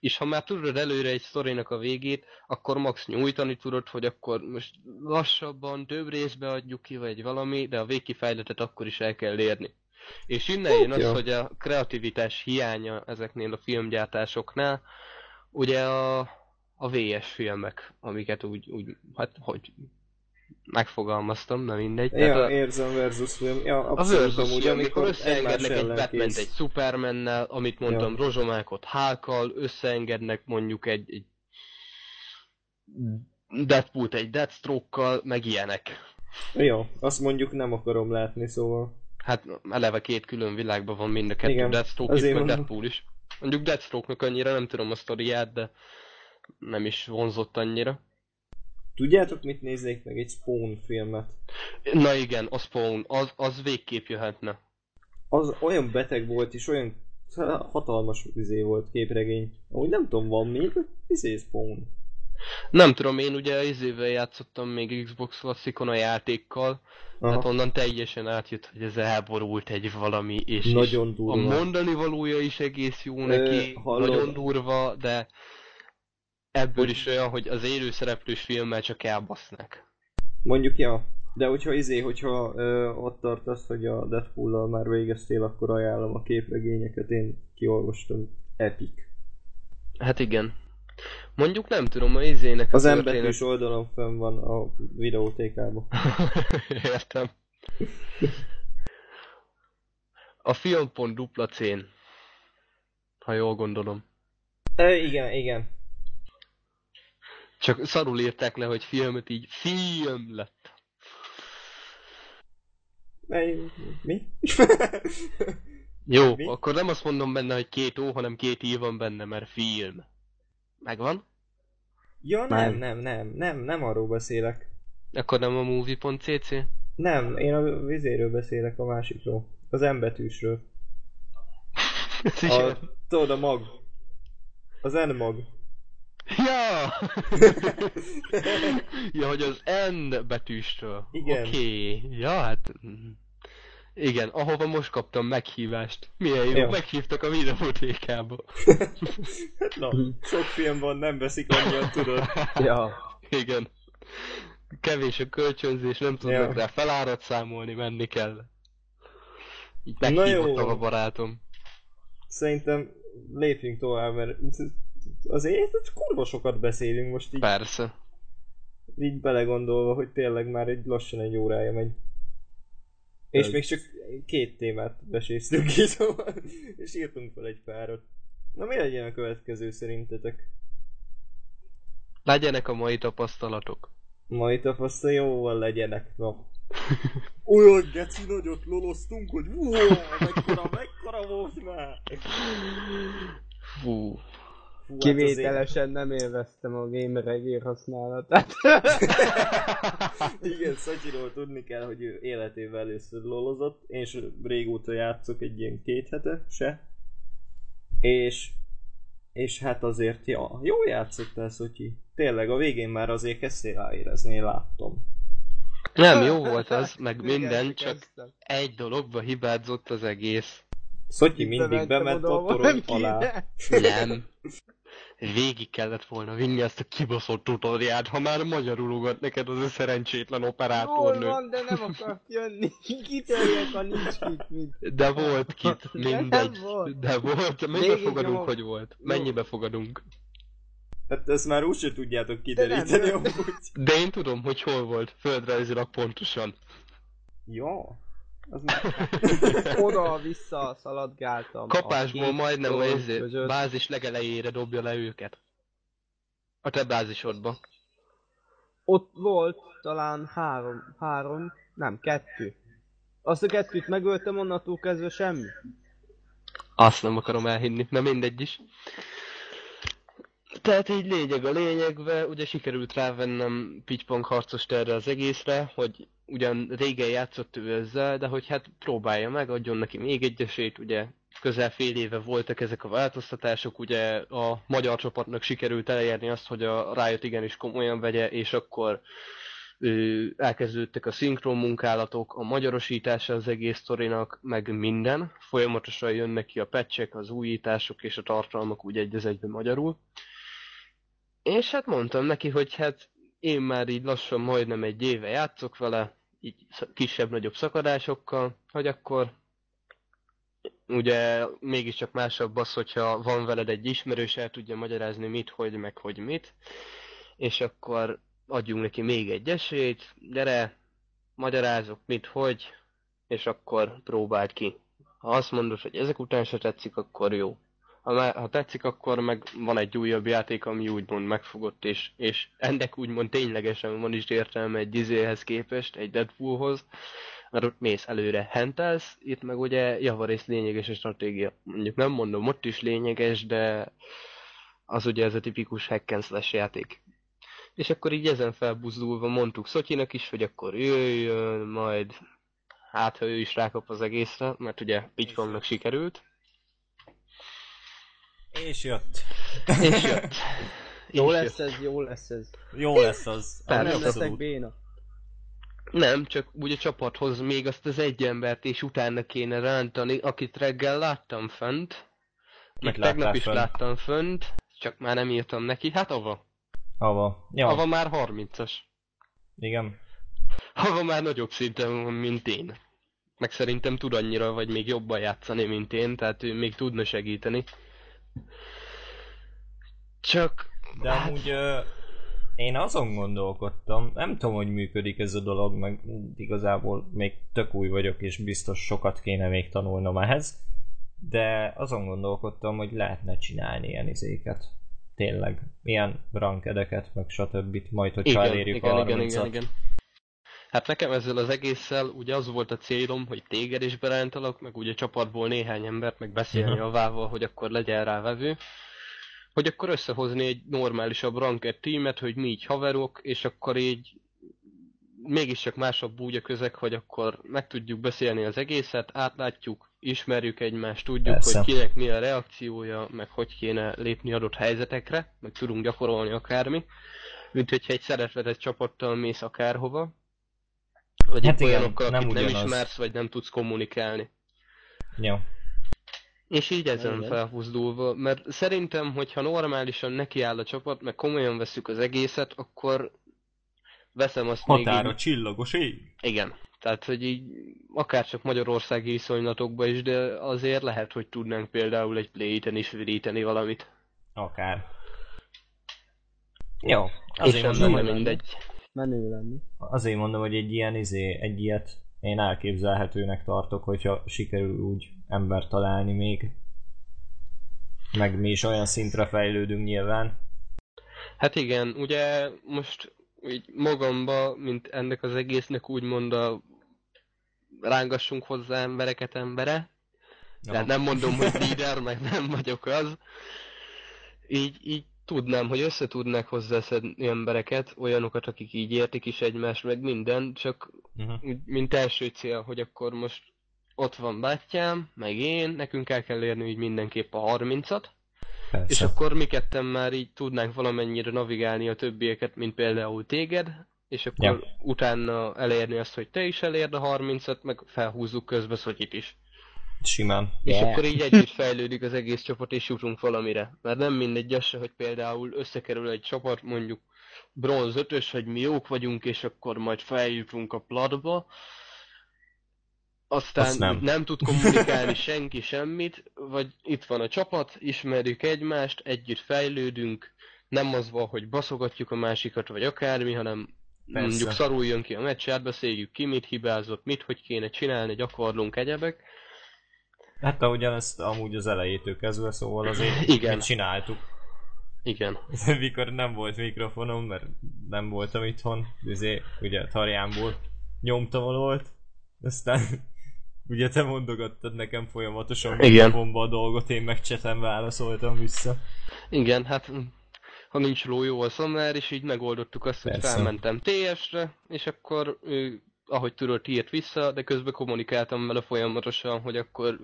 C: És ha már tudod előre egy sztorinak a végét, akkor max nyújtani tudod, hogy akkor most lassabban, több részbe adjuk ki, vagy valami, de a végkifejletet akkor is el kell érni. És innen jön az, hogy a kreativitás hiánya ezeknél a filmgyártásoknál, ugye a, a VS filmek, amiket úgy, úgy hát hogy megfogalmaztam, na mindegy.
B: Ja, a, érzem versus film. Ja,
C: abszolút a versus amúgy, film, amikor összeengednek egy batman egy Supermannel, amit mondtam, ja. rozsomákot Hulkkal, összeengednek mondjuk egy, egy Deadpool-t egy Deathstroke-kal, meg ilyenek.
B: Jó, azt mondjuk nem akarom látni, szóval.
C: Hát eleve két külön világban van mind a kettő, Igen, Deathstroke is, meg Deadpool is. Mondjuk Deathstroke-nak annyira nem tudom a sztoriát, de nem is vonzott annyira.
B: Tudjátok, mit néznék meg? Egy Spawn filmet.
C: Na igen, a Spawn, az, az végképp jöhetne.
B: Az olyan beteg volt, és olyan hatalmas izé volt képregény. Ahogy nem tudom, van még izé Spawn.
C: Nem tudom, én ugye izével játszottam még Xbox klasszikon a játékkal, Aha. hát onnan teljesen átjött, hogy ez elborult egy valami, és,
B: nagyon
C: és
B: durva.
C: a mondani valója is egész jó neki, Ö, nagyon durva, de ebből is olyan, hogy az élőszereplős filmmel csak elbasznak.
B: Mondjuk, ja. De hogyha izé, hogyha ö, ott tartasz, hogy a Deadpool-lal már végeztél, akkor ajánlom a képregényeket, én kiolvastam. Epic.
C: Hát igen. Mondjuk nem tudom, a izének
B: Az embertős oldalon fönn van a videótékában.
C: Értem. A film.dupla dupla cén. Ha jól gondolom.
B: E, igen, igen.
C: Csak szarul írták le, hogy filmet így film lett.
B: Mi?
C: Jó, Mi? akkor nem azt mondom benne, hogy két ó, hanem két í van benne, mert film. Megvan?
B: Ja, nem, nem, nem, nem, nem arról beszélek.
C: Akkor nem a movie.cc?
B: Nem, én a vizéről beszélek a másikról. Az embetűsről. a, tudod, a mag. Az N mag.
C: Ja! ja, hogy az N betűstől.
B: Igen.
C: Oké, okay. ja, hát... Igen, ahova most kaptam meghívást. Milyen jó, jó. meghívtak a videótékába.
B: Na, sok film van, nem veszik annyian, tudod.
C: ja. Igen. Kevés a kölcsönzés, nem tudnak ja. rá felárat számolni, menni kell. Így meghívottam a barátom.
B: Szerintem lépjünk tovább, mert azért kurva sokat beszélünk most így.
C: Persze.
B: Így belegondolva, hogy tényleg már egy lassan egy órája megy. És Ez... még csak két témát besésztünk ki, szóval, és írtunk fel egy párat. Na mi legyen a következő szerintetek?
C: Legyenek a mai tapasztalatok.
B: Mai tapasztalatok jóval legyenek, no. Olyan geci nagyot loloztunk, hogy wow, mekkora, mekkora volt már!
C: Fú.
D: Fú, Kivételesen hát nem élveztem a gamer egér használatát.
B: Igen, Szatyiról tudni kell, hogy ő életében először lolozott. Én is régóta játszok egy ilyen két hete, se. És, és hát azért, ja, jó játszottál, Szotyi. Tényleg, a végén már azért kezdtél ráérezni, én láttam.
C: Nem, jó volt az, meg minden, csak egy dologba hibázott az egész.
B: Szotyi mindig bement a torony alá.
C: Nem. Végig kellett volna vinni ezt a kibaszott tutoriát, ha már magyarul ugat neked az a szerencsétlen operátornő.
D: Jól van, de nem akart jönni. Kitörjek, a nincs kit, mint.
C: De volt kit, mindegy. De volt. De volt. Mennyibe fogadunk, nyomok. hogy volt? Mennyibe fogadunk?
B: Hát ezt már úgyse tudjátok kideríteni de.
C: De én tudom, hogy hol volt, földrajzilag pontosan.
B: Ja. Az
D: Oda-vissza szaladgáltam.
C: Kapásból majdnem a izé, bázis legelejére dobja le őket. A te bázisodba.
D: Ott volt talán három, három, nem, kettő. Azt a kettőt megöltem onnantól kezdve semmi.
C: Azt nem akarom elhinni, na mindegy is. Tehát így lényeg a lényegve, ugye sikerült rávennem pitypong harcos erre az egészre, hogy ugyan régen játszott ő ezzel, de hogy hát próbálja meg, adjon neki még egy esélyt, ugye közel fél éve voltak ezek a változtatások, ugye a magyar csapatnak sikerült elérni azt, hogy a Riot igenis komolyan vegye, és akkor ő, elkezdődtek a szinkron munkálatok, a magyarosítása az egész sztorinak, meg minden. Folyamatosan jönnek ki a pecsek, az újítások és a tartalmak úgy egy egyben magyarul. És hát mondtam neki, hogy hát én már így lassan majdnem egy éve játszok vele, így kisebb-nagyobb szakadásokkal, hogy akkor ugye mégiscsak másabb az, hogyha van veled egy ismerős, el tudja magyarázni mit, hogy, meg hogy mit, és akkor adjunk neki még egy esélyt, gyere, magyarázok mit, hogy, és akkor próbáld ki. Ha azt mondod, hogy ezek után se tetszik, akkor jó. Ha, ha tetszik, akkor meg van egy újabb játék, ami úgymond megfogott, és, és ennek úgymond ténylegesen van is értelme egy izéhez képest, egy Deadpoolhoz, mert ott mész előre hentelsz, itt meg ugye javarész lényeges a stratégia. Mondjuk nem mondom, ott is lényeges, de az ugye ez a tipikus hack and slash játék. És akkor így ezen felbuzdulva mondtuk Szotyinak is, hogy akkor jöjjön, majd hát ha ő is rákap az egészre, mert ugye Pitfongnak sikerült.
B: És jött.
C: És jött.
D: jó lesz jött. ez, jó lesz ez.
B: Jó lesz az.
D: Nem leszek béna.
C: Nem, csak úgy a csapathoz még azt az egy embert, és utána kéne rántani, akit reggel láttam fönt. Meg tegnap is fönt? láttam fönt, csak már nem írtam neki, hát ava.
B: Ava.
C: Ja. Ava már 30-as.
B: Igen.
C: Ava már nagyobb szinten van, mint én. Meg szerintem tud annyira, vagy még jobban játszani, mint én, tehát ő még tudna segíteni. Csak...
B: De hát... amúgy uh, én azon gondolkodtam, nem tudom, hogy működik ez a dolog, meg igazából még tök új vagyok, és biztos sokat kéne még tanulnom ehhez, de azon gondolkodtam, hogy lehetne csinálni ilyen izéket. Tényleg, ilyen rankedeket, meg stb. majd, hogy igen, elérjük igen, a igen, igen, igen.
C: Hát nekem ezzel az egésszel ugye az volt a célom, hogy téged is berántalak, meg ugye csapatból néhány embert, meg beszélni uh-huh. avával, hogy akkor legyen rá vevő hogy akkor összehozni egy normálisabb ranked tímet, hogy mi így haverok, és akkor így mégiscsak másabb úgy a közeg, hogy akkor meg tudjuk beszélni az egészet, átlátjuk, ismerjük egymást, tudjuk, Persze. hogy kinek mi a reakciója, meg hogy kéne lépni adott helyzetekre, meg tudunk gyakorolni akármi, mint hogyha egy szeretvetett csapattal mész akárhova, vagy hát olyanokkal, akit nem, nem ismersz, vagy nem tudsz kommunikálni.
B: Jó.
C: És így ezen felhúzdulva, mert szerintem, hogyha normálisan nekiáll a csapat, meg komolyan veszük az egészet, akkor veszem azt
B: Határa
C: még
B: így... csillagos ég.
C: Igen. Tehát, hogy így akár csak magyarországi viszonylatokban is, de azért lehet, hogy tudnánk például egy play is viríteni valamit.
B: Akár. Jó.
C: Azért mondom, hogy mindegy.
D: Menő lenni.
B: Azért mondom, hogy egy ilyen izé, egy ilyet én elképzelhetőnek tartok, hogyha sikerül úgy ember találni még. Meg mi is olyan szintre fejlődünk nyilván.
C: Hát igen, ugye most így magamba, mint ennek az egésznek úgymond a rángassunk hozzá embereket embere. Tehát nem mondom, hogy líder, meg nem vagyok az. Így, így tudnám, hogy össze tudnak hozzászedni embereket, olyanokat, akik így értik is egymást, meg minden, csak uh-huh. mint első cél, hogy akkor most ott van bátyám, meg én, nekünk el kell érni így mindenképp a 30-at, Persze. és akkor mi ketten már így tudnánk valamennyire navigálni a többieket, mint például téged, és akkor ja. utána elérni azt, hogy te is elérd a 30-at, meg felhúzzuk közbe Szotyit is.
B: Simán.
C: És yeah. akkor így együtt fejlődik az egész csapat, és jutunk valamire. Mert nem mindegy az se, hogy például összekerül egy csapat, mondjuk bronz 5 hogy mi jók vagyunk, és akkor majd feljutunk a platba, aztán nem. nem tud kommunikálni senki semmit, vagy itt van a csapat, ismerjük egymást, együtt fejlődünk, nem az van, hogy baszogatjuk a másikat, vagy akármi, hanem Persze. mondjuk szarul jön ki a meccs, átbeszéljük ki, mit hibázott, mit, hogy kéne csinálni, gyakorlunk egyebek,
B: Hát ahogyan ezt amúgy az elejétől kezdve, szóval azért Igen. csináltuk.
C: Igen.
B: Mikor nem volt mikrofonom, mert nem voltam itthon, azért ugye Tarjánból nyomtam volt, Aztán ugye te mondogattad nekem folyamatosan Igen. a dolgot, én meg csetem válaszoltam vissza.
C: Igen, hát ha nincs ló, jó a szomár, és így megoldottuk azt, Persze. hogy felmentem TS-re, és akkor ő, ahogy tudott, írt vissza, de közben kommunikáltam vele folyamatosan, hogy akkor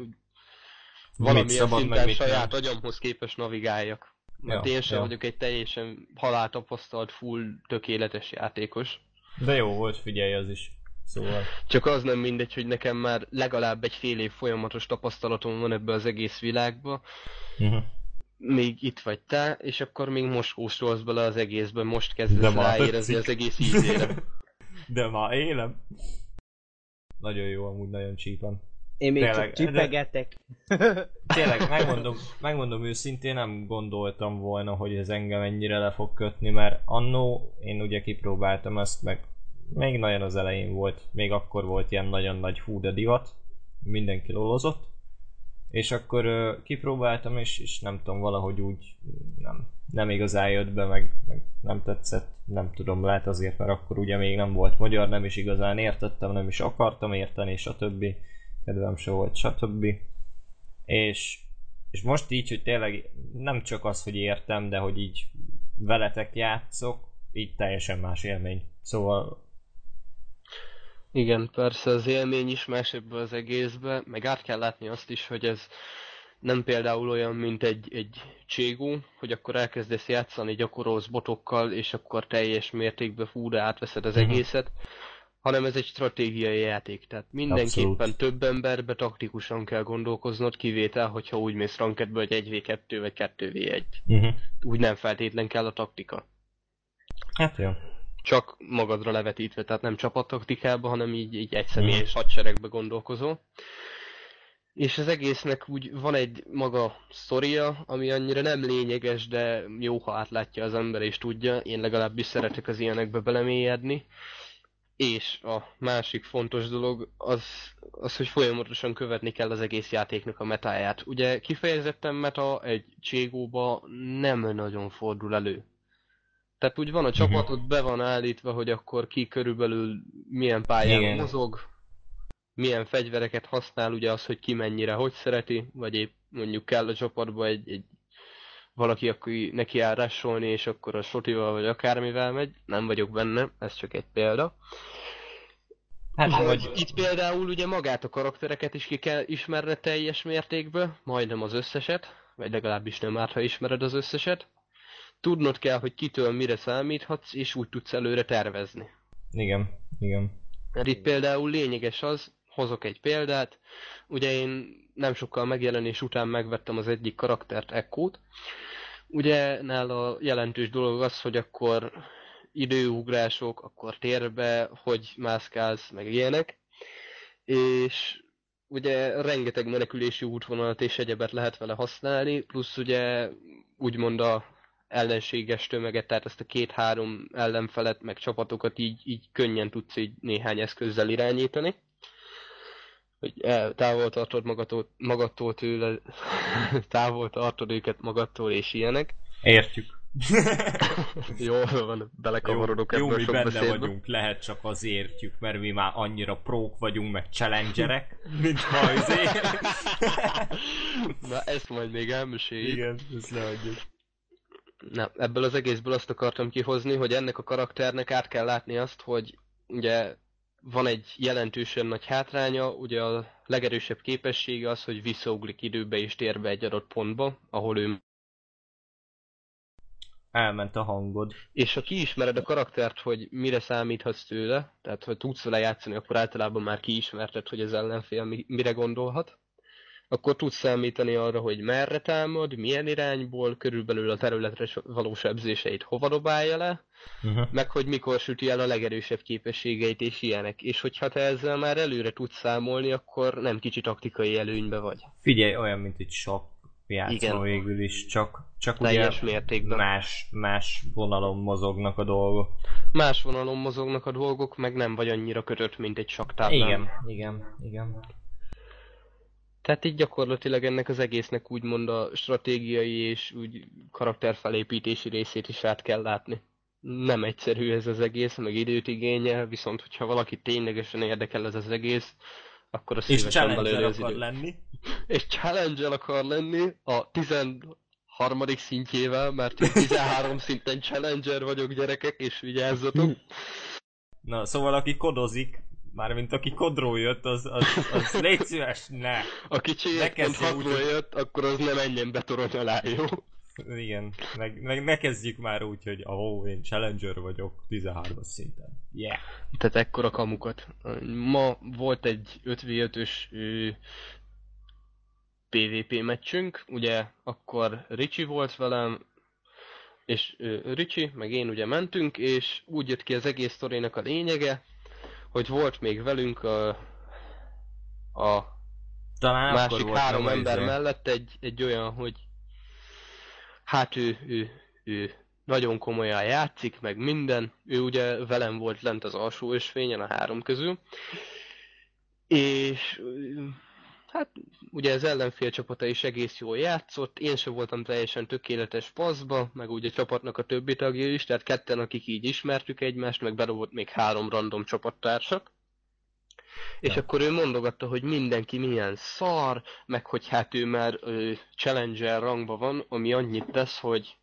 C: valamilyen szinten saját nem. agyamhoz képes navigáljak. Mert ja, én sem ja. vagyok egy teljesen haláltapasztalt, full tökéletes játékos.
B: De jó volt, figyelj az is. Szóval...
C: Csak az nem mindegy, hogy nekem már legalább egy fél év folyamatos tapasztalatom van ebbe az egész világba. Uh-huh. Még itt vagy te, és akkor még most kóstolsz bele az egészben, most kezdesz ráérezni az egész ízére.
B: De ma élem. Nagyon jó, amúgy nagyon csípan.
D: Én még Tényleg, csak csipegetek.
B: De... Tényleg, megmondom, megmondom őszintén, nem gondoltam volna, hogy ez engem ennyire le fog kötni, mert annó én ugye kipróbáltam ezt, meg még nagyon az elején volt, még akkor volt ilyen nagyon nagy hú de divat, mindenki lolozott, és akkor uh, kipróbáltam, és, és nem tudom, valahogy úgy nem, nem igazán jött be, meg, meg nem tetszett, nem tudom, lehet azért, mert akkor ugye még nem volt magyar, nem is igazán értettem, nem is akartam érteni, és a többi kedvem se volt, stb. És, és most így, hogy tényleg nem csak az, hogy értem, de hogy így veletek játszok, így teljesen más élmény. Szóval
C: igen, persze az élmény is más ebbe az egészbe, meg át kell látni azt is, hogy ez nem például olyan, mint egy, egy cségó, hogy akkor elkezdesz játszani, gyakorolsz botokkal, és akkor teljes mértékben fúra átveszed az uh-huh. Hanem ez egy stratégiai játék. Tehát mindenképpen Abszolút. több emberbe taktikusan kell gondolkoznod, kivétel, hogyha úgy mész rankedbe, hogy 1v2 vagy 2v1. Uh-huh. Mhm. Úgy nem feltétlen kell a taktika.
B: Hát jó.
C: Csak magadra levetítve, tehát nem csapattaktikába, hanem így, így egy személyes uh-huh. hadseregbe gondolkozol. És az egésznek úgy van egy maga sztoria, ami annyira nem lényeges, de jó, ha átlátja az ember és tudja. Én legalábbis szeretek az ilyenekbe belemélyedni. És a másik fontos dolog az, az, hogy folyamatosan követni kell az egész játéknak a metáját. Ugye kifejezetten meta egy cségóba nem nagyon fordul elő. Tehát úgy van a csapatot, be van állítva, hogy akkor ki körülbelül milyen pályán Igen. mozog, milyen fegyvereket használ, ugye az, hogy ki mennyire, hogy szereti, vagy épp mondjuk kell a csapatba egy, egy valaki, aki neki áll rásolni, és akkor a sotival vagy akármivel megy. Nem vagyok benne, ez csak egy példa. Hát, vagy itt például ugye magát a karaktereket is ki kell ismerni teljes mértékben, majdnem az összeset, vagy legalábbis nem árt, ha ismered az összeset. Tudnod kell, hogy kitől mire számíthatsz, és úgy tudsz előre tervezni.
B: Igen, igen.
C: Mert itt például lényeges az, hozok egy példát, ugye én nem sokkal megjelenés után megvettem az egyik karaktert, Ekkót. Ugye nála jelentős dolog az, hogy akkor időugrások, akkor térbe, hogy mászkálsz, meg ilyenek. És ugye rengeteg menekülési útvonalat és egyebet lehet vele használni, plusz ugye úgymond a ellenséges tömeget, tehát ezt a két-három ellenfelet, meg csapatokat így, így könnyen tudsz így néhány eszközzel irányítani hogy el, távol tartod magadtól, magadtól tőle, távol tartod őket magadtól és ilyenek.
B: Értjük.
C: jó, van, belekavarodok
B: jó, jó, mi benne beszédbe. vagyunk, lehet csak az értjük, mert mi már annyira prók vagyunk, meg challengerek, mint hajzé.
C: Na, ezt majd még elmeséljük.
B: Igen, ezt leadjuk.
C: Na, ebből az egészből azt akartam kihozni, hogy ennek a karakternek át kell látni azt, hogy ugye van egy jelentősen nagy hátránya, ugye a legerősebb képessége az, hogy visszauglik időbe és térbe egy adott pontba, ahol ő
B: elment a hangod.
C: És ha kiismered a karaktert, hogy mire számíthatsz tőle, tehát hogy tudsz vele játszani, akkor általában már kiismerted, hogy az ellenfél mire gondolhat akkor tudsz számítani arra, hogy merre támad, milyen irányból, körülbelül a területre való sebzéseit hova dobálja le, uh-huh. meg hogy mikor süti el a legerősebb képességeit és ilyenek. És hogyha te ezzel már előre tudsz számolni, akkor nem kicsi taktikai előnybe vagy.
B: Figyelj, olyan, mint egy sok játszó végül is, csak, csak
C: ugye mértékben.
B: Más, más vonalon mozognak a dolgok.
C: Más vonalon mozognak a dolgok, meg nem vagy annyira kötött, mint egy saktáblán.
B: Igen, igen, igen.
C: Tehát így gyakorlatilag ennek az egésznek úgymond a stratégiai és úgy karakterfelépítési részét is át kell látni. nem egyszerű ez az egész, meg időt igényel, viszont hogyha valaki ténylegesen érdekel ez az egész, akkor a
B: belőle az akar időt. lenni.
C: És challenge akar lenni a 13. szintjével, mert én 13 szinten challenger vagyok gyerekek, és vigyázzatok.
B: Na, szóval aki kodozik, Mármint aki kodról jött, az, az, az légy szíves, ne!
C: Aki csélyek.6-ról jött, akkor az nem menjen be torony alá, jó?
B: Igen, meg, meg ne kezdjük már úgy, hogy ahó, én Challenger vagyok 13 szinten. Yeah!
C: Tehát ekkora kamukat. Ma volt egy 5v5-ös PvP meccsünk, ugye akkor Ricsi volt velem, és uh, Ricsi, meg én ugye mentünk, és úgy jött ki az egész sztorinak a lényege, hogy volt még velünk a, a Talán másik három ember izé. mellett egy, egy olyan, hogy hát ő, ő, ő nagyon komolyan játszik, meg minden. Ő ugye velem volt lent az alsó ösvényen a három közül. És hát ugye az ellenfél csapata is egész jól játszott, én sem voltam teljesen tökéletes paszba, meg ugye a csapatnak a többi tagja is, tehát ketten, akik így ismertük egymást, meg bedobott még három random csapattársak. És ja. akkor ő mondogatta, hogy mindenki milyen szar, meg hogy hát ő már ö, Challenger rangban van, ami annyit tesz, hogy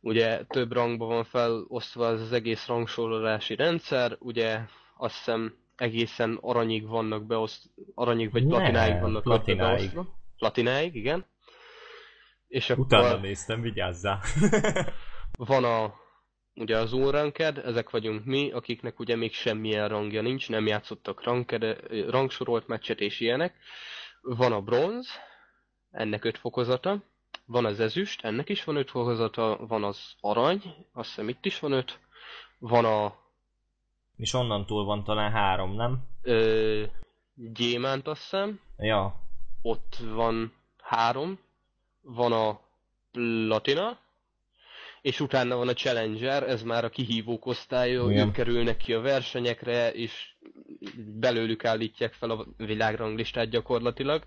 C: ugye több rangban van felosztva az, az egész rangsorolási rendszer, ugye azt hiszem egészen aranyig vannak beoszt, aranyig vagy platináig vannak
B: platináig. beosztva.
C: Platináig, igen.
B: És akkor Utána néztem, vigyázzál.
C: van a ugye az Unranked, ezek vagyunk mi, akiknek ugye még semmilyen rangja nincs, nem játszottak ranked, rangsorolt meccset és ilyenek. Van a bronz, ennek öt fokozata, van az ezüst, ennek is van öt fokozata, van az arany, azt hiszem itt is van öt, van a...
B: És onnantól van talán három, nem?
C: Ö, gyémánt azt hiszem.
B: Ja.
C: Ott van három, van a platina, és utána van a Challenger, ez már a kihívók osztálya, ők kerülnek ki a versenyekre, és belőlük állítják fel a világranglistát gyakorlatilag.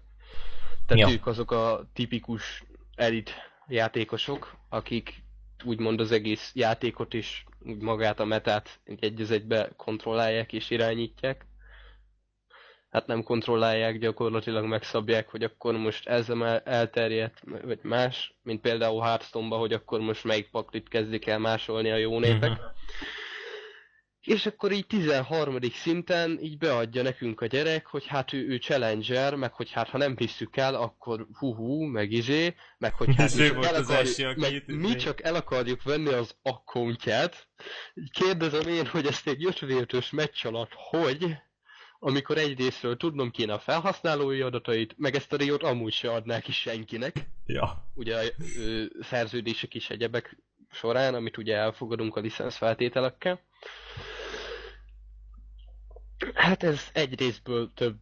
C: Tehát ja. ők azok a tipikus elit játékosok, akik úgymond az egész játékot is, magát a metát egy az egybe kontrollálják és irányítják hát nem kontrollálják, gyakorlatilag megszabják, hogy akkor most ez elterjedt, vagy más, mint például hearthstone hogy akkor most melyik paklit kezdik el másolni a jó népek. Uh-huh. És akkor így 13. szinten így beadja nekünk a gyerek, hogy hát ő, ő challenger, meg hogy hát ha nem hisszük el, akkor hú-hú, meg izé, meg hogy hát mi csak, el akarjuk, meg mi izé. csak el akarjuk venni az accountját. Kérdezem én, hogy ezt egy 5 meccs alatt hogy, amikor egyrésztről tudnom kéne a felhasználói adatait, meg ezt a riót amúgy se adná ki senkinek.
B: Ja.
C: Ugye a ö, szerződések is egyebek során, amit ugye elfogadunk a licensz feltételekkel. Hát ez egy részből több,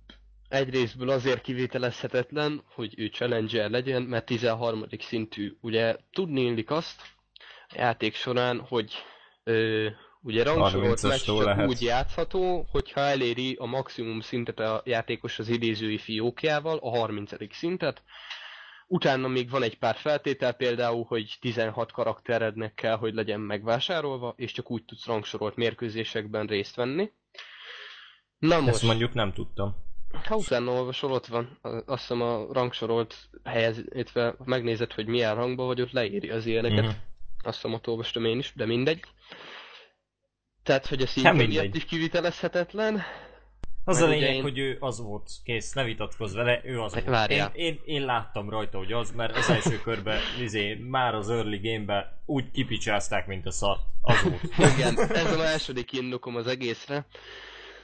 C: egy részből azért kivételezhetetlen, hogy ő challenger legyen, mert 13. szintű. Ugye tudni illik azt a játék során, hogy ö, Ugye rangsorolt meccs csak lehet. úgy játszható, hogyha eléri a maximum szintet a játékos az idézői fiókjával, a 30. szintet. Utána még van egy pár feltétel, például, hogy 16 karakterednek kell, hogy legyen megvásárolva, és csak úgy tudsz rangsorolt mérkőzésekben részt venni.
B: Na most... Ezt mondjuk nem tudtam.
C: Ha utána olvasol, ott van. Azt hiszem a rangsorolt helyez, illetve megnézed, hogy milyen rangban vagy, ott leíri az ilyeneket. Mm-hmm. Azt hiszem, ott olvastam én is, de mindegy. Tehát, hogy a szintén miatt is kivitelezhetetlen.
B: Az a lényeg, én... hogy ő az volt, kész, ne vitatkozz vele, ő az volt. Én, én, én, láttam rajta, hogy az, mert az első körben, izé, már az early game úgy kipicsázták, mint a szart. Az volt.
C: Igen, ez a második indokom az egészre.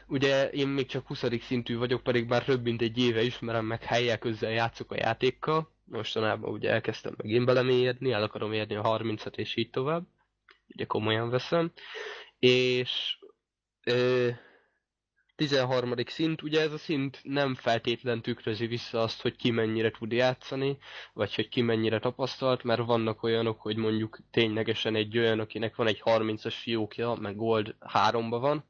C: Ugye én még csak 20. szintű vagyok, pedig már több mint egy éve ismerem meg helyek közel játszok a játékkal. Mostanában ugye elkezdtem meg én belemélyedni, el akarom érni a 30-at és így tovább. Ugye komolyan veszem és ö, 13. szint, ugye ez a szint nem feltétlen tükrözi vissza azt, hogy ki mennyire tud játszani, vagy hogy ki mennyire tapasztalt, mert vannak olyanok, hogy mondjuk ténylegesen egy olyan, akinek van egy 30-as fiókja, meg Gold 3-ba van,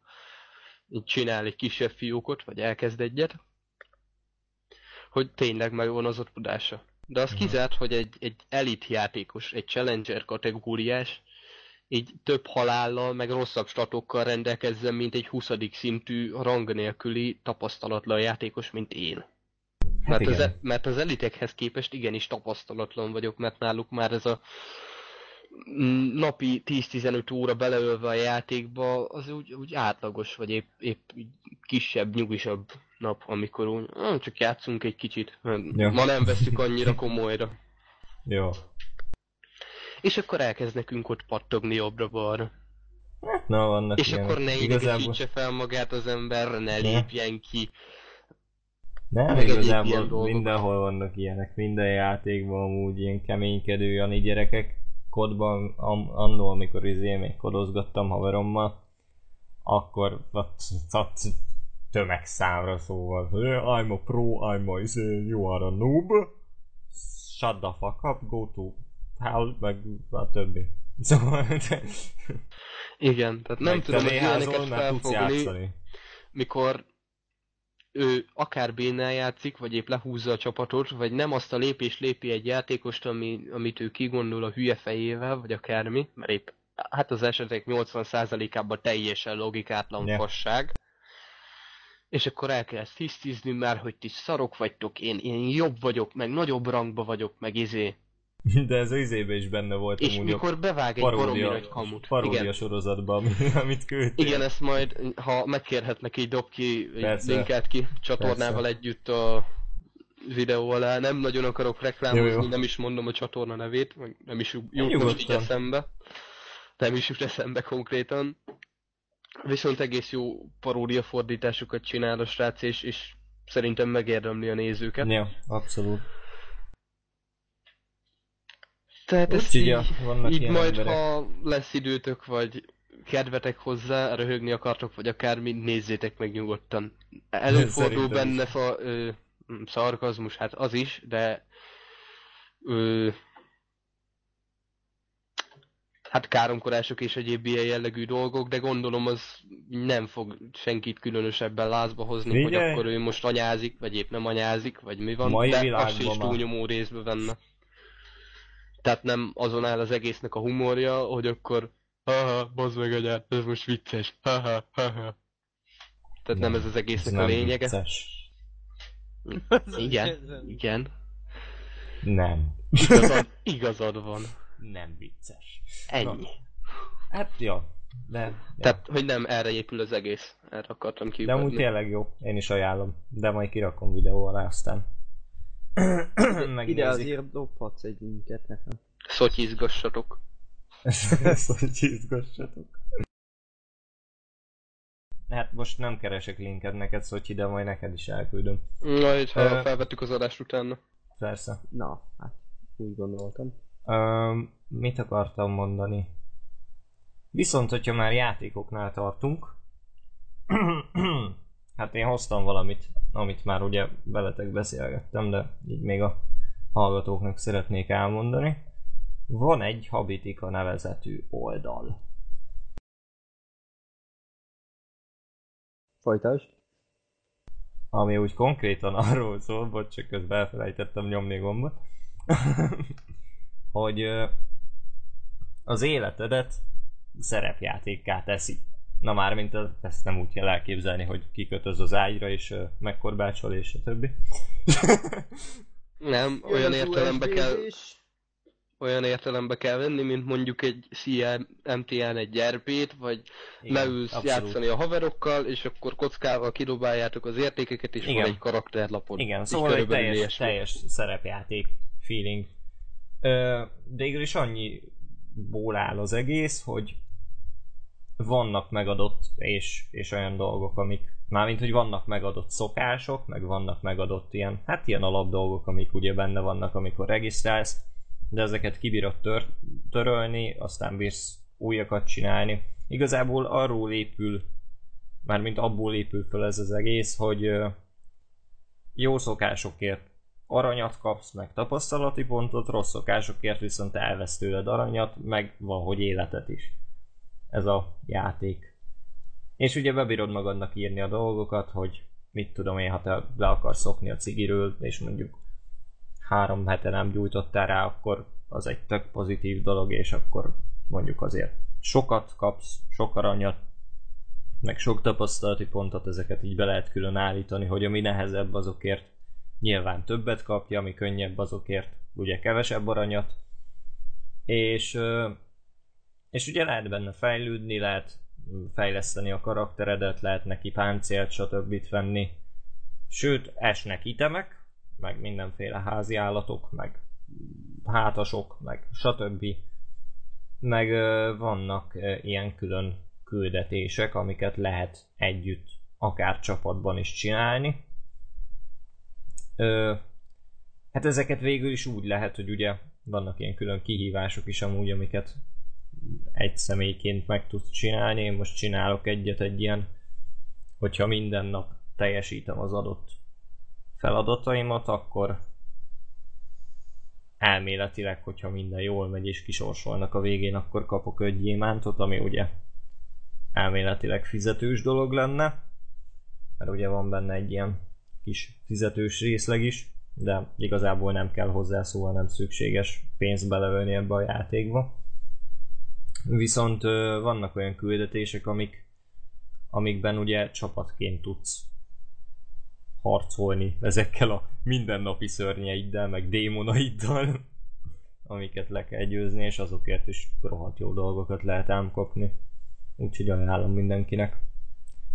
C: így csinál egy kisebb fiókot, vagy elkezd egyet, hogy tényleg megvan az ott tudása. De az mhm. kizárt, hogy egy, egy elit játékos, egy challenger kategóriás így több halállal, meg rosszabb statokkal rendelkezzen, mint egy 20. szintű rang nélküli tapasztalatlan játékos, mint én. Hát mert, az, e- mert az elitekhez képest igenis tapasztalatlan vagyok, mert náluk már ez a napi 10-15 óra beleölve a játékba, az úgy, úgy átlagos, vagy épp, épp kisebb, nyugisabb nap, amikor úgy, csak játszunk egy kicsit. Ja. Ma nem veszük annyira komolyra.
B: Jó.
C: És akkor elkezd nekünk ott pattogni jobbra-balra.
B: Hát, na, vannak
C: És ilyenek. akkor ne idegesítse fel magát az ember, ne lépjen ki.
B: Nem, Meg igazából mindenhol vannak ilyenek, minden játékban amúgy ilyen keménykedő Jani gyerekek. Kodban, annó, amikor izé még kodozgattam haverommal, akkor ott, ott tömegszámra szóval. I'm a pro, I'm a izé, you are a noob. Shut the fuck up, go to hell, meg a többi. Szóval...
C: Igen, tehát nem tudom, hogy ilyeneket felfogni, mikor ő akár bénnel játszik, vagy épp lehúzza a csapatot, vagy nem azt a lépés lépi egy játékost, ami, amit ő kigondol a hülye fejével, vagy akármi, mert épp hát az esetek 80%-ában teljesen logikátlan yeah. fasság. És akkor elkezd hisztizni már, hogy ti szarok vagytok, én, én jobb vagyok, meg nagyobb rangba vagyok, meg izé.
B: De ez az izébe is benne volt
C: És mikor bevág egy baromi nagy kamut.
B: Paródia Igen. sorozatban, amit küldtél.
C: Igen, ezt majd, ha megkérhetnek, így dob ki, egy linket ki csatornával Persze. együtt a videó alá. Nem nagyon akarok reklámozni, jó, jó. nem is mondom a csatorna nevét, nem is jut most így eszembe. Nem is jut eszembe konkrétan. Viszont egész jó paródia fordításokat csinál a srác, és, és szerintem megérdemli a nézőket.
B: Ja, abszolút.
C: Tehát ezt így, vannak így majd, emberek. ha lesz időtök, vagy kedvetek hozzá, röhögni akartok, vagy akármi, nézzétek meg nyugodtan. Előfordul benne fa, ö, szarkazmus, hát az is, de ö, hát káromkorások és egyéb ilyen jellegű dolgok, de gondolom az nem fog senkit különösebben lázba hozni, Figyelj. hogy akkor ő most anyázik, vagy épp nem anyázik, vagy mi van, Mai de az is túlnyomó részbe venne. Tehát nem azon áll az egésznek a humorja, hogy akkor haha, bazd meg agyát, ez most vicces, haha, haha. Tehát nem, nem ez az egésznek ez a lényege. Vicces. Igen, igen.
B: Nem.
C: Igazad, igazad van.
B: Nem vicces.
C: Ennyi. Na.
B: Hát jó. De, ja.
C: Tehát, hogy nem erre épül az egész. Erre akartam kiugodni.
B: De úgy tényleg jó. Én is ajánlom. De majd kirakom videó alá aztán.
D: Ide azért dobhatsz egy linket nekem.
C: Szotyizgassatok.
B: Szotyizgassatok. Hát most nem keresek linket neked, Szotyi, de majd neked is elküldöm.
C: Na, így ha uh, felvettük az adást utána.
B: Persze.
D: Na, hát úgy gondoltam.
B: Uh, mit akartam mondani? Viszont, hogyha már játékoknál tartunk, hát én hoztam valamit, amit már ugye veletek beszélgettem, de így még a hallgatóknak szeretnék elmondani. Van egy Habitika nevezetű oldal.
D: Folytasd.
B: Ami úgy konkrétan arról szól, bocs, csak közben elfelejtettem nyomni gombot, hogy az életedet szerepjátékká teszi. Na már, mint ezt nem úgy kell elképzelni, hogy kikötöz az ágyra és uh, megkorbácsol és a többi.
C: nem, olyan értelembe kell... Olyan értelembe kell venni, mint mondjuk egy CMTN egy RP-t, vagy Igen, leülsz abszolút. játszani a haverokkal, és akkor kockával kidobáljátok az értékeket, és Igen. van egy karakterlapod.
B: Igen, szóval egy teljes, teljes szerepjáték feeling. Ö, de is annyi ból áll az egész, hogy vannak megadott és, és olyan dolgok, amik mármint, hogy vannak megadott szokások, meg vannak megadott ilyen, hát ilyen alap dolgok, amik ugye benne vannak, amikor regisztrálsz, de ezeket kibírod tör, törölni, aztán bírsz újakat csinálni. Igazából arról épül, mármint abból épül fel ez az egész, hogy jó szokásokért aranyat kapsz, meg tapasztalati pontot, rossz szokásokért viszont elvesz tőled aranyat, meg valahogy életet is ez a játék. És ugye bebírod magadnak írni a dolgokat, hogy mit tudom én, ha te le akarsz szokni a cigiről, és mondjuk három hete nem gyújtottál rá, akkor az egy tök pozitív dolog, és akkor mondjuk azért sokat kapsz, sok aranyat, meg sok tapasztalati pontot, ezeket így be lehet külön állítani, hogy ami nehezebb azokért nyilván többet kapja, ami könnyebb azokért ugye kevesebb aranyat, és, és ugye lehet benne fejlődni, lehet fejleszteni a karakteredet, lehet neki páncélt, stb. venni. Sőt, esnek itemek, meg mindenféle házi állatok, meg hátasok, meg stb. Meg vannak ilyen külön küldetések, amiket lehet együtt, akár csapatban is csinálni. Hát ezeket végül is úgy lehet, hogy ugye vannak ilyen külön kihívások is amúgy, amiket egy személyként meg tudsz csinálni. Én most csinálok egyet egy ilyen, hogyha minden nap teljesítem az adott feladataimat, akkor elméletileg, hogyha minden jól megy és kisorsolnak a végén, akkor kapok egy gyémántot, ami ugye elméletileg fizetős dolog lenne, mert ugye van benne egy ilyen kis fizetős részleg is, de igazából nem kell hozzá, szóval nem szükséges pénzt beleölni ebbe a játékba. Viszont vannak olyan küldetések, amik, amikben ugye csapatként tudsz harcolni ezekkel a mindennapi szörnyeiddel, meg démonaiddal, amiket le kell győzni, és azokért is rohadt jó dolgokat lehet ám kapni. Úgyhogy ajánlom mindenkinek.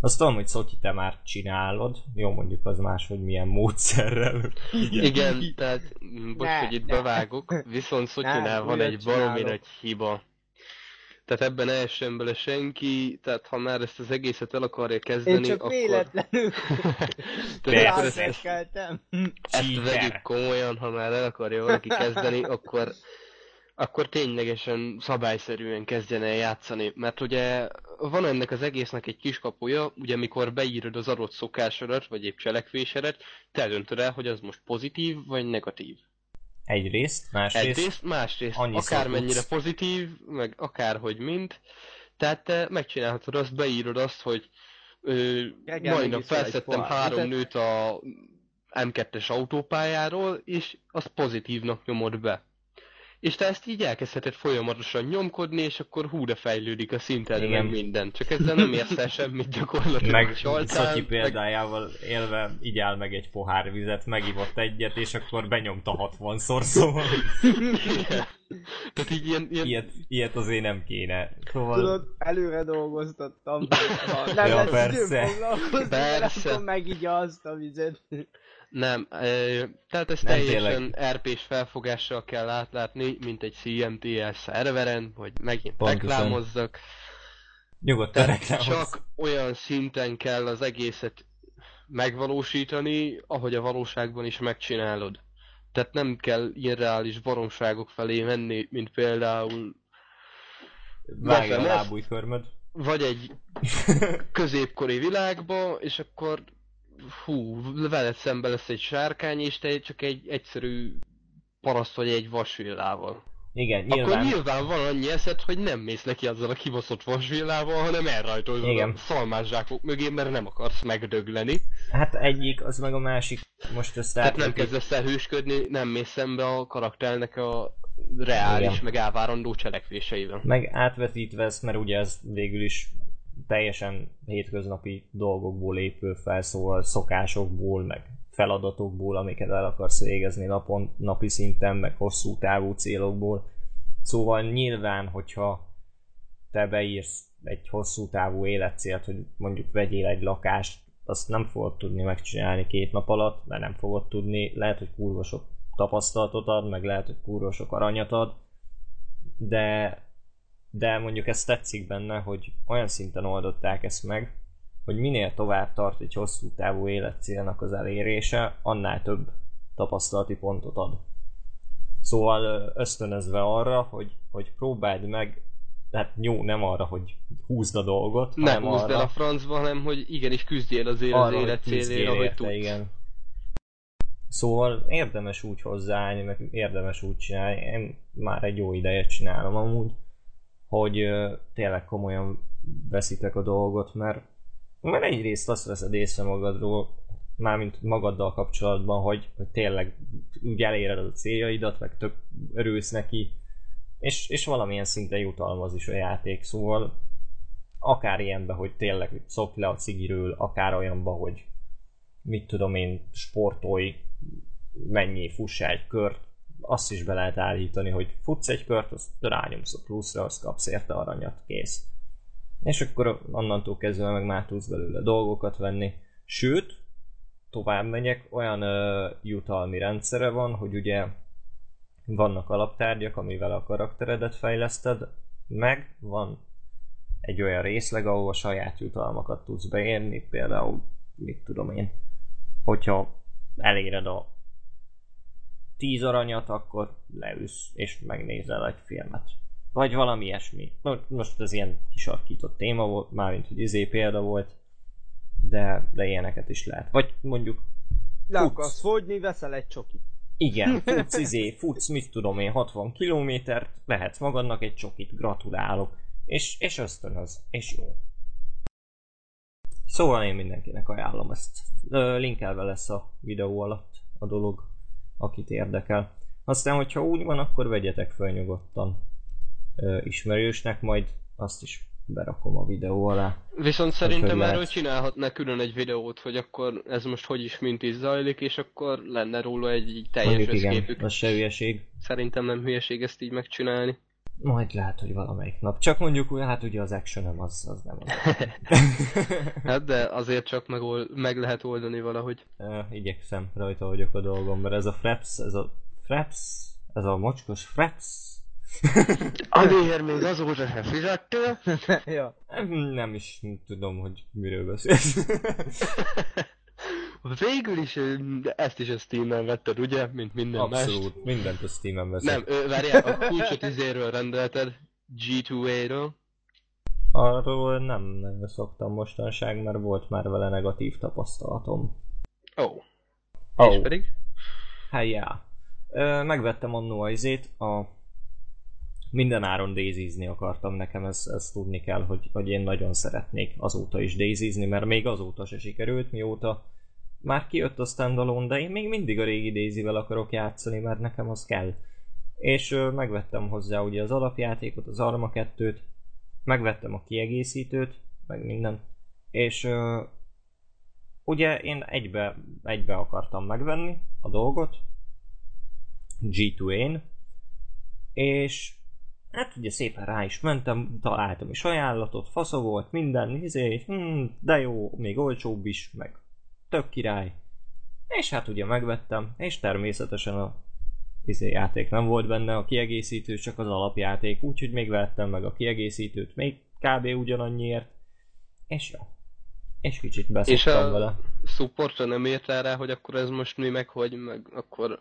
B: Azt tudom, hogy Szotyi, te már csinálod. Jó, mondjuk az más, hogy milyen módszerrel.
C: Igen, Igen tehát most, hogy itt ne. bevágok, viszont Szotyinál van egy valami nagy hiba tehát ebben ne essen bele senki, tehát ha már ezt az egészet el akarja kezdeni,
D: Én csak
C: akkor...
D: véletlenül
C: tehát ezt, ezt, ezt vegyük komolyan, ha már el akarja valaki kezdeni, akkor akkor ténylegesen szabályszerűen kezdjen el játszani, mert ugye van ennek az egésznek egy kiskapuja, ugye amikor beírod az adott szokásodat, vagy épp cselekvésedet, te döntöd el, hogy az most pozitív, vagy negatív.
B: Egyrészt, másrészt...
C: Egyrészt, másrészt, akármennyire pozitív, meg akárhogy mind. Tehát te megcsinálhatod azt, beírod azt, hogy ö, majdnem felszettem három nőt a M2-es autópályáról, és azt pozitívnak nyomod be és te ezt így elkezdheted folyamatosan nyomkodni, és akkor hú, de fejlődik a szinten, nem minden. Csak ezzel nem érsz el semmit gyakorlatilag.
B: Meg Szatyi példájával meg... élve így áll meg egy pohár vizet, megivott egyet, és akkor benyomta 60-szor, szóval...
C: Tehát így ilyen, ilyen...
B: Ilyet, ilyet azért nem kéne.
D: Szóval... Tudod, előre dolgoztattam. Ha nem ja, lesz persze. persze. akkor megigyazd a vizet.
C: Nem, tehát ezt nem teljesen RP-s felfogással kell átlátni, mint egy CMTL szerveren, hogy megint Pontosan. reklámozzak.
B: Nyugodtan reklámozz.
C: Csak olyan szinten kell az egészet megvalósítani, ahogy a valóságban is megcsinálod. Tehát nem kell irreális baromságok felé menni, mint például...
B: Vágja a lábújkörmöd.
C: Vagy egy középkori világba, és akkor hú, veled szembe lesz egy sárkány, és te csak egy egyszerű paraszt vagy egy vasvillával.
B: Igen, nyilván.
C: Akkor nyilván van annyi eszed, hogy nem mész neki azzal a kibaszott vasvillával, hanem elrajtolod Igen. a szalmászsákok mögé, mert nem akarsz megdögleni.
B: Hát egyik, az meg a másik. Most ezt
C: Tehát nem kezdesz el hősködni, nem mész szembe a karakternek a reális, Igen. meg elvárandó cselekvéseivel.
B: Meg átvetítve ezt, mert ugye ez végül is teljesen hétköznapi dolgokból épül fel, szóval szokásokból, meg feladatokból, amiket el akarsz végezni napon, napi szinten, meg hosszú távú célokból. Szóval nyilván, hogyha te beírsz egy hosszú távú életcélt, hogy mondjuk vegyél egy lakást, azt nem fogod tudni megcsinálni két nap alatt, mert nem fogod tudni, lehet, hogy kurva sok tapasztalatot ad, meg lehet, hogy kurva sok aranyat ad, de de mondjuk ez tetszik benne, hogy olyan szinten oldották ezt meg, hogy minél tovább tart egy hosszú távú életcélnak az elérése, annál több tapasztalati pontot ad. Szóval ösztönözve arra, hogy, hogy próbáld meg, hát jó, nem arra, hogy húzd a dolgot,
C: nem hanem húzd arra, el a francba, hanem hogy igenis küzdjél az arra, az élet célére, ahogy tudsz. Igen.
B: Szóval érdemes úgy hozzáállni, meg érdemes úgy csinálni. Én már egy jó ideje csinálom amúgy hogy tényleg komolyan veszitek a dolgot, mert, mert egyrészt azt veszed észre magadról, mármint magaddal kapcsolatban, hogy, hogy tényleg úgy eléred a céljaidat, meg tök örülsz neki, és, és valamilyen szinten jutalmaz is a játék, szóval akár ilyenbe, hogy tényleg szokj le a cigiről, akár olyanba, hogy mit tudom én, sportolj, mennyi, fuss egy kört, azt is be lehet állítani, hogy futsz egy kört, azt rányomsz a pluszra, azt kapsz érte aranyat, kész. És akkor onnantól kezdve meg már tudsz belőle dolgokat venni. Sőt, tovább megyek, olyan ö, jutalmi rendszere van, hogy ugye vannak alaptárgyak, amivel a karakteredet fejleszted, meg van egy olyan részleg, ahol a saját jutalmakat tudsz beérni, például, mit tudom én, hogyha eléred a 10 aranyat, akkor leülsz és megnézel egy filmet. Vagy valami ilyesmi. Most ez ilyen kisarkított téma volt, mármint hogy izé példa volt, de, de ilyeneket is lehet. Vagy mondjuk
D: Le akarsz fogyni, veszel egy csokit.
B: Igen, futsz izé, futsz, mit tudom én, 60 kilométert, vehetsz magadnak egy csokit, gratulálok. És, és ösztönöz, és jó. Szóval én mindenkinek ajánlom ezt. Linkelve lesz a videó alatt a dolog, akit érdekel. Aztán, hogyha úgy van, akkor vegyetek fel nyugodtan ismerősnek, majd azt is berakom a videó alá.
C: Viszont szerintem erről lehet... csinálhatná külön egy videót, hogy akkor ez most hogy is mint is zajlik, és akkor lenne róla egy teljes Mondjuk összképük.
B: Igen, az se hülyeség.
C: Szerintem nem hülyeség ezt így megcsinálni.
B: Majd lehet, hogy valamelyik nap. Csak mondjuk, hát ugye az action az, az nem az.
C: hát de azért csak meg, meg lehet oldani valahogy.
B: Uh, igyekszem, rajta vagyok a dolgom, mert ez a Fraps, ez a Fraps, ez a mocskos Fraps,
C: Amiért még azóta se fizettél?
B: ja. Nem is tudom, hogy miről beszélsz.
C: Végül is ezt is a Steam-en vetted, ugye? Mint minden
B: Abszolút, mást. mindent a Steam-en veszek.
C: Nem, várjál, a kulcsot izéről rendelted, G2A-ről.
B: Arról nem szoktam mostanság, mert volt már vele negatív tapasztalatom.
C: Ó. Oh. Oh. És pedig?
B: Hát já. Megvettem annó a izét, a minden áron daisy akartam, nekem ezt, ezt tudni kell, hogy, hogy én nagyon szeretnék azóta is daisy mert még azóta se sikerült, mióta már kijött a standalone, de én még mindig a régi daisy akarok játszani, mert nekem az kell. És ö, megvettem hozzá ugye az alapjátékot, az Arma 2-t, megvettem a kiegészítőt, meg minden, és ö, ugye én egybe, egybe akartam megvenni a dolgot, G2-én, és Hát ugye szépen rá is mentem, találtam is ajánlatot, fasza volt, minden, izé, hm, de jó, még olcsóbb is, meg tök király. És hát ugye megvettem, és természetesen a izé játék nem volt benne, a kiegészítő csak az alapjáték, úgyhogy még vettem meg a kiegészítőt, még kb. ugyanannyiért, és jó. És kicsit beszéltem vele.
C: És a supportra nem ért rá, hogy akkor ez most mi meg, hogy meg akkor...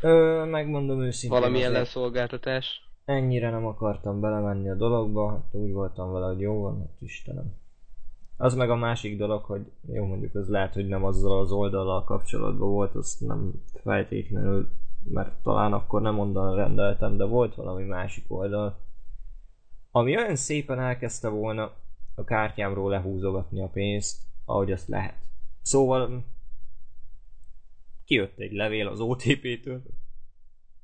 B: Ö, megmondom őszintén.
C: Valami ellenszolgáltatás?
B: ennyire nem akartam belemenni a dologba, hát úgy voltam vele, hogy jó van, hát Istenem. Az meg a másik dolog, hogy jó mondjuk az lehet, hogy nem azzal az oldallal kapcsolatban volt, azt nem feltétlenül, mert talán akkor nem onnan rendeltem, de volt valami másik oldal, ami olyan szépen elkezdte volna a kártyámról lehúzogatni a pénzt, ahogy azt lehet. Szóval kijött egy levél az OTP-től,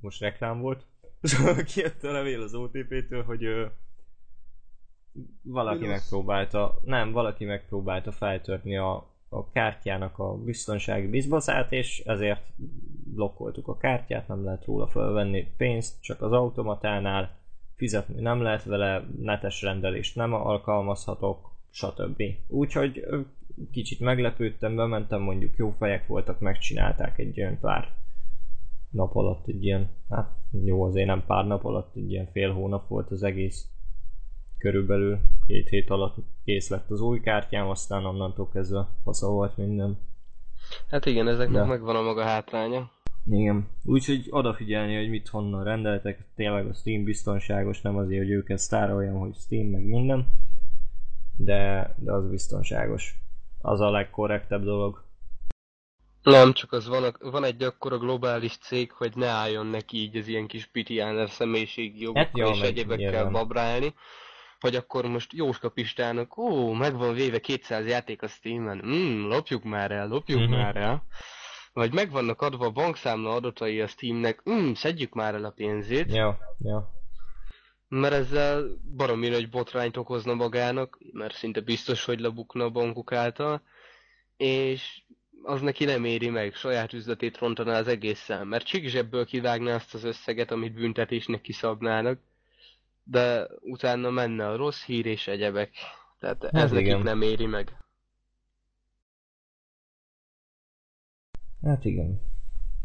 B: most reklám volt, Szóval kijött a levél az OTP-től, hogy valaki Minus. megpróbálta, nem, valaki megpróbálta feltörni a, a kártyának a biztonsági bizbaszát, és ezért blokkoltuk a kártyát, nem lehet róla felvenni pénzt, csak az automatánál fizetni nem lehet vele, netes rendelést nem alkalmazhatok, stb. Úgyhogy kicsit meglepődtem, bementem, mondjuk jó fejek voltak, megcsinálták egy olyan pár nap alatt egy ilyen, hát jó azért nem pár nap alatt, egy ilyen fél hónap volt az egész. Körülbelül két hét alatt kész lett az új kártyám, aztán onnantól kezdve fasza volt minden.
C: Hát igen, ezeknek De. megvan a maga hátránya.
B: Igen, úgyhogy odafigyelni, hogy mit honnan rendeltek, tényleg a Steam biztonságos, nem azért, hogy őket sztároljam, hogy Steam meg minden, de, de az biztonságos. Az a legkorrektebb dolog.
C: Nem, csak az van, van egy akkora globális cég, hogy ne álljon neki így az ilyen kis pitiáner személyiségi jogokkal hát, jó, és egyébekkel babrálni, hogy akkor most Jóska Pistának, ó, meg van véve 200 játék a Steam-en, mm, lopjuk már el, lopjuk mm-hmm. már el. Vagy meg vannak adva a bankszámla adatai a Steamnek, mm, szedjük már el a pénzét.
B: Ja, ja.
C: Mert ezzel baromi nagy botrányt okozna magának, mert szinte biztos, hogy lebukna a bankok által, és az neki nem éri meg, saját üzletét rontaná az egészen, mert zsebből kivágná azt az összeget, amit büntetésnek kiszabnának, de utána menne a rossz hír és egyebek. Tehát hát ez igen. nekik nem éri meg.
B: Hát igen.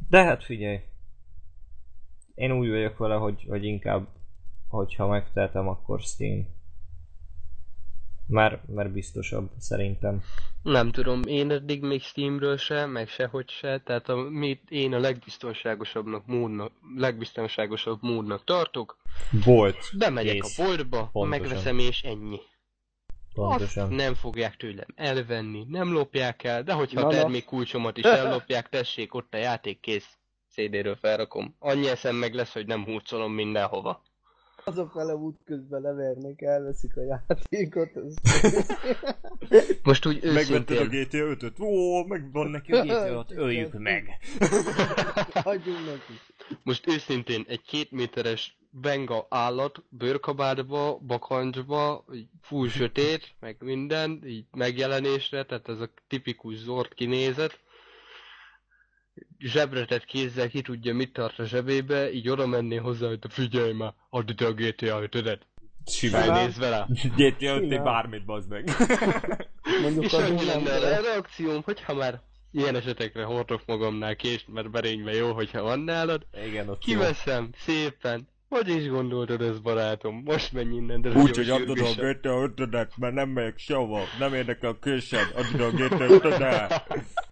B: De hát figyelj. Én úgy vagyok vele, hogy, hogy inkább, hogyha megtehetem, akkor Steam. Már, már biztosabb, szerintem.
C: Nem tudom, én eddig még Steamről se, meg sehogy se, tehát amit én a legbiztonságosabbnak módnak, legbiztonságosabb módnak tartok.
B: Volt.
C: Bemegyek Kész. a boltba, Pontosan. megveszem és ennyi. Pontosan. Azt nem fogják tőlem elvenni, nem lopják el, de hogyha Na, a termékkulcsomat is ellopják, tessék, ott a játék kész. CD-ről felrakom. Annyi eszem meg lesz, hogy nem hurcolom mindenhova
D: fele út közben levernek, elveszik a játékot. Az...
C: Most úgy
B: őszintén... A GTA 5-öt? Ó, megvan neki a GTA 5 öljük meg.
D: Hagyjunk neki.
C: Most őszintén egy két méteres benga állat, bőrkabádba, bakancsba, full sötét, meg minden, így megjelenésre, tehát ez a tipikus zord kinézet, zsebretett kézzel ki tudja mit tart a zsebébe, így oda menné hozzá, hogy te figyelj már, add ide a GTA 5
B: Simán. vele. GTA 5 bármit bazd meg.
C: Mondjuk És annyi lenne a reakcióm, hogyha már ilyen esetekre hordok magamnál kést, mert berényve jó, hogyha van nálad.
B: Igen, ott
C: Kiveszem, jó. szépen. Hogy is gondoltad ez, barátom? Most menj innen, de
B: Úgy, hogy adod a GTA 5 mert nem megyek sehova. Nem érdekel a késed, adod a GTA 5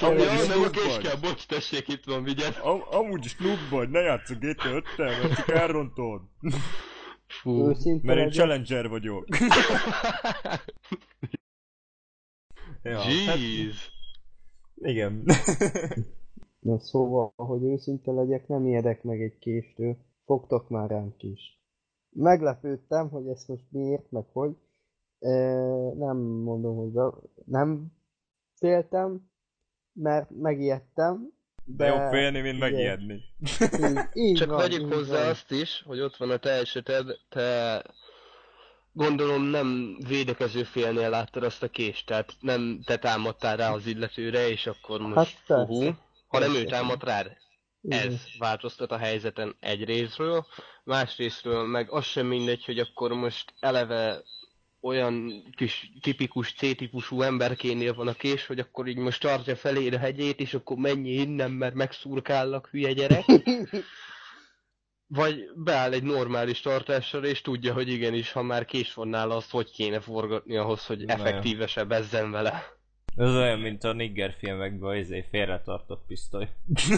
C: Ami a kés kell, bocs, tessék, itt van, vigyázz.
B: Am amúgy is noob vagy, ne játsz a GTA 5 mert csak elrontod. Fú, mert én challenger vagyok.
C: ja, Jeez. Hát,
B: igen.
D: Na szóval, hogy őszinte legyek, nem ijedek meg egy késtől. Fogtok már rám kis. Meglepődtem, hogy ezt most miért, meg hogy. E, nem mondom, hogy be, nem féltem, mert megijedtem.
B: De, de jobb félni, mint megijedni.
C: Így, Csak van, vegyük hozzá van. azt is, hogy ott van a te eseted, te gondolom nem védekező félnél láttad azt a kést, tehát nem te támadtál rá az illetőre, és akkor most hát, uh, hanem ő támad rád. Ez változtat a helyzeten egy részről, másrésztről meg az sem mindegy, hogy akkor most eleve olyan kis tipikus C-típusú emberkénél van a kés, hogy akkor így most tartja felé a hegyét, és akkor mennyi innen, mert megszurkállak, hülye gyerek. Vagy beáll egy normális tartással, és tudja, hogy igenis, ha már kés van nála, azt hogy kéne forgatni ahhoz, hogy effektívesebb ezzen vele.
B: Ez olyan, mint a nigger filmekben az izé félretartott pisztoly.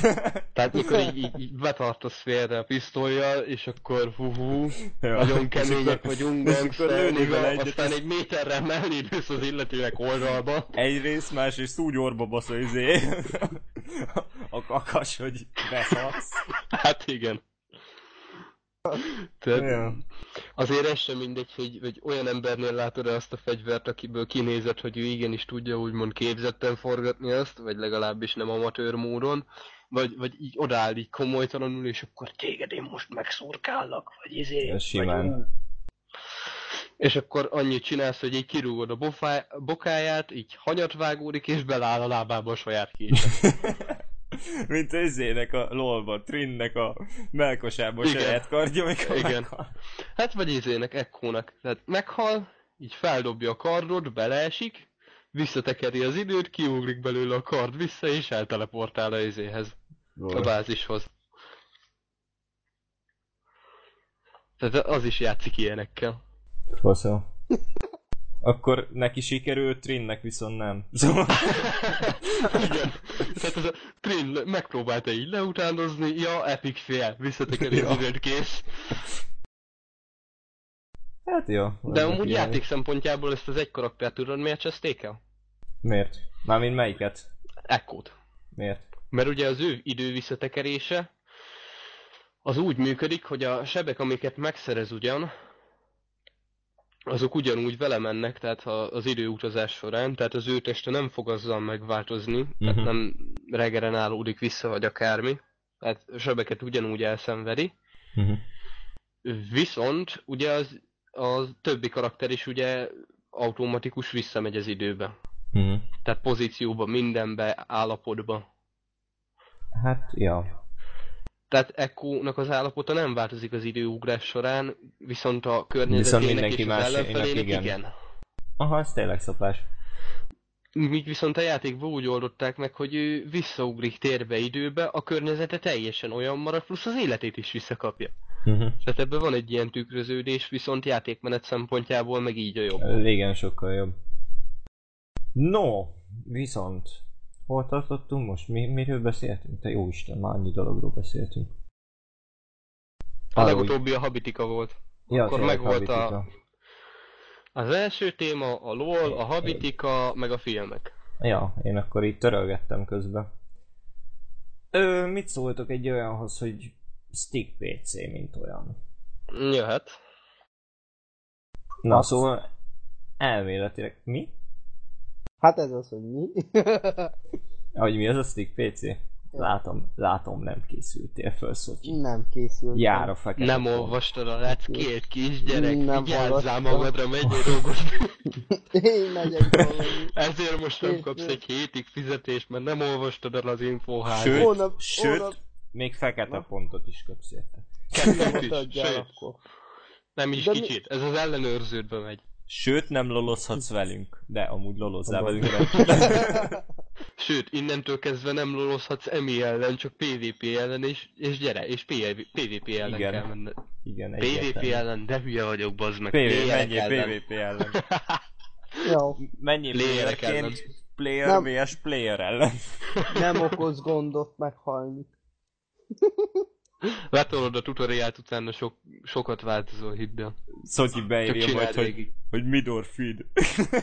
C: Tehát mikor így, így, így betartasz félre a pisztolyjal, és akkor hú, hú ja. nagyon kemények vagyunk, gangster, aztán egy méterre mellé lősz az illetőnek oldalba.
B: Egyrészt, másrészt úgy orba basz izé, a kakas, hogy beszarsz.
C: Hát igen. Tehát ja. azért ez sem mindegy, hogy, hogy olyan embernél látod azt a fegyvert, akiből kinézett, hogy ő igenis tudja úgymond képzetten forgatni azt, vagy legalábbis nem amatőr módon, vagy, vagy így odáll így komolytalanul, és akkor téged én most megszurkállak, vagy izé.
B: Ez simán. Vagy,
C: és akkor annyit csinálsz, hogy így kirúgod a bofá, bokáját, így hanyat vágódik, és beláll a lábába a saját kése.
B: Mint ezének a lolba, Trinnek a melkosába Igen. saját kardja, amikor Igen. Meghal.
C: Hát vagy izének, Ekkónak. Tehát meghal, így feldobja a kardot, beleesik, visszatekeri az időt, kiugrik belőle a kard vissza, és elteleportál a izéhez. A bázishoz. Tehát az is játszik ilyenekkel.
B: Faszom. Akkor neki sikerült, Trinnek viszont nem. Szóval...
C: Igen. Tehát ez a Trin megpróbálta így leutánozni, ja, epic fél, visszatekeri az időt, kész.
B: Hát jó.
C: De amúgy játék játék szempontjából ezt az egy karaktert tudod miért cseszték el?
B: Miért? Mármint melyiket?
C: Ekkót.
B: Miért?
C: Mert ugye az ő idő visszatekerése az úgy működik, hogy a sebek, amiket megszerez ugyan, azok ugyanúgy vele mennek, tehát ha az időutazás során, tehát az ő teste nem fog azzal megváltozni, uh-huh. tehát mhm. nem regenerálódik vissza, vagy akármi, tehát sebeket ugyanúgy elszenvedi. Uh-huh. Viszont ugye az, az többi karakter is ugye automatikus visszamegy az időbe.
B: Mhm.
C: Tehát pozícióba, mindenbe, állapotba.
B: Hát, ja.
C: Tehát Echo-nak az állapota nem változik az időugrás során, viszont a környezetének
B: mindenki
C: és az ellenfelének
B: igen.
C: igen. igen.
B: Aha, ez tényleg szopás.
C: Míg viszont a játékban úgy oldották meg, hogy ő visszaugrik térbe, időbe, a környezete teljesen olyan marad, plusz az életét is visszakapja.
B: Uh-huh.
C: Tehát ebben van egy ilyen tükröződés, viszont játékmenet szempontjából meg így a jobb.
B: Igen, sokkal jobb. No, viszont hol tartottunk most? Mi, miről beszéltünk? Te jó Isten, már annyi dologról beszéltünk.
C: A legutóbbi a Habitika volt.
B: Ja,
C: Akkor megvolt a-
B: Habitika.
C: Az első téma a LOL, a Habitika, meg a filmek.
B: Ja, én akkor itt törölgettem közben. Ö, mit szóltok egy olyanhoz, hogy Stick PC, mint olyan?
C: Jöhet.
B: Na,
D: Azt.
B: szóval elméletileg mi?
D: Hát ez az, hogy mi.
B: Hogy mi az a Stick PC? Látom, látom nem készültél föl, Szotyi.
D: nem készült.
B: Jár a fekete
C: Nem
B: pont.
C: olvastad a leckét, kisgyerek,
D: Nem
C: vigyázzál magadra, menjél dolgozni.
D: Én megyek.
C: Ezért most nem kapsz egy hétig fizetést, mert nem olvastad el az infóházat.
B: Sőt,
D: Hónap-
B: sőt
D: hónap-
B: még fekete pontot is kapsz érte.
C: Kettőt is, sőt,
D: akkor.
C: nem is
D: De mi-
C: kicsit, ez az ellenőrződbe megy.
B: Sőt, nem lolozhatsz velünk, de amúgy lolozzál velünk.
C: Sőt, innentől kezdve nem lolozhatsz EMI ellen, csak PvP ellen, és, és gyere, és PvP ellen
B: Igen.
C: kell menned.
B: Igen,
C: PvP ellen, de hülye vagyok, bazd meg.
B: PvP, menjél. PvP ellen.
D: Jó,
B: Menjél playerként,
C: ellen.
B: player
D: Nem.
B: vs player ellen.
D: nem okoz gondot meghalni.
C: Letolod a tutoriált utána sok, sokat változol, hidd el.
B: Szotyi beírja majd, hogy, hogy Midor feed.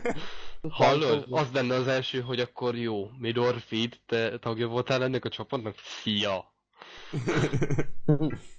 C: Hallod? Az lenne az első, hogy akkor jó. Midor Feed, te tagja voltál ennek a csapatnak? Szia!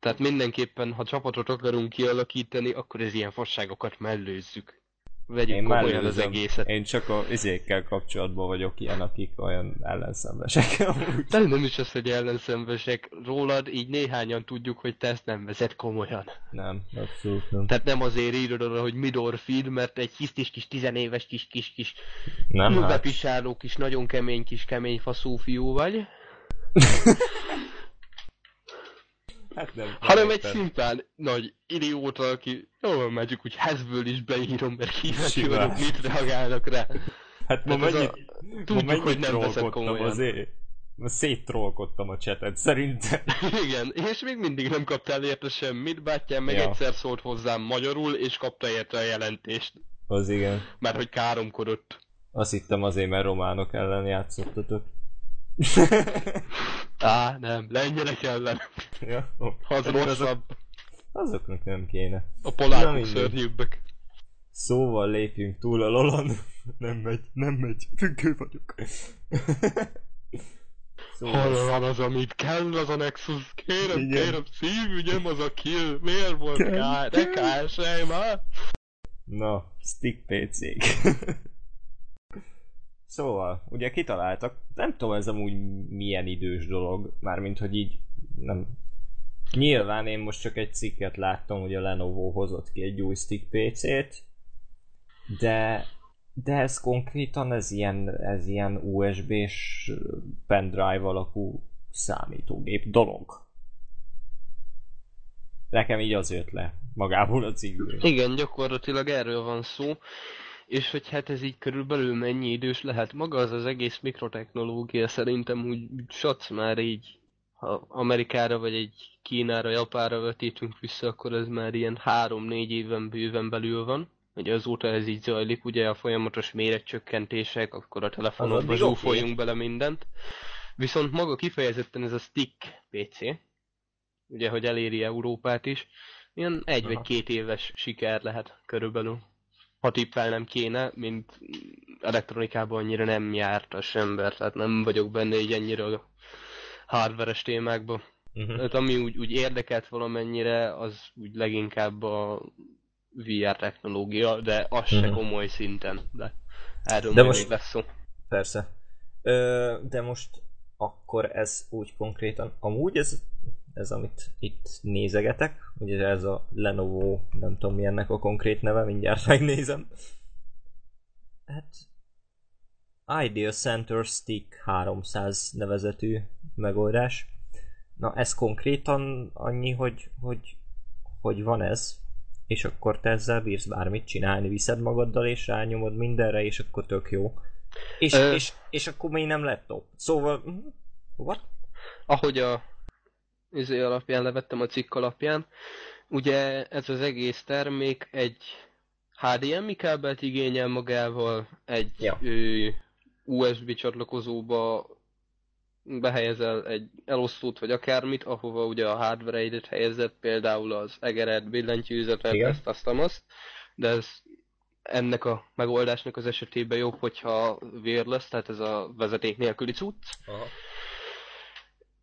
C: Tehát mindenképpen, ha csapatot akarunk kialakítani, akkor ez ilyen fasságokat mellőzzük. Vegyük
B: Én már
C: komolyan az
B: lőzöm.
C: egészet.
B: Én csak a izékkel kapcsolatban vagyok ilyen, akik olyan ellenszenvesek.
C: De nem is az, hogy ellenszenvesek rólad, így néhányan tudjuk, hogy te ezt nem vezet komolyan.
B: Nem, abszolút nem.
C: Tehát nem azért írod oda, hogy Midor Feed, mert egy hisztis kis tizenéves kis kis kis
B: Nem, hát.
C: kis nagyon kemény kis kemény faszú fiú vagy,
B: hát nem. nem
C: hanem egy szimplán nagy idióta, aki jól megyük, úgy hezből is beírom, mert kíváncsi vagyok, mit reagálnak rá.
B: Hát ma
C: ez
B: mennyit,
C: a-
B: ma
C: tudjuk,
B: mennyit
C: hogy nem veszed komolyan.
B: azért. Ma széttrollkodtam a csetet, szerintem.
C: Igen, és még mindig nem kaptál érte semmit, bátyám meg
B: Ja.
C: egyszer szólt hozzám magyarul, és kapta érte a jelentést.
B: Az igen.
C: Mert hogy káromkodott.
B: Azt hittem azért, mert románok ellen játszottatok.
C: Á, nem, lengyelek ellen.
B: ja, ó.
C: Az
B: azok,
C: rosszabb.
B: azoknak nem kéne.
C: A
B: mindegy.
C: szörnyűbbek.
B: Szóval lépjünk túl a lolon. Nem megy, nem megy. Függő vagyok.
C: Hol
B: szóval,
C: van az, amit kell, az a Nexus? Kérem,
B: Igen.
C: kérem, szívügyem az a kill. Miért volt kár? De
B: kell.
C: kásej már?
B: na, stick pc Szóval, ugye kitaláltak, nem tudom ez amúgy milyen idős dolog, mármint hogy így nem... Nyilván én most csak egy cikket láttam, hogy a Lenovo hozott ki egy új stick PC-t, de de ez konkrétan ez ilyen, ez ilyen USB-s pendrive alakú számítógép dolog. Nekem így az jött le magából a cikkből.
C: Igen, gyakorlatilag erről van szó. És hogy hát ez így körülbelül mennyi idős lehet maga az az egész mikrotechnológia szerintem úgy satsz már így ha Amerikára vagy egy Kínára, Japára vetítünk vissza, akkor ez már ilyen 3-4 éven bőven belül van. Ugye azóta ez így zajlik, ugye a folyamatos méretcsökkentések, akkor a telefonokba zsúfoljunk
B: oké.
C: bele mindent. Viszont maga kifejezetten ez a stick PC, ugye, hogy eléri Európát is, ilyen egy vagy
B: Aha.
C: két éves siker lehet körülbelül. Ha tippelnem kéne, mint elektronikában annyira nem jártas ember, tehát nem vagyok benne így ennyire a hardveres témákban.
B: Uh-huh.
C: Hát ami úgy, úgy érdekelt valamennyire, az úgy leginkább a VR technológia, de az se
B: Mhm.
C: komoly szinten, de erről
B: De most-
C: lesz szó.
B: Persze. Ö, de most akkor ez úgy konkrétan, amúgy ez ez amit itt nézegetek, ugye ez a Lenovo, nem tudom mi ennek a konkrét neve, mindjárt megnézem. Hát Ideal Center Stick 300 nevezetű megoldás. Na ez konkrétan annyi, hogy, hogy, hogy van ez, és akkor te ezzel bírsz bármit csinálni, viszed magaddal, és rányomod mindenre, és akkor tök jó. És, Ö... és, és akkor még nem laptop. Szóval, hm, what?
C: Ahogy a izé alapján levettem a cikk alapján, ugye ez az egész termék egy HDMI kábelt igényel magával, egy ja. ő, USB csatlakozóba behelyezel egy elosztót vagy akármit, ahova ugye a hardware-eidet helyezett, például az egeret, billentyűzetet, ezt, azt, azt, de ez ennek a megoldásnak az esetében jobb, hogyha vér lesz, tehát ez a vezeték nélküli cucc. Aha.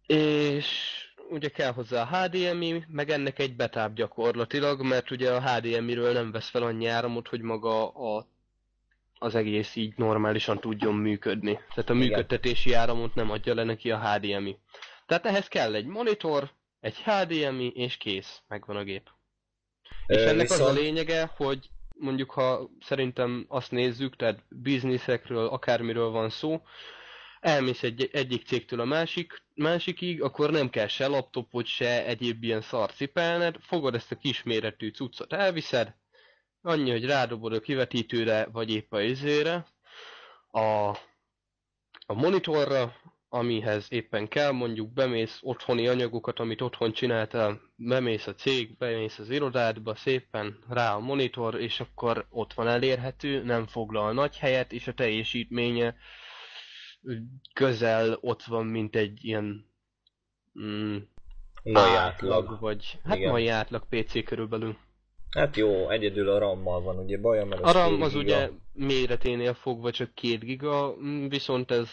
C: És ugye kell hozzá a HDMI, meg ennek egy betáp gyakorlatilag, mert ugye a HDMI-ről nem vesz fel annyi áramot, hogy maga a az egész így normálisan tudjon működni. Tehát a Igen. működtetési áramot nem adja le neki a HDMI. Tehát ehhez kell egy monitor, egy HDMI, és kész, megvan a gép. Ö, és ennek viszont... az a lényege, hogy mondjuk ha szerintem azt nézzük, tehát bizniszekről, akármiről van szó, elmész egy, egyik cégtől a másik, másikig, akkor nem kell se laptopot, se egyéb ilyen szar cipelned, fogod ezt a kisméretű cuccot, elviszed, Annyi, hogy rádobod a kivetítőre, vagy épp a izére, a, a monitorra, amihez éppen kell, mondjuk bemész otthoni anyagokat, amit otthon csináltál, bemész a cég, bemész az irodádba, szépen rá a monitor, és akkor ott van elérhető, nem foglal nagy helyet, és a teljesítménye közel ott van, mint egy ilyen mm, mai átlag, vagy hát Igen. mai átlag PC körülbelül.
B: Hát jó, egyedül a RAM-mal van ugye baj, mert
C: A RAM az ugye méreténél fogva csak 2 giga, mm, viszont ez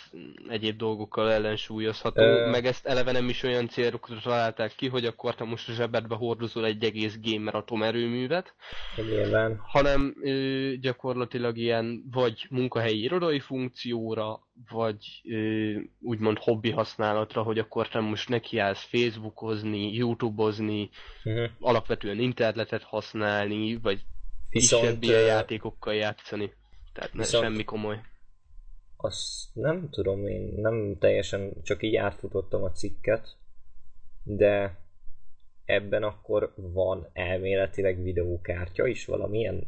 C: egyéb dolgokkal ellensúlyozható, Ö... meg ezt eleve nem is olyan célokra találták ki, hogy akkor te most a zsebedbe hordozol egy egész gamer atomerőművet,
B: Nyilván.
C: hanem ö, gyakorlatilag ilyen vagy munkahelyi irodai funkcióra, vagy ö, úgymond hobbi használatra, hogy akkor te most nekiállsz Facebookozni, Youtube-ozni, uh-huh. alapvetően internetet használni, vagy Viszont, kisebb ilyen játékokkal játszani. Tehát ne, semmi komoly.
B: Azt nem tudom, én nem teljesen csak így átfutottam a cikket, de ebben akkor van elméletileg videókártya is valamilyen?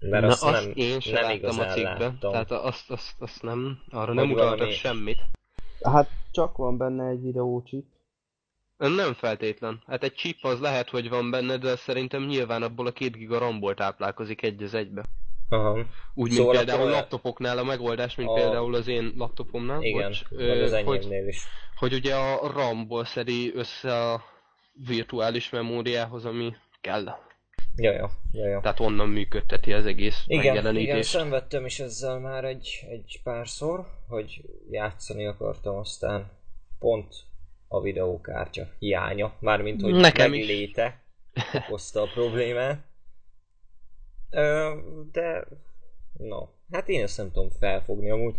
C: Mert Na azt, azt nem, én sem nem láttam a cikkben, láttam. tehát azt, azt, azt nem, arra nem utaltak semmit.
D: Hát csak van benne egy videócsip.
C: Nem feltétlen. Hát egy chip az lehet, hogy van benne, de szerintem nyilván abból a két giga ramból táplálkozik egy az egybe. Aha. Úgy, mint szóval például a laptopoknál a megoldás, mint a... például az én laptopomnál.
B: Igen, bocs, az hogy, is.
C: Hogy ugye a RAM-ból szedi össze a virtuális memóriához, ami kell.
B: Ja, ja, ja, ja.
C: Tehát onnan működteti az egész
B: igen. Igen, szenvedtem is ezzel már egy, egy párszor, hogy játszani akartam, aztán pont a videókártya hiánya, mármint hogy Nekem megléte is. okozta a problémát. Ö, de, no, hát én ezt nem tudom felfogni amúgy.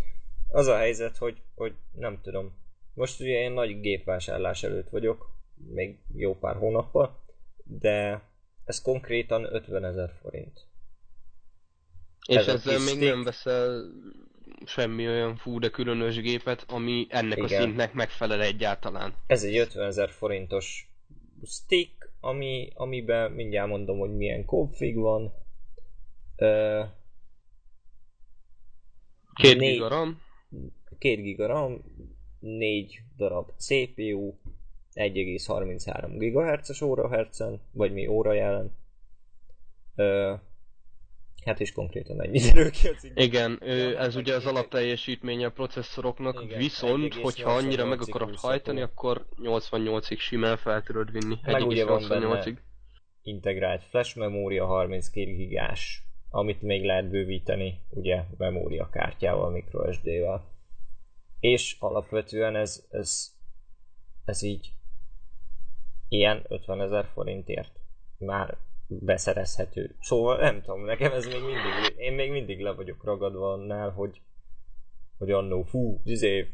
B: Az a helyzet, hogy, hogy nem tudom. Most ugye én nagy gépvásárlás előtt vagyok, még jó pár hónappal, de ez konkrétan 50 ezer forint.
C: És ez ezzel még stick... nem veszel semmi olyan fú, de különös gépet, ami ennek Igen. a szintnek megfelel egyáltalán.
B: Ez egy 50 ezer forintos stick, ami, amiben mindjárt mondom, hogy milyen config van. Uh,
C: két négy, giga RAM.
B: Két giga RAM, négy darab CPU, 1,33 GHz-es órahercen, vagy mi óra jelen. Uh, Hát is konkrétan ennyi derül ki
C: Igen, ő, ez ugye az alapteljesítménye a processzoroknak, Igen, viszont, hogyha annyira meg akarod hajtani, akkor 88-ig simán fel tudod vinni.
B: Meg ugye van benne integrált flash memória 32 gigás, amit még lehet bővíteni, ugye memória kártyával, microSD-vel. És alapvetően ez, ez, ez így ilyen 50 ezer forintért már beszerezhető. Szóval nem tudom, nekem ez még mindig, én még mindig le vagyok ragadva annál, hogy, hogy annó, fú, izé,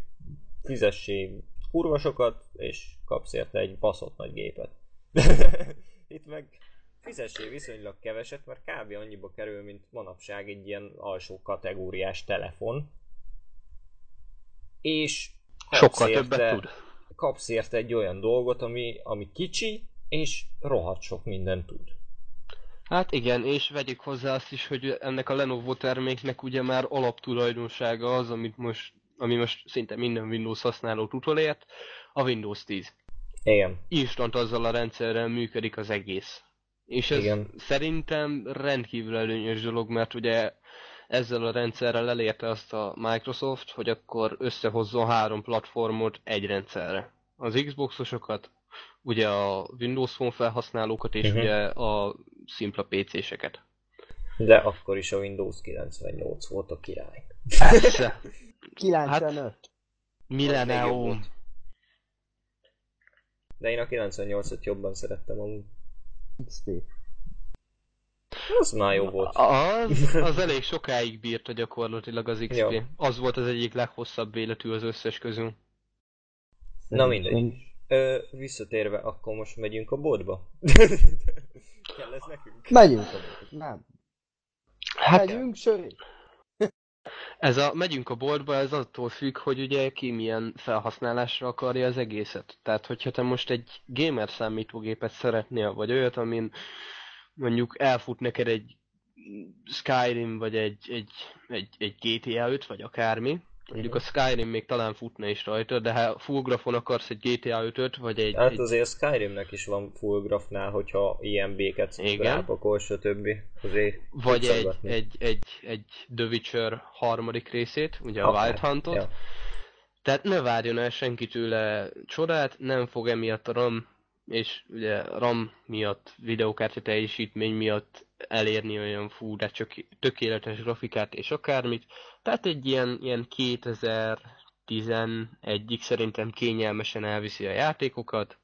B: fizessé kurvasokat, és kapsz érte egy baszott nagy gépet. Itt meg fizessél viszonylag keveset, mert kb. annyiba kerül, mint manapság egy ilyen alsó kategóriás telefon. És
C: sokkal érte, többet tud.
B: Kapsz érte egy olyan dolgot, ami, ami kicsi, és rohadt sok mindent tud.
C: Hát igen, és vegyük hozzá azt is, hogy ennek a Lenovo terméknek ugye már alaptulajdonsága az, amit most, ami most szinte minden Windows használó utolért, a Windows 10.
B: Igen.
C: Instant azzal a rendszerrel működik az egész. És ez Igen. szerintem rendkívül előnyös dolog, mert ugye ezzel a rendszerrel elérte azt a Microsoft, hogy akkor összehozzon három platformot egy rendszerre. Az Xboxosokat, ugye a Windows Phone felhasználókat és uh-huh. ugye a szimpla PC-seket.
B: De akkor is a Windows 98 volt a király.
C: Persze.
D: 95. Hát,
C: Millennium.
B: De én a 98-ot jobban szerettem amúgy.
D: XP.
B: Az már jó volt.
C: Az, az elég sokáig bírta gyakorlatilag az XP. Ja. Az volt az egyik leghosszabb életű az összes közül.
B: Na mindegy. Ö, visszatérve, akkor most megyünk a boltba? Kell ez nekünk?
D: Megyünk a boltba, nem. Hát, megyünk söré.
C: Ez a megyünk a boltba, ez attól függ, hogy ugye ki milyen felhasználásra akarja az egészet. Tehát, hogyha te most egy gamer számítógépet szeretnél, vagy olyat, amin mondjuk elfut neked egy Skyrim, vagy egy, egy, egy, egy GTA 5, vagy akármi, Mondjuk a Skyrim még talán futna is rajta, de ha full grafon akarsz egy GTA 5 vagy egy...
B: Hát
C: egy...
B: azért Skyrimnek is van full grafnál, hogyha ilyen béket rápakol, stb. Azért
C: vagy egy, egy, egy, egy The Witcher harmadik részét, ugye a Wild Huntot. Ja. Tehát ne várjon el senki tőle csodát, nem fog emiatt a RAM és ugye RAM miatt, videókártya teljesítmény miatt elérni olyan fú, de csak tökéletes grafikát és akármit. Tehát egy ilyen, ilyen 2011-ig szerintem kényelmesen elviszi a játékokat.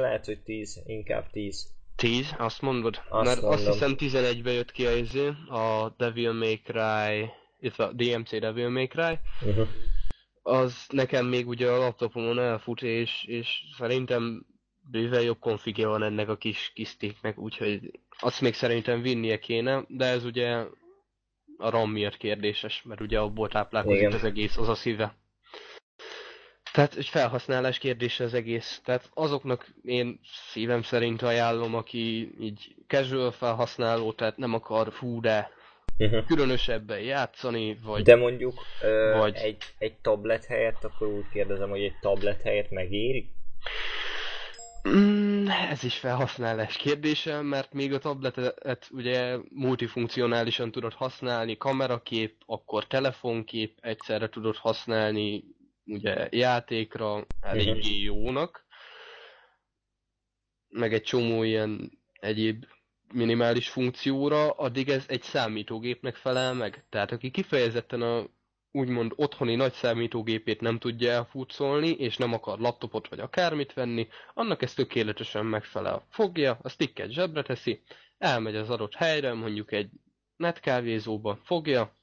B: lehet, hogy 10, inkább 10.
C: 10, azt mondod? Azt Mert mondom. azt hiszem 11-be jött ki a izé, a Devil May Cry, illetve a DMC Devil May Cry. Uh-huh. Az nekem még ugye a laptopomon elfut, és, és szerintem bőven jobb konfigja van ennek a kis kisztéknek, úgyhogy azt még szerintem vinnie kéne, de ez ugye a RAM miatt kérdéses, mert ugye abból táplálkozik Igen. az egész, az a szíve. Tehát egy felhasználás kérdése az egész. Tehát azoknak én szívem szerint ajánlom, aki így casual felhasználó, tehát nem akar fú, de uh-huh. különösebben játszani, vagy...
B: De mondjuk ö, vagy... Egy, egy tablet helyett, akkor úgy kérdezem, hogy egy tablet helyett megéri?
C: Mm, ez is felhasználás kérdése, mert még a tabletet ugye multifunkcionálisan tudod használni, kamerakép, akkor telefonkép, egyszerre tudod használni ugye játékra, eléggé jónak. Meg egy csomó ilyen egyéb minimális funkcióra, addig ez egy számítógépnek felel meg. Tehát aki kifejezetten a úgymond otthoni nagy számítógépét nem tudja elfutszolni, és nem akar laptopot vagy akármit venni, annak ez tökéletesen megfelel. Fogja, a sticket zsebre teszi, elmegy az adott helyre, mondjuk egy netkávézóba, fogja,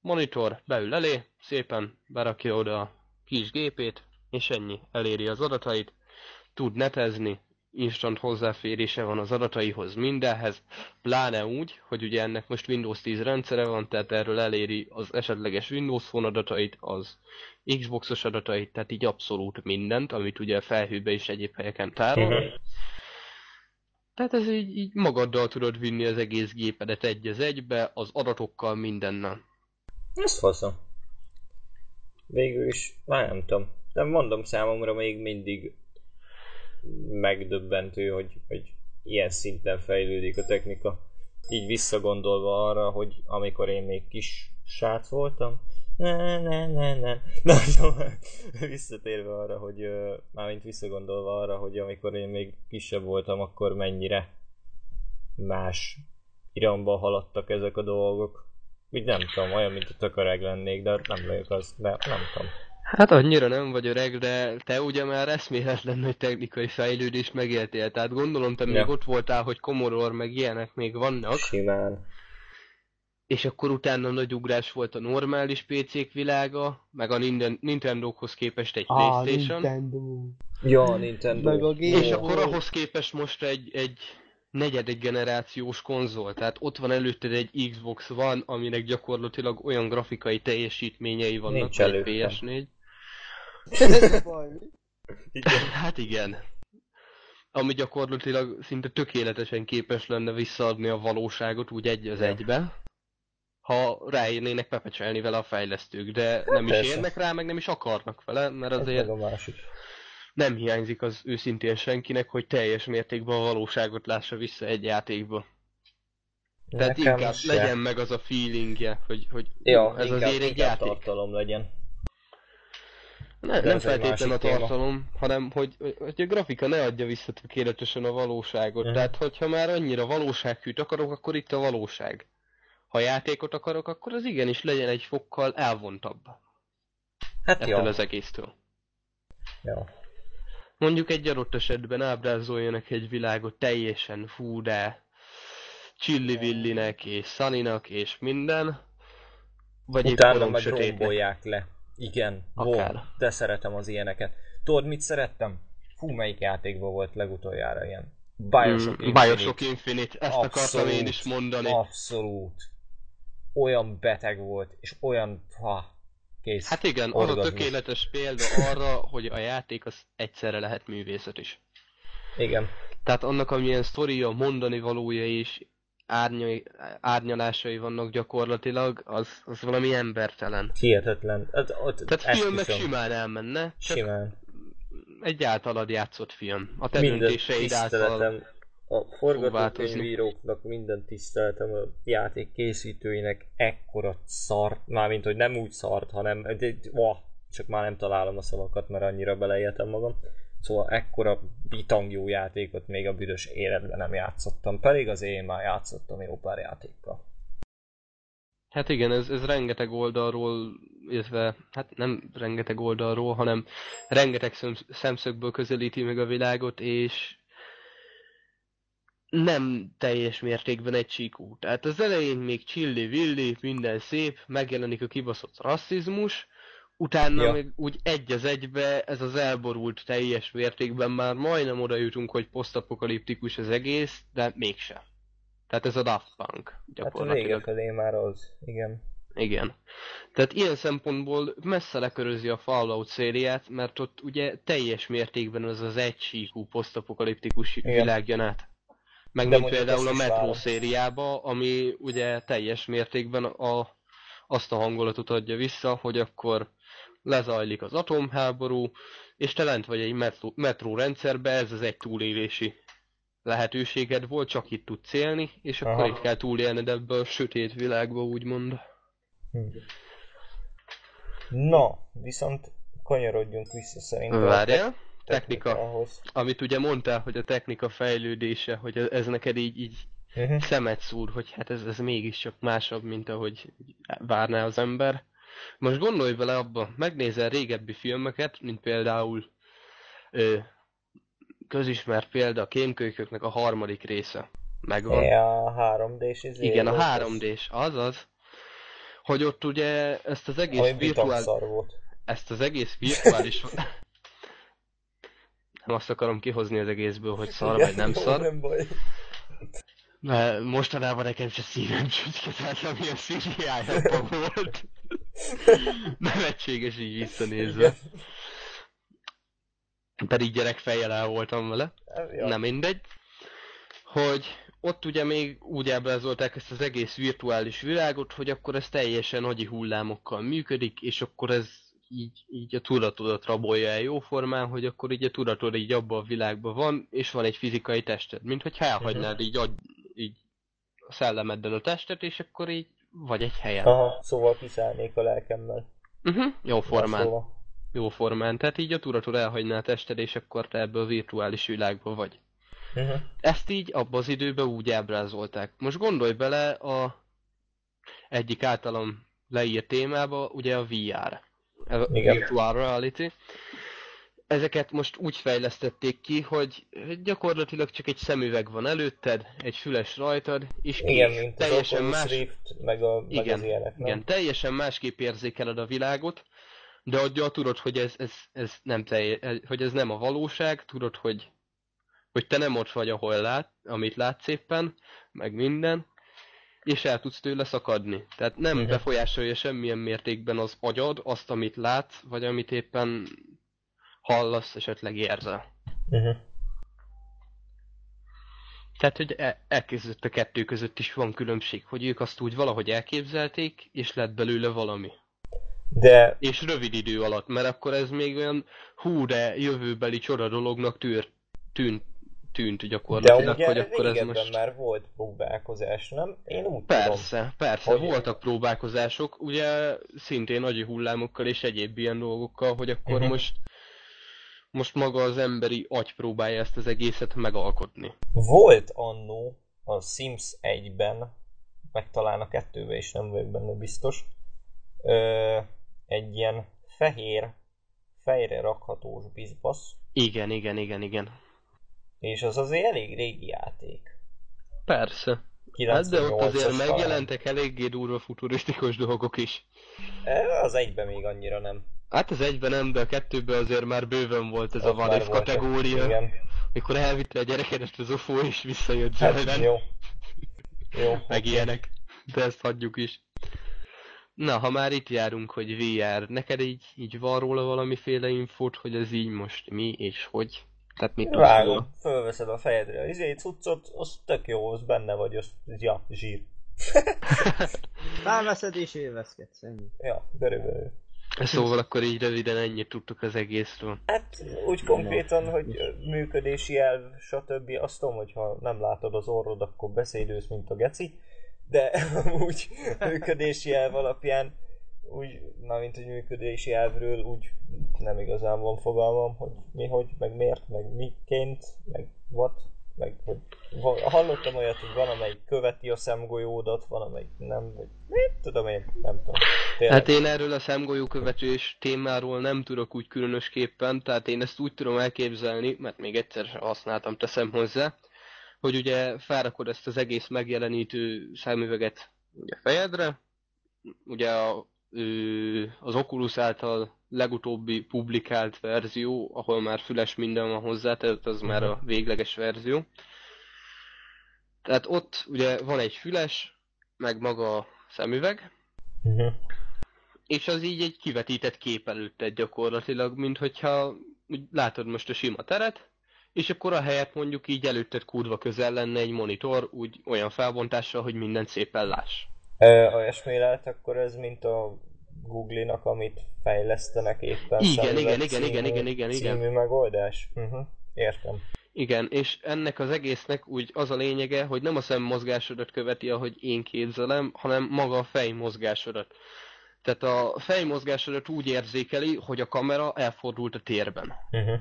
C: monitor, beül elé, szépen berakja oda a kis gépét, és ennyi, eléri az adatait, tud netezni, instant hozzáférése van az adataihoz mindenhez, pláne úgy, hogy ugye ennek most Windows 10 rendszere van, tehát erről eléri az esetleges Windows Phone adatait, az Xboxos adatait, tehát így abszolút mindent, amit ugye felhőbe is egyéb helyeken tárol. Uh-huh. Tehát ez így, így magaddal tudod vinni az egész gépedet egy az egybe, az adatokkal mindennel.
B: Ez faszom. Végül is, már nem tudom. De mondom számomra még mindig megdöbbentő, hogy, hogy ilyen szinten fejlődik a technika. Így visszagondolva arra, hogy amikor én még kis srác voltam, ne, ne, ne, ne. Na, szóval visszatérve arra, hogy mármint visszagondolva arra, hogy amikor én még kisebb voltam, akkor mennyire más iramba haladtak ezek a dolgok. Úgy nem tudom, olyan, mint a tököreg lennék, de nem vagyok az, de nem tudom.
C: Hát annyira nem vagy öreg, de te ugye már eszméletlen nagy technikai fejlődést megéltél, tehát gondolom te ja. még ott voltál, hogy Commodore meg ilyenek még vannak.
B: Simán.
C: és akkor utána nagy ugrás volt a normális PC-k világa, meg a Nintendo-hoz képest egy ah, Playstation.
D: Nintendo.
B: Ja, Nintendo.
C: Meg a és akkor ahhoz képest most egy, egy negyedik generációs konzol, tehát ott van előtted egy Xbox One, aminek gyakorlatilag olyan grafikai teljesítményei vannak, Nincs egy PS4. hát igen. Ami gyakorlatilag szinte tökéletesen képes lenne visszaadni a valóságot úgy egy az egybe ha ráérnének pepecselni vele a fejlesztők, de nem is érnek rá, meg nem is akarnak vele, mert azért a másik. nem hiányzik az őszintén senkinek, hogy teljes mértékben a valóságot lássa vissza egy játékba. Tehát Nekem inkább se. legyen meg az a feelingje, hogy, hogy
B: ja, ez inkább, azért egy játék. tartalom legyen.
C: Ne, nem feltétlenül a tartalom, téma. hanem hogy, hogy a grafika ne adja vissza tökéletesen a valóságot. Uh-huh. Tehát, hogyha már annyira valósághűt akarok, akkor itt a valóság ha játékot akarok, akkor az igenis legyen egy fokkal elvontabb. Hát Ettől jó. az egésztől.
B: Jó.
C: Mondjuk egy adott esetben ábrázoljanak egy világot teljesen fú, de Chillivillinek és Sunnynak és minden.
B: Vagy Utána meg rombolják le. Igen, Akár. Wow, de szeretem az ilyeneket. Tudod, mit szerettem? Fú, melyik játékban volt legutoljára ilyen?
C: Bioshock mm, Infinite. Bioshock Infinite, ezt abszolút, akartam én is mondani.
B: Abszolút olyan beteg volt, és olyan, ha, kész.
C: Hát igen, az a tökéletes példa arra, hogy a játék az egyszerre lehet művészet is.
B: Igen.
C: Tehát annak, amilyen sztoria, mondani valója is, árnyai, árnyalásai vannak gyakorlatilag, az, az valami embertelen.
B: Hihetetlen.
C: Hát, ott, Tehát film meg simán elmenne.
B: Simán.
C: Egy általad játszott film. A te döntéseid által
B: a forgatókönyvíróknak minden tiszteltem, a játék készítőinek ekkora szart, mármint hogy nem úgy szart, hanem de, oh, csak már nem találom a szavakat, mert annyira beleéltem magam. Szóval ekkora bitang jó játékot még a büdös életben nem játszottam, pedig az én már játszottam jó pár játékkal.
C: Hát igen, ez, ez rengeteg oldalról, illetve hát nem rengeteg oldalról, hanem rengeteg szemszögből közelíti meg a világot, és nem teljes mértékben egy csíkú. Tehát az elején még csilli-villi, minden szép, megjelenik a kibaszott rasszizmus, utána ja. még úgy egy az egybe ez az elborult teljes mértékben már majdnem oda jutunk, hogy posztapokaliptikus az egész, de mégse. Tehát ez a Daft Punk
B: gyakorlatilag. Hát a felé már az, igen.
C: Igen. Tehát ilyen szempontból messze lekörözi a Fallout szériát, mert ott ugye teljes mértékben az az egysíkú posztapokaliptikus világ jön át. Meg mint például a Metro szériába, ami ugye teljes mértékben a, azt a hangulatot adja vissza, hogy akkor lezajlik az atomháború, és te lent vagy egy metró, metró rendszerbe, ez az egy túlélési lehetőséged volt, csak itt tudsz élni, és akkor Aha. itt kell túlélned ebbe a sötét világba, úgymond. Hm.
B: Na, viszont kanyarodjunk vissza szerintem.
C: Várjál technika, ahhoz. amit ugye mondtál, hogy a technika fejlődése, hogy ez neked így, így uh-huh. szemet szúr, hogy hát ez, ez mégiscsak másabb, mint ahogy várná az ember. Most gondolj bele abba, megnézel régebbi filmeket, mint például ö, közismert példa a kémkölyköknek a harmadik része. Megvan.
B: Ja, a 3D-s
C: izé Igen, a 3D-s, azaz. Hogy ott ugye ezt az egész virtuális... Ezt az egész virtuális... Nem azt akarom kihozni az egészből, hogy szar vagy nem szar. Nem baj. Mert mostanában nekem se szívem csücske, tehát ami a cgi volt. Nevetséges így visszanézve. Pedig gyerek fejjel el voltam vele. Ja. Nem mindegy. Hogy ott ugye még úgy ábrázolták ezt az egész virtuális világot, hogy akkor ez teljesen agyi hullámokkal működik, és akkor ez így, így a tudatodat rabolja el jóformán, hogy akkor így a tudatod így abban a világban van, és van egy fizikai tested. Mint hogy elhagynád uh-huh. így, agy, így a szellemeddel a testet, és akkor így vagy egy helyen.
B: Aha, szóval kiszállnék a lelkemmel.
C: Uh-huh, jó formán. Szóval. Jó formán. Tehát így a tudatod elhagyná a tested, és akkor te ebből a virtuális világban vagy. Uh-huh. Ezt így abban az időben úgy ábrázolták. Most gondolj bele a egyik általam leírt témába, ugye a VR. Igen. virtual reality. Ezeket most úgy fejlesztették ki, hogy gyakorlatilag csak egy szemüveg van előtted, egy füles rajtad, és.
B: Igen, mint teljesen az más... Rift, meg, a,
C: igen, meg az ilyenek, nem? Igen, teljesen másképp érzékeled a világot, de adja tudod, hogy ez, ez, ez nem telje, hogy ez nem a valóság, tudod, hogy, hogy te nem ott vagy, ahol lát, amit látsz éppen, meg minden, és el tudsz tőle szakadni. Tehát nem uh-huh. befolyásolja semmilyen mértékben az agyad, azt, amit látsz, vagy amit éppen hallasz, esetleg érzel. Uh-huh. Tehát, hogy e- elképzett a kettő között is van különbség, hogy ők azt úgy valahogy elképzelték, és lett belőle valami.
B: De...
C: És rövid idő alatt, mert akkor ez még olyan hú, de jövőbeli csoda dolognak tűr, tűnt, tűnt gyakorlatilag,
B: de
C: hogy akkor ez most...
B: már volt próbálkozás, nem? Én úgy
C: Persze,
B: tudom,
C: persze, hogy... voltak próbálkozások, ugye szintén nagy hullámokkal és egyéb ilyen dolgokkal, hogy akkor uh-huh. most most maga az emberi agy próbálja ezt az egészet megalkotni.
B: Volt annó a Sims 1-ben, meg talán a 2-ben is nem vagyok benne biztos, ö, egy ilyen fehér, fejre rakhatós bizbasz.
C: Igen, igen, igen, igen.
B: És az azért elég régi játék.
C: Persze. Hát de ott azért megjelentek eléggé durva futurisztikus dolgok is.
B: Az egyben még annyira nem.
C: Hát az egyben nem, de a kettőben azért már bőven volt ez Ott a What kategória. Igen. Mikor elvitte a gyerekedet az UFO és visszajött hát,
B: Jó. Jó.
C: Meg okay. ilyenek. De ezt hagyjuk is. Na, ha már itt járunk, hogy VR, neked így, így van róla valamiféle infót, hogy ez így most mi és hogy?
B: Tehát mit Vágom, fölveszed a fejedre az izé cuccot, az tök jó, az benne vagy, az, ja, zsír.
D: Felveszed és élvezkedsz,
B: ennyi. Ja, körülbelül.
C: Szóval akkor így röviden ennyit tudtuk az egészről.
B: Hát úgy konkrétan, hogy működési elv, stb. Azt tudom, hogy ha nem látod az orrod, akkor beszélősz, mint a geci. De úgy működési elv alapján, úgy, na mint hogy működési elvről, úgy nem igazán van fogalmam, hogy mi, hogy, meg miért, meg miként, meg what meg hogy hallottam olyat, hogy van, amelyik követi a szemgolyódat, van, amelyik nem, vagy mit tudom én, nem tudom.
C: Tényleg. Hát én erről a szemgolyó követős témáról nem tudok úgy különösképpen, tehát én ezt úgy tudom elképzelni, mert még egyszer használtam, teszem hozzá, hogy ugye felrakod ezt az egész megjelenítő szemüveget ugye fejedre, ugye a, az Oculus által legutóbbi publikált verzió, ahol már füles minden van hozzá, tehát az már a végleges verzió. Tehát ott ugye van egy füles, meg maga a szemüveg, uh-huh. és az így egy kivetített kép előtted gyakorlatilag, mint hogyha úgy látod most a sima teret, és akkor a helyet mondjuk így előtted kurva közel lenne egy monitor, úgy olyan felbontással, hogy mindent szépen láss.
B: E, olyasmi lehet akkor ez, mint a Google-nak, amit fejlesztenek éppen.
C: Igen, igen, igen, igen, igen, igen, igen.
B: Című megoldás. Uh-huh. Értem.
C: Igen, és ennek az egésznek úgy az a lényege, hogy nem a szemmozgásodat követi, ahogy én képzelem, hanem maga a fejmozgásodat. Tehát a fejmozgásodat úgy érzékeli, hogy a kamera elfordult a térben. Uh-huh.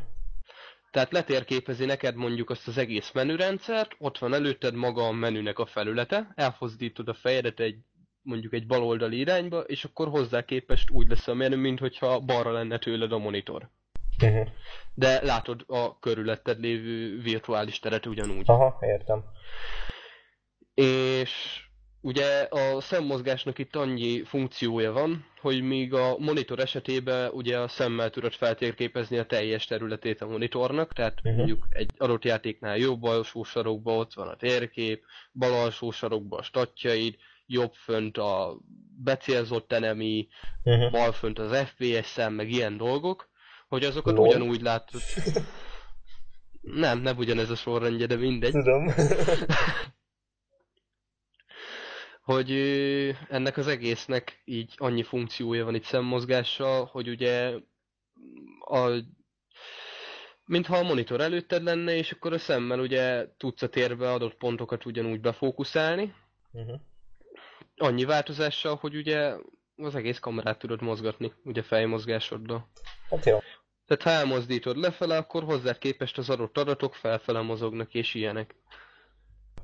C: Tehát letérképezi neked mondjuk azt az egész menürendszert, ott van előtted maga a menünek a felülete, elfozdítod a fejedet egy mondjuk egy baloldali irányba, és akkor hozzá képest úgy lesz a menü, mint hogyha balra lenne tőled a monitor. Uh-huh. De látod a körülötted lévő virtuális teret ugyanúgy.
B: Aha, értem.
C: És ugye a szemmozgásnak itt annyi funkciója van, hogy míg a monitor esetében ugye a szemmel tudod feltérképezni a teljes területét a monitornak, tehát uh-huh. mondjuk egy adott játéknál jobb alsó sarokban ott van a térkép, bal alsó sarokban a statjaid, jobb fönt a becélzott enemi, uh-huh. bal fönt az FPS-szem, meg ilyen dolgok, hogy azokat Lol. ugyanúgy látod. Nem, nem ugyanez a sorrendje, de mindegy.
B: Tudom.
C: hogy ennek az egésznek így annyi funkciója van itt szemmozgással, hogy ugye a mintha a monitor előtted lenne, és akkor a szemmel ugye tudsz a térbe adott pontokat ugyanúgy befókuszálni. Uh-huh annyi változással, hogy ugye az egész kamerát tudod mozgatni, ugye fejmozgásoddal.
B: Hát jó.
C: Tehát ha elmozdítod lefele, akkor hozzá képest az adott adatok felfele mozognak és ilyenek.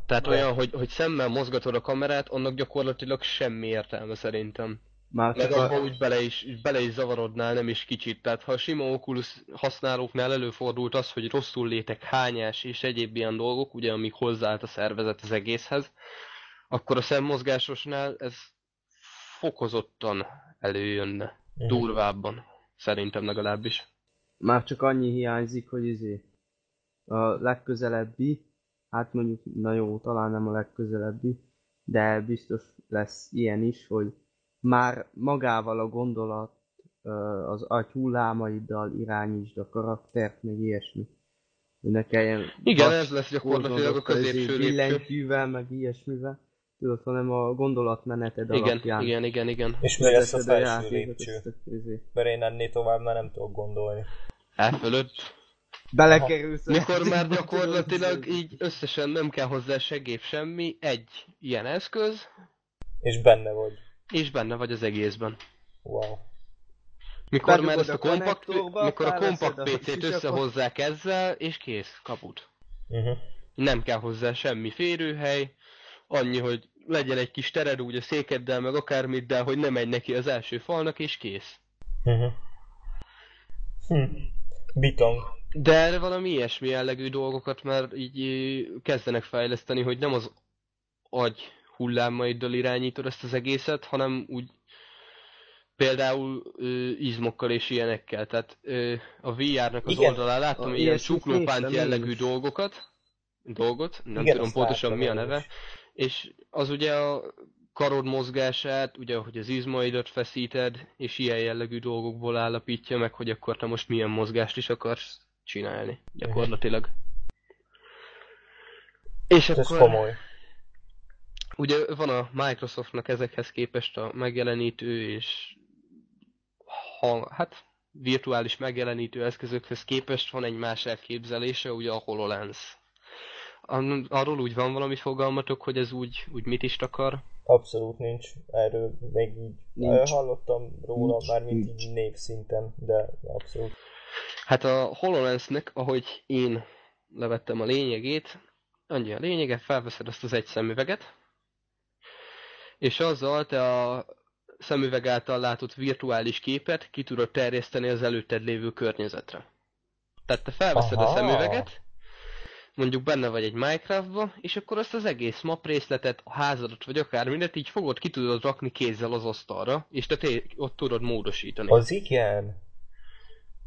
C: Tehát olyan, hogy, hogy szemmel mozgatod a kamerát, annak gyakorlatilag semmi értelme szerintem. Már Meg abba a... úgy bele is, bele is zavarodnál, nem is kicsit. Tehát ha a sima Oculus használóknál előfordult az, hogy rosszul létek hányás és egyéb ilyen dolgok, ugye amik hozzáállt a szervezet az egészhez, akkor a szemmozgásosnál ez fokozottan előjönne. Uh-huh. Durvábban. Szerintem legalábbis.
D: Már csak annyi hiányzik, hogy izé a legközelebbi, hát mondjuk, na jó, talán nem a legközelebbi, de biztos lesz ilyen is, hogy már magával a gondolat az agy hullámaiddal irányítsd a karaktert, meg ilyesmi. Ne kelljen...
C: Igen, ez lesz gyakorlatilag a középső
D: Billentyűvel, meg ilyesmivel. Tudod, hanem a gondolatmeneted
C: igen,
D: alapján.
C: Igen, igen, igen.
B: És mi lesz a felső lépcső? Mert én ennél tovább már nem tudok gondolni.
C: E fölött
D: Belekerülsz.
C: Mikor már gyakorlatilag így összesen nem kell hozzá segéd semmi, egy ilyen eszköz.
B: És benne vagy.
C: És benne vagy az egészben.
B: Wow.
C: Mikor már ezt a kompakt, mikor a kompakt PC-t összehozzák ezzel, és kész, kaput. Uh-huh. Nem kell hozzá semmi férőhely, annyi, hogy legyen egy kis tered úgy a székeddel, meg akármit, de hogy nem megy neki az első falnak, és kész. Uh-huh.
B: Hm. Bitong.
C: De erre valami ilyesmi jellegű dolgokat már így kezdenek fejleszteni, hogy nem az agy hullámaiddal irányítod ezt az egészet, hanem úgy például ö, izmokkal és ilyenekkel. Tehát ö, a VR-nak az Igen. oldalán láttam a, ilyen csuklópánt jellegű is. dolgokat, dolgot, nem Igen, tudom pontosan mi a neve, is. És az ugye a karod mozgását, ugye, hogy az izmaidat feszíted, és ilyen jellegű dolgokból állapítja meg, hogy akkor te most milyen mozgást is akarsz csinálni, gyakorlatilag. És
B: Ez akkor... komoly.
C: Ugye van a Microsoftnak ezekhez képest a megjelenítő és ha, hát virtuális megjelenítő eszközökhez képest van egy más elképzelése, ugye a HoloLens. Arról úgy van valami fogalmatok, hogy ez úgy, úgy mit is akar?
B: Abszolút nincs. Erről még így nincs. hallottam róla, nincs. már mint így névszinten, de abszolút.
C: Hát a HoloLensnek, ahogy én levettem a lényegét, annyi a lényege, felveszed azt az egy szemüveget, és azzal te a szemüveg által látott virtuális képet ki tudod terjeszteni az előtted lévő környezetre. Tehát te felveszed Aha. a szemüveget, mondjuk benne vagy egy Minecraftba, és akkor azt az egész map részletet, a házadat vagy akár mindent így fogod, ki tudod rakni kézzel az asztalra, és te ott tudod módosítani.
B: Az igen.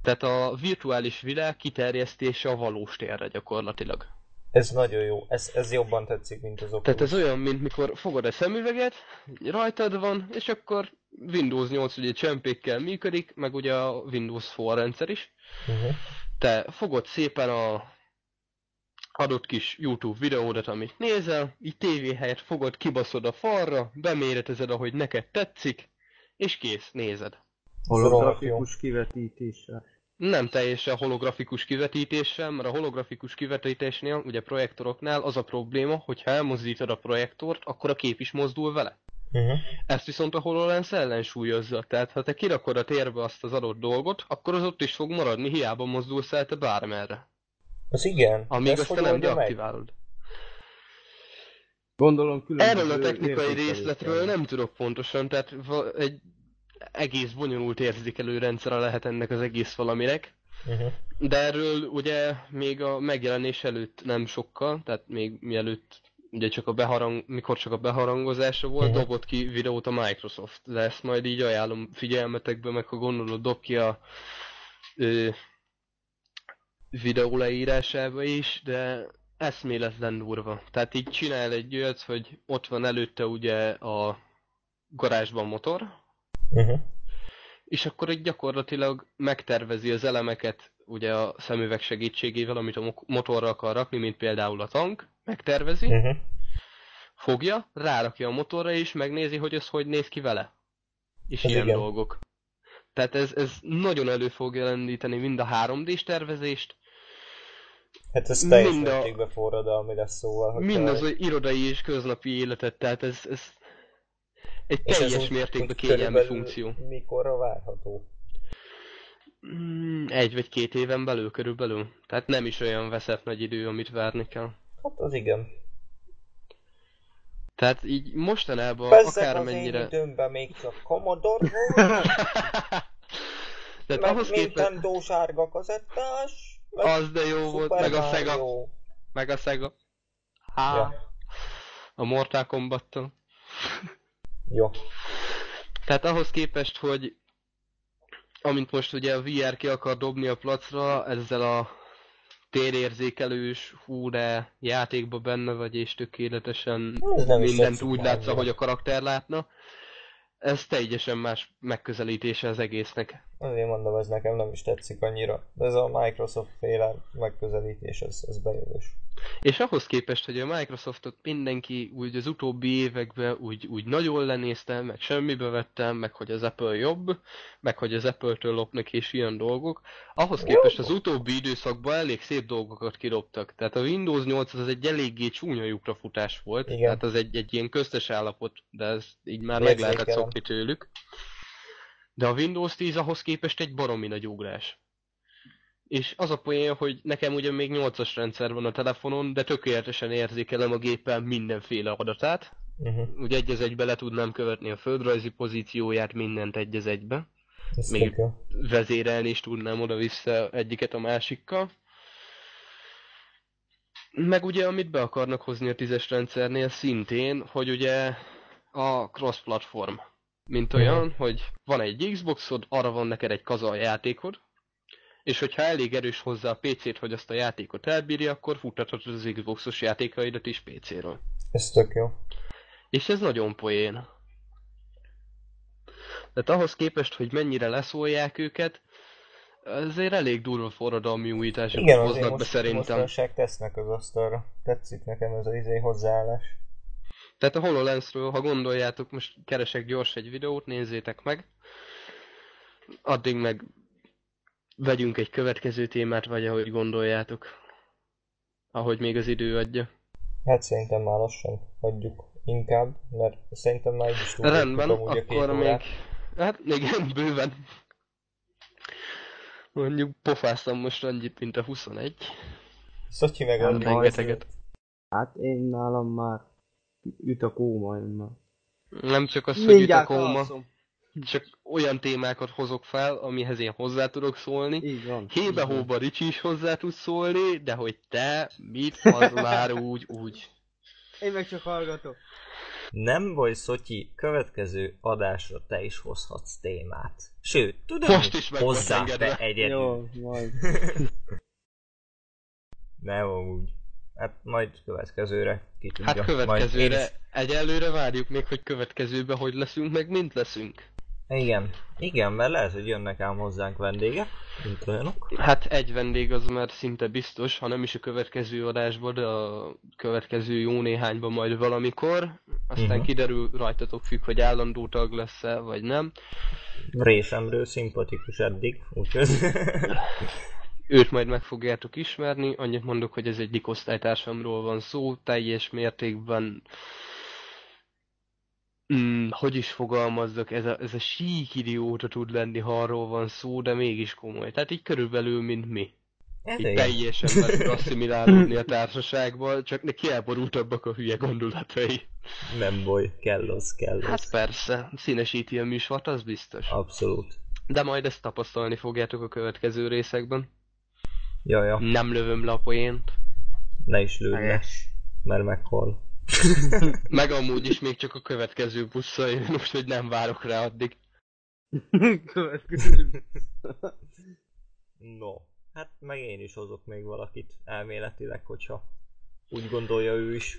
C: Tehát a virtuális világ kiterjesztése a valós térre gyakorlatilag.
B: Ez nagyon jó, ez, ez jobban tetszik, mint az Oculus.
C: Tehát ez olyan, mint mikor fogod a szemüveget, rajtad van, és akkor Windows 8 ugye csempékkel működik, meg ugye a Windows Phone rendszer is. Uh-huh. Te fogod szépen a adott kis YouTube videódat, amit nézel, így tévé helyett fogod, kibaszod a falra, beméretezed, ahogy neked tetszik, és kész, nézed.
D: Holografikus kivetítéssel.
C: Nem teljesen holografikus kivetítéssel, mert a holografikus kivetítésnél, ugye projektoroknál az a probléma, hogy ha elmozdítod a projektort, akkor a kép is mozdul vele. Uh-huh. Ezt viszont a HoloLens ellensúlyozza, tehát ha te kirakod a térbe azt az adott dolgot, akkor az ott is fog maradni, hiába mozdulsz el te bármerre.
B: Az igen.
C: Amíg azt te nem deaktiválod.
D: Gondolom
C: különböző Erről a technikai részletről nem tudok pontosan, tehát egy egész bonyolult érzékelő rendszere lehet ennek az egész valaminek. Uh-huh. De erről ugye még a megjelenés előtt nem sokkal, tehát még mielőtt ugye csak a beharang, mikor csak a beharangozása volt, uh-huh. dobott ki videót a Microsoft. De ezt majd így ajánlom figyelmetekbe, meg ha gondolod, dob ki a ö, videó leírásába is, de eszméletlen durva. Tehát így csinál egy olyat, hogy ott van előtte ugye a garázsban motor, uh-huh. és akkor egy gyakorlatilag megtervezi az elemeket ugye a szemüveg segítségével, amit a motorra akar rakni, mint például a tank, megtervezi, uh-huh. fogja, rárakja a motorra és megnézi, hogy ez hogy néz ki vele. És ez ilyen igen. dolgok. Tehát ez, ez nagyon elő fogja lendíteni mind a 3D-s tervezést,
B: Hát ez teljes mind mértékben a... forradalmi lesz szóval.
C: Mind az irodai és köznapi életet, tehát ez, ez egy és teljes mértékben kényelmi funkció.
B: Mikorra várható?
C: Mm, egy vagy két éven belül körülbelül. Tehát nem is olyan veszett nagy idő, amit várni kell.
B: Hát az igen.
C: Tehát így mostanában Bezzeg akármennyire...
B: az én időmben még csak Commodore volt. Tehát meg ahhoz Nintendo képest... sárga kazettás.
C: Az de jó volt, meg a Sega. Meg a Sega. Há. Ja. A Mortal kombat
B: Jó.
C: Tehát ahhoz képest, hogy amint most ugye a VR ki akar dobni a placra, ezzel a térérzékelős, hú de játékba benne vagy és tökéletesen mindent úgy látsz, hogy a karakter látna ez teljesen más megközelítése az egésznek.
B: Azért mondom, ez nekem nem is tetszik annyira. De ez a Microsoft féle megközelítés, ez, ez bejövős.
C: És ahhoz képest, hogy a Microsoftot mindenki úgy az utóbbi években úgy, úgy nagyon lenézte, meg semmibe vettem, meg hogy az Apple jobb, meg hogy az Apple-től lopnak és ilyen dolgok, ahhoz képest az utóbbi időszakban elég szép dolgokat kirobtak. Tehát a Windows 8 az egy eléggé csúnya lyukra futás volt, Igen. tehát az egy, egy ilyen köztes állapot, de ez így már meg lehetett szokni tőlük. De a Windows 10 ahhoz képest egy baromi nagy ugrás. És az a poén, hogy nekem ugye még 8-as rendszer van a telefonon, de tökéletesen érzékelem a gépen mindenféle adatát. Uh-huh. Ugye egy az egybe le tudnám követni a földrajzi pozícióját, mindent egy az egybe. Ez még vezérelni is tudnám oda-vissza egyiket a másikkal. Meg ugye, amit be akarnak hozni a tízes rendszernél szintén, hogy ugye a cross-platform. Mint olyan, uh-huh. hogy van egy Xboxod, arra van neked egy kaza játékod, és hogyha elég erős hozzá a PC-t, hogy azt a játékot elbírja, akkor futtathatod az Xboxos játékaidat is PC-ről.
B: Ez tök jó.
C: És ez nagyon poén. Tehát ahhoz képest, hogy mennyire leszólják őket, ezért elég durva forradalmi újításokat Igen, hoznak be szerintem.
B: Igen, tesznek az asztalra. Tetszik nekem ez az izé hozzáállás.
C: Tehát a HoloLensről, ha gondoljátok, most keresek gyors egy videót, nézzétek meg. Addig meg vegyünk egy következő témát, vagy ahogy gondoljátok. Ahogy még az idő adja.
B: Hát szerintem már lassan hagyjuk inkább, mert szerintem már is túl
C: Rendben, akkor még... Hát igen, bőven. Mondjuk pofáztam most annyit, mint a 21.
B: Szotyi meg
C: a rengeteget.
D: Hát én nálam már üt a kóma, én már.
C: Nem csak az, hogy üt a kóma. Alszom csak olyan témákat hozok fel, amihez én hozzá tudok szólni.
D: Így van.
C: Hébe-hóba Ricsi is hozzá tud szólni, de hogy te mit az már úgy, úgy.
D: Én meg csak hallgatok.
B: Nem baj, Szotyi, következő adásra te is hozhatsz témát. Sőt, tudom,
C: Most is hozzá te
B: egyedül.
D: Jó, majd.
B: Nem úgy. Hát majd következőre
C: ki tudja. Hát következőre, majd egyelőre várjuk még, hogy következőbe hogy leszünk, meg mint leszünk.
B: Igen, igen, mert lehet, hogy jönnek ám hozzánk vendégek, mint olyanok.
C: Hát egy vendég az már szinte biztos, ha nem is a következő adásban, de a következő jó néhányban majd valamikor. Aztán uh-huh. kiderül rajtatok függ, hogy állandó tag lesz-e, vagy nem.
B: Részemről szimpatikus eddig, úgyhogy...
C: Őt majd meg fogjátok ismerni, annyit mondok, hogy ez egy osztálytársamról van szó, teljes mértékben Mm, hogy is fogalmazzak, ez a, ez a sík idióta tud lenni, ha arról van szó, de mégis komoly. Tehát így körülbelül, mint mi. Ez így teljesen meg tud asszimilálódni a társaságban, csak neki elborultabbak a hülye gondolatai.
B: Nem baj, kell az, kell az.
C: Hát persze, színesíti a műsort, az biztos.
B: Abszolút.
C: De majd ezt tapasztalni fogjátok a következő részekben.
B: Ja, ja.
C: Nem lövöm le a poént.
B: Ne is lőd mert meghal.
C: Meg amúgy is még csak a következő busszal jön, most hogy nem várok rá addig.
D: következő
B: No, hát meg én is hozok még valakit elméletileg, hogyha úgy gondolja ő is.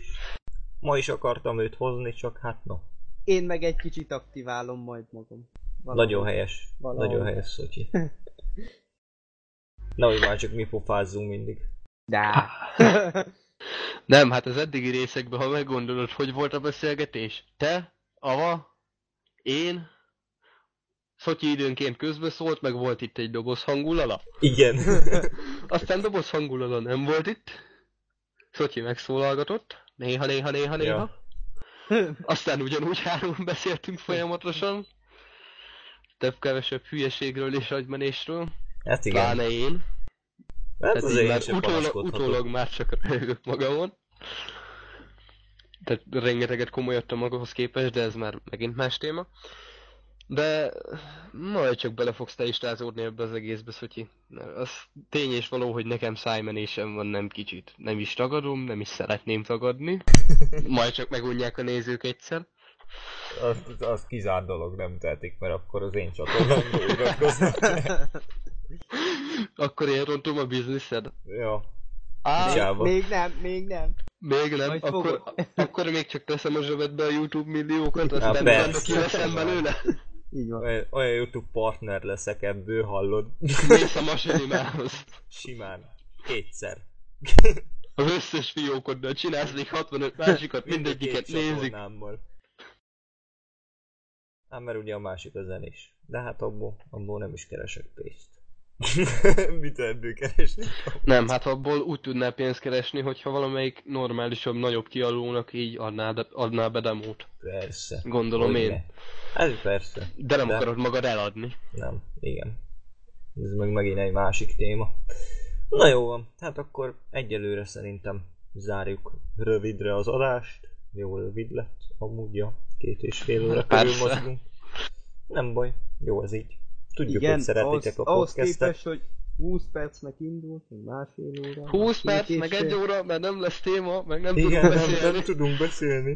B: Ma is akartam őt hozni, csak hát no.
D: Én meg egy kicsit aktiválom majd magam.
B: Valahogy. Nagyon helyes. Valahogy. Nagyon helyes, Szocsi. Nehogy már csak mi pofázzunk mindig.
D: De.
C: Nem, hát az eddigi részekben, ha meggondolod, hogy volt a beszélgetés? Te, Ava, én, Szotyi időnként közbeszólt, meg volt itt egy doboz hangulala.
B: Igen.
C: Aztán doboz hangulala nem volt itt. Szotyi megszólalgatott. Néha, néha, néha, néha. Ja. Aztán ugyanúgy három beszéltünk folyamatosan. Több-kevesebb hülyeségről és agymenésről.
B: Hát igen.
C: Pláne én. Hát azért már utólag, utólag már csak röhögök magamon. tehát rengeteget komolyodtam magamhoz képest, de ez már megint más téma. De majd csak bele fogsz te is rázódni ebbe az egészbe, Szotyi. Az tény és való, hogy nekem szájmenésem van nem kicsit. Nem is tagadom, nem is szeretném tagadni. Majd csak megunják a nézők egyszer.
B: Az, az kizárt dolog, nem tehetik, mert akkor az én csatornámra iratkoznak.
C: akkor én rontom a bizniszed.
B: Ja.
D: Á, még nem, még nem.
C: Még nem, akkor, akkor még csak teszem a zsebedbe a Youtube milliókat, aztán nem kiveszem belőle.
D: Így van.
B: Olyan, olyan YouTube partner leszek ebből, hallod?
C: Mész a masinimához.
B: Simán. Kétszer.
C: Az összes fiókoddal csinálsz még 65 másikat, mindegyiket nézik.
B: Hát mert ugye a másik a zenés. De hát abból, abból nem is keresek pénzt. Mit ebből keresni?
C: Nem, hát abból úgy tudnál pénzt keresni, hogyha valamelyik normálisabb, nagyobb kialónak így adná, de, adná be demót.
B: Persze.
C: Gondolom Hogy én. Ne.
B: Ez persze.
C: De nem de... akarod magad eladni.
B: Nem, igen. Ez meg megint egy másik téma. Na jó van, hát akkor egyelőre szerintem zárjuk rövidre az adást. Jó rövid lett, amúgy ja, két és fél óra körül mozgunk. Nem baj, jó az így. Tudjuk, Igen, hogy szeretitek a podcastet. Ahhoz képest,
D: hogy 20 percnek indult, meg másfél óra.
C: 20 perc, meg egy óra, mert nem lesz téma, meg nem
B: Igen, tudunk beszélni. Nem, nem tudunk beszélni.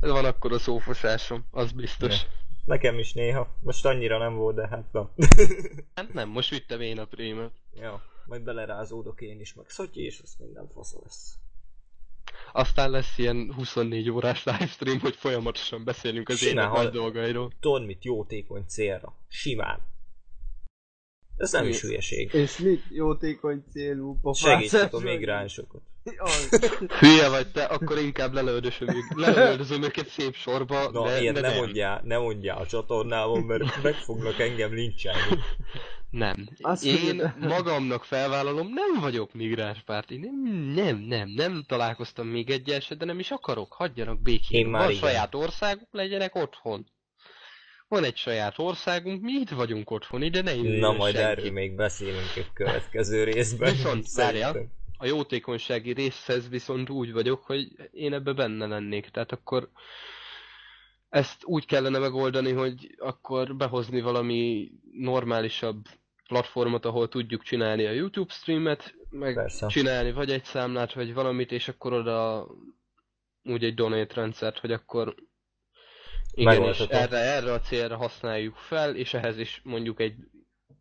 C: Ez van akkor a szófosásom, az biztos. Ne.
B: Nekem is néha. Most annyira nem volt, de hát van.
C: hát nem, most vittem én a prémet.
B: Jó, majd belerázódok én is, meg Szotyi, és az minden fasz lesz.
C: Aztán lesz ilyen 24 órás livestream, hogy folyamatosan beszélünk az én nagy dolgairól.
B: Tudod mit, jótékony célra. Simán. Ez nem is hülyeség.
D: És mit jótékony célú
B: pofászás? Segítsük a migránsokat.
C: Hülye vagy te, akkor inkább lelöldözöm őket szép sorba.
B: Na, de, ilyen de ne, nem. mondjál, ne mondjál a csatornában, mert meg fognak engem lincselni.
C: Nem. Azt Én magamnak felvállalom, nem vagyok migránspárti. Nem, nem, nem, nem találkoztam még egyel se, de nem is akarok. Hagyjanak békén. Én már Van saját országuk, legyenek otthon. Van egy saját országunk, mi itt vagyunk otthon, ide ne
B: Na majd senki. erről még beszélünk egy következő részben.
C: Viszont, várja, a jótékonysági részhez viszont úgy vagyok, hogy én ebbe benne lennék. Tehát akkor ezt úgy kellene megoldani, hogy akkor behozni valami normálisabb platformot, ahol tudjuk csinálni a YouTube streamet, meg Persze. csinálni vagy egy számlát, vagy valamit, és akkor oda úgy egy donate rendszert, hogy akkor igen, és erre, erre a célra használjuk fel, és ehhez is mondjuk egy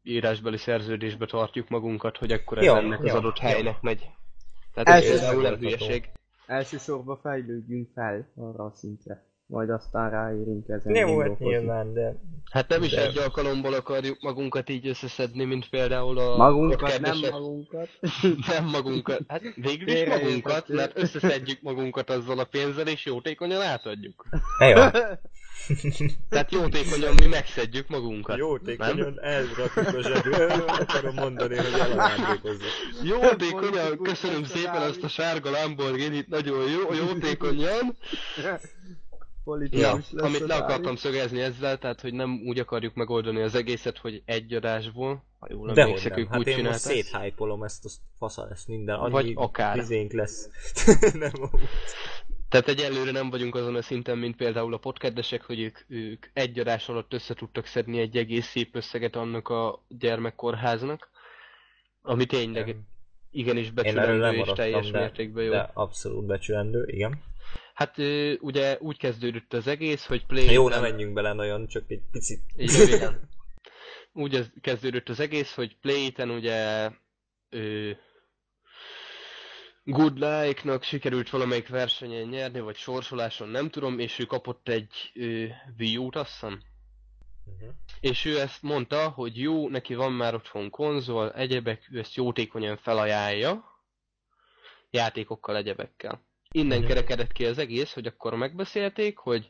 C: írásbeli szerződésbe tartjuk magunkat, hogy akkor ez jó, ennek jó, az adott jó. helynek megy. Tehát ez nem hülyeség.
D: Elsősorban fejlődjünk fel arra a szintre majd aztán ráérünk ezen.
B: Jó, hát nyilván, de...
C: Hát nem is de... egy alkalomból akarjuk magunkat így összeszedni, mint például a...
D: Magunkat, nem magunkat.
C: nem magunkat. Hát végül is magunkat, mert összeszedjük magunkat azzal a pénzzel, és jótékonyan átadjuk.
B: Jó.
C: Tehát jótékonyan mi megszedjük magunkat.
B: Jótékonyan elrakjuk a zsebbe. Akarom mondani, hogy elajándékozzuk.
C: Jótékonyan, köszönöm szépen azt a sárga Lamborghini-t, nagyon jó, jótékonyan politikus ja, amit le akartam szögezni ezzel, tehát hogy nem úgy akarjuk megoldani az egészet, hogy egy adásból, ha jól emlékszek, ők
B: hát
C: úgy
B: én most széthájpolom ezt a fasza lesz minden, annyi
C: Vagy akár.
B: vizénk lesz.
C: nem Tehát egyelőre nem vagyunk azon a szinten, mint például a podcastesek, hogy ők, ők egy adás alatt össze tudtak szedni egy egész szép összeget annak a gyermekkórháznak, ami tényleg igenis becsülendő és teljes mértékben jó. De
B: abszolút becsülendő, igen.
C: Hát ugye úgy kezdődött az egész, hogy Play...
B: Jó, nem menjünk bele nagyon, csak egy picit.
C: Igen. úgy ez kezdődött az egész, hogy Play-ten ugye ö, Good Like-nak sikerült valamelyik versenyen nyerni, vagy sorsoláson, nem tudom, és ő kapott egy ö, Wii U-t, azt hiszem. Uh-huh. És ő ezt mondta, hogy jó, neki van már otthon konzol, egyebek, ő ezt jótékonyan felajánlja, játékokkal, egyebekkel. Innen kerekedett ki az egész, hogy akkor megbeszélték, hogy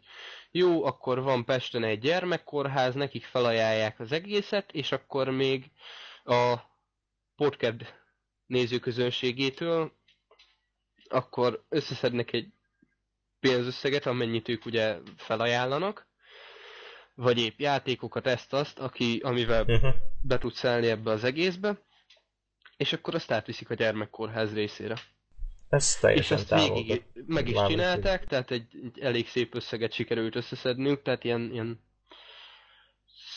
C: jó, akkor van Pesten egy gyermekkórház, nekik felajánlják az egészet, és akkor még a podcast nézőközönségétől akkor összeszednek egy pénzösszeget, amennyit ők ugye felajánlanak, vagy épp játékokat, ezt-azt, aki, amivel uh-huh. be tudsz állni ebbe az egészbe, és akkor azt átviszik a gyermekkórház részére.
B: Ez teljesen
C: És ezt végig, meg is. csinálták, tehát egy, egy elég szép összeget sikerült összeszednünk, tehát ilyen, ilyen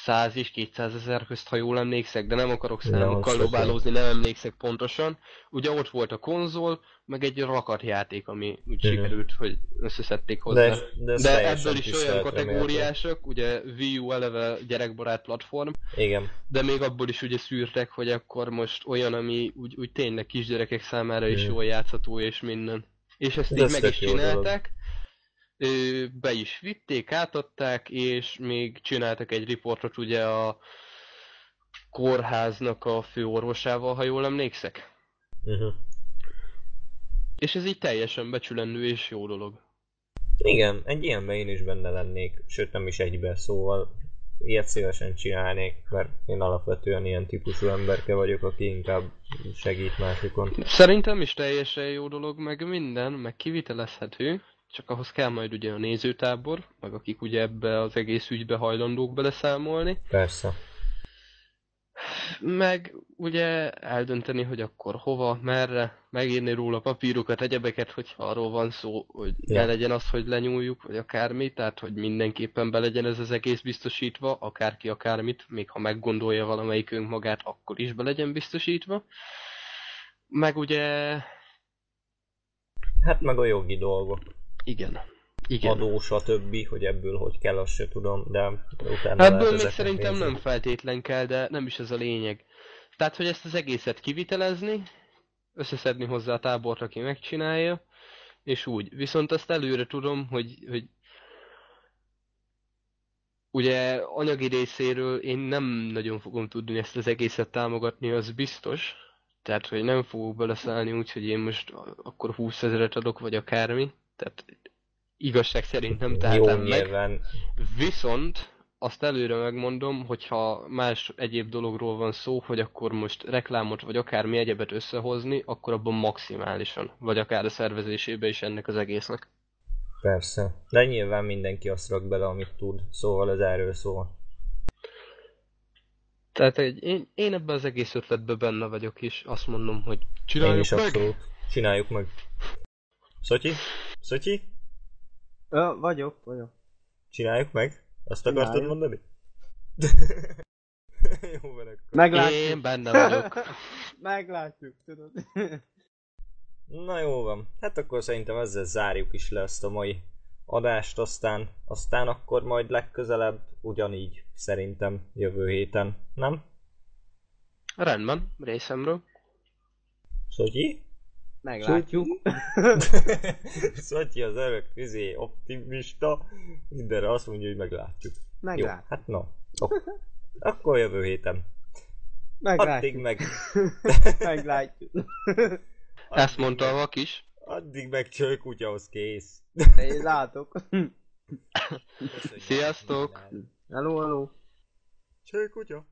C: 100 és 200 ezer közt, ha jól emlékszek, de nem akarok számokkal lobálózni, nem emlékszek pontosan. Ugye ott volt a konzol, meg egy rakat játék, ami úgy uh-huh. sikerült, hogy összeszedték hozzá. De, de, de ebből is olyan kategóriások, ugye Wii U eleve gyerekbarát platform.
B: Igen.
C: De még abból is ugye szűrtek, hogy akkor most olyan, ami úgy, úgy tényleg kisgyerekek számára is uh-huh. jól játszható és minden. És ezt de így meg is csinálták. Dolog be is vitték, átadták, és még csináltak egy riportot ugye a kórháznak a főorvosával, ha jól emlékszek. Uh-huh. És ez így teljesen becsülendő és jó dolog.
B: Igen, egy ilyenben én is benne lennék, sőt nem is egybe, szóval ilyet szívesen csinálnék, mert én alapvetően ilyen típusú emberke vagyok, aki inkább segít másikon.
C: Szerintem is teljesen jó dolog, meg minden, meg kivitelezhető csak ahhoz kell majd ugye a nézőtábor, meg akik ugye ebbe az egész ügybe hajlandók beleszámolni.
B: Persze.
C: Meg ugye eldönteni, hogy akkor hova, merre, megírni róla papírokat, egyebeket, hogyha arról van szó, hogy ja. ne legyen az, hogy lenyúljuk, vagy akármi, tehát hogy mindenképpen be legyen ez az egész biztosítva, akárki akármit, még ha meggondolja valamelyikünk magát, akkor is be legyen biztosítva. Meg ugye...
B: Hát meg a jogi dolgok.
C: Igen. Igen.
B: adó, stb., hogy ebből hogy kell, azt se tudom, de
C: utána Ebből még szerintem nézni. nem feltétlen kell, de nem is ez a lényeg. Tehát, hogy ezt az egészet kivitelezni, összeszedni hozzá a tábort, aki megcsinálja, és úgy. Viszont azt előre tudom, hogy, hogy ugye anyagi részéről én nem nagyon fogom tudni ezt az egészet támogatni, az biztos. Tehát, hogy nem fogok beleszállni úgy, hogy én most akkor 20 ezeret adok, vagy akármi tehát igazság szerint nem tehetem Jó, meg. Nyilván. Viszont azt előre megmondom, hogyha más egyéb dologról van szó, hogy akkor most reklámot vagy akármi egyebet összehozni, akkor abban maximálisan, vagy akár a szervezésébe is ennek az egésznek.
B: Persze, de nyilván mindenki azt rak bele, amit tud, szóval ez erről szól.
C: Tehát egy, én, én ebben az egész ötletben benne vagyok, és azt mondom, hogy csináljuk én is meg. abszolút.
B: Csináljuk meg. Szotyi? Szotyi?
D: Ö, vagyok, vagyok.
B: Csináljuk meg? Azt Csináljuk. akartad mondani?
C: Jó van akkor. Meglátjuk. Én benne vagyok.
D: Meglátjuk, tudod.
B: Na jó van. Hát akkor szerintem ezzel zárjuk is le ezt a mai adást, aztán, aztán akkor majd legközelebb ugyanígy szerintem jövő héten, nem?
C: Rendben, részemről.
B: Szotyi?
D: Meglátjuk.
B: Szotyi az örök üzé optimista, mindenre azt mondja, hogy meglátjuk.
D: Meglátjuk. Jó,
B: hát no. Ok. Akkor jövő héten.
D: Meglátjuk.
B: Addig meg.
D: Meglátjuk.
C: Ezt mondta a vak is.
B: Addig meg csőkutyahoz kész.
D: Én látok.
C: Sziasztok!
D: Hello, hello.
B: Csőkutya.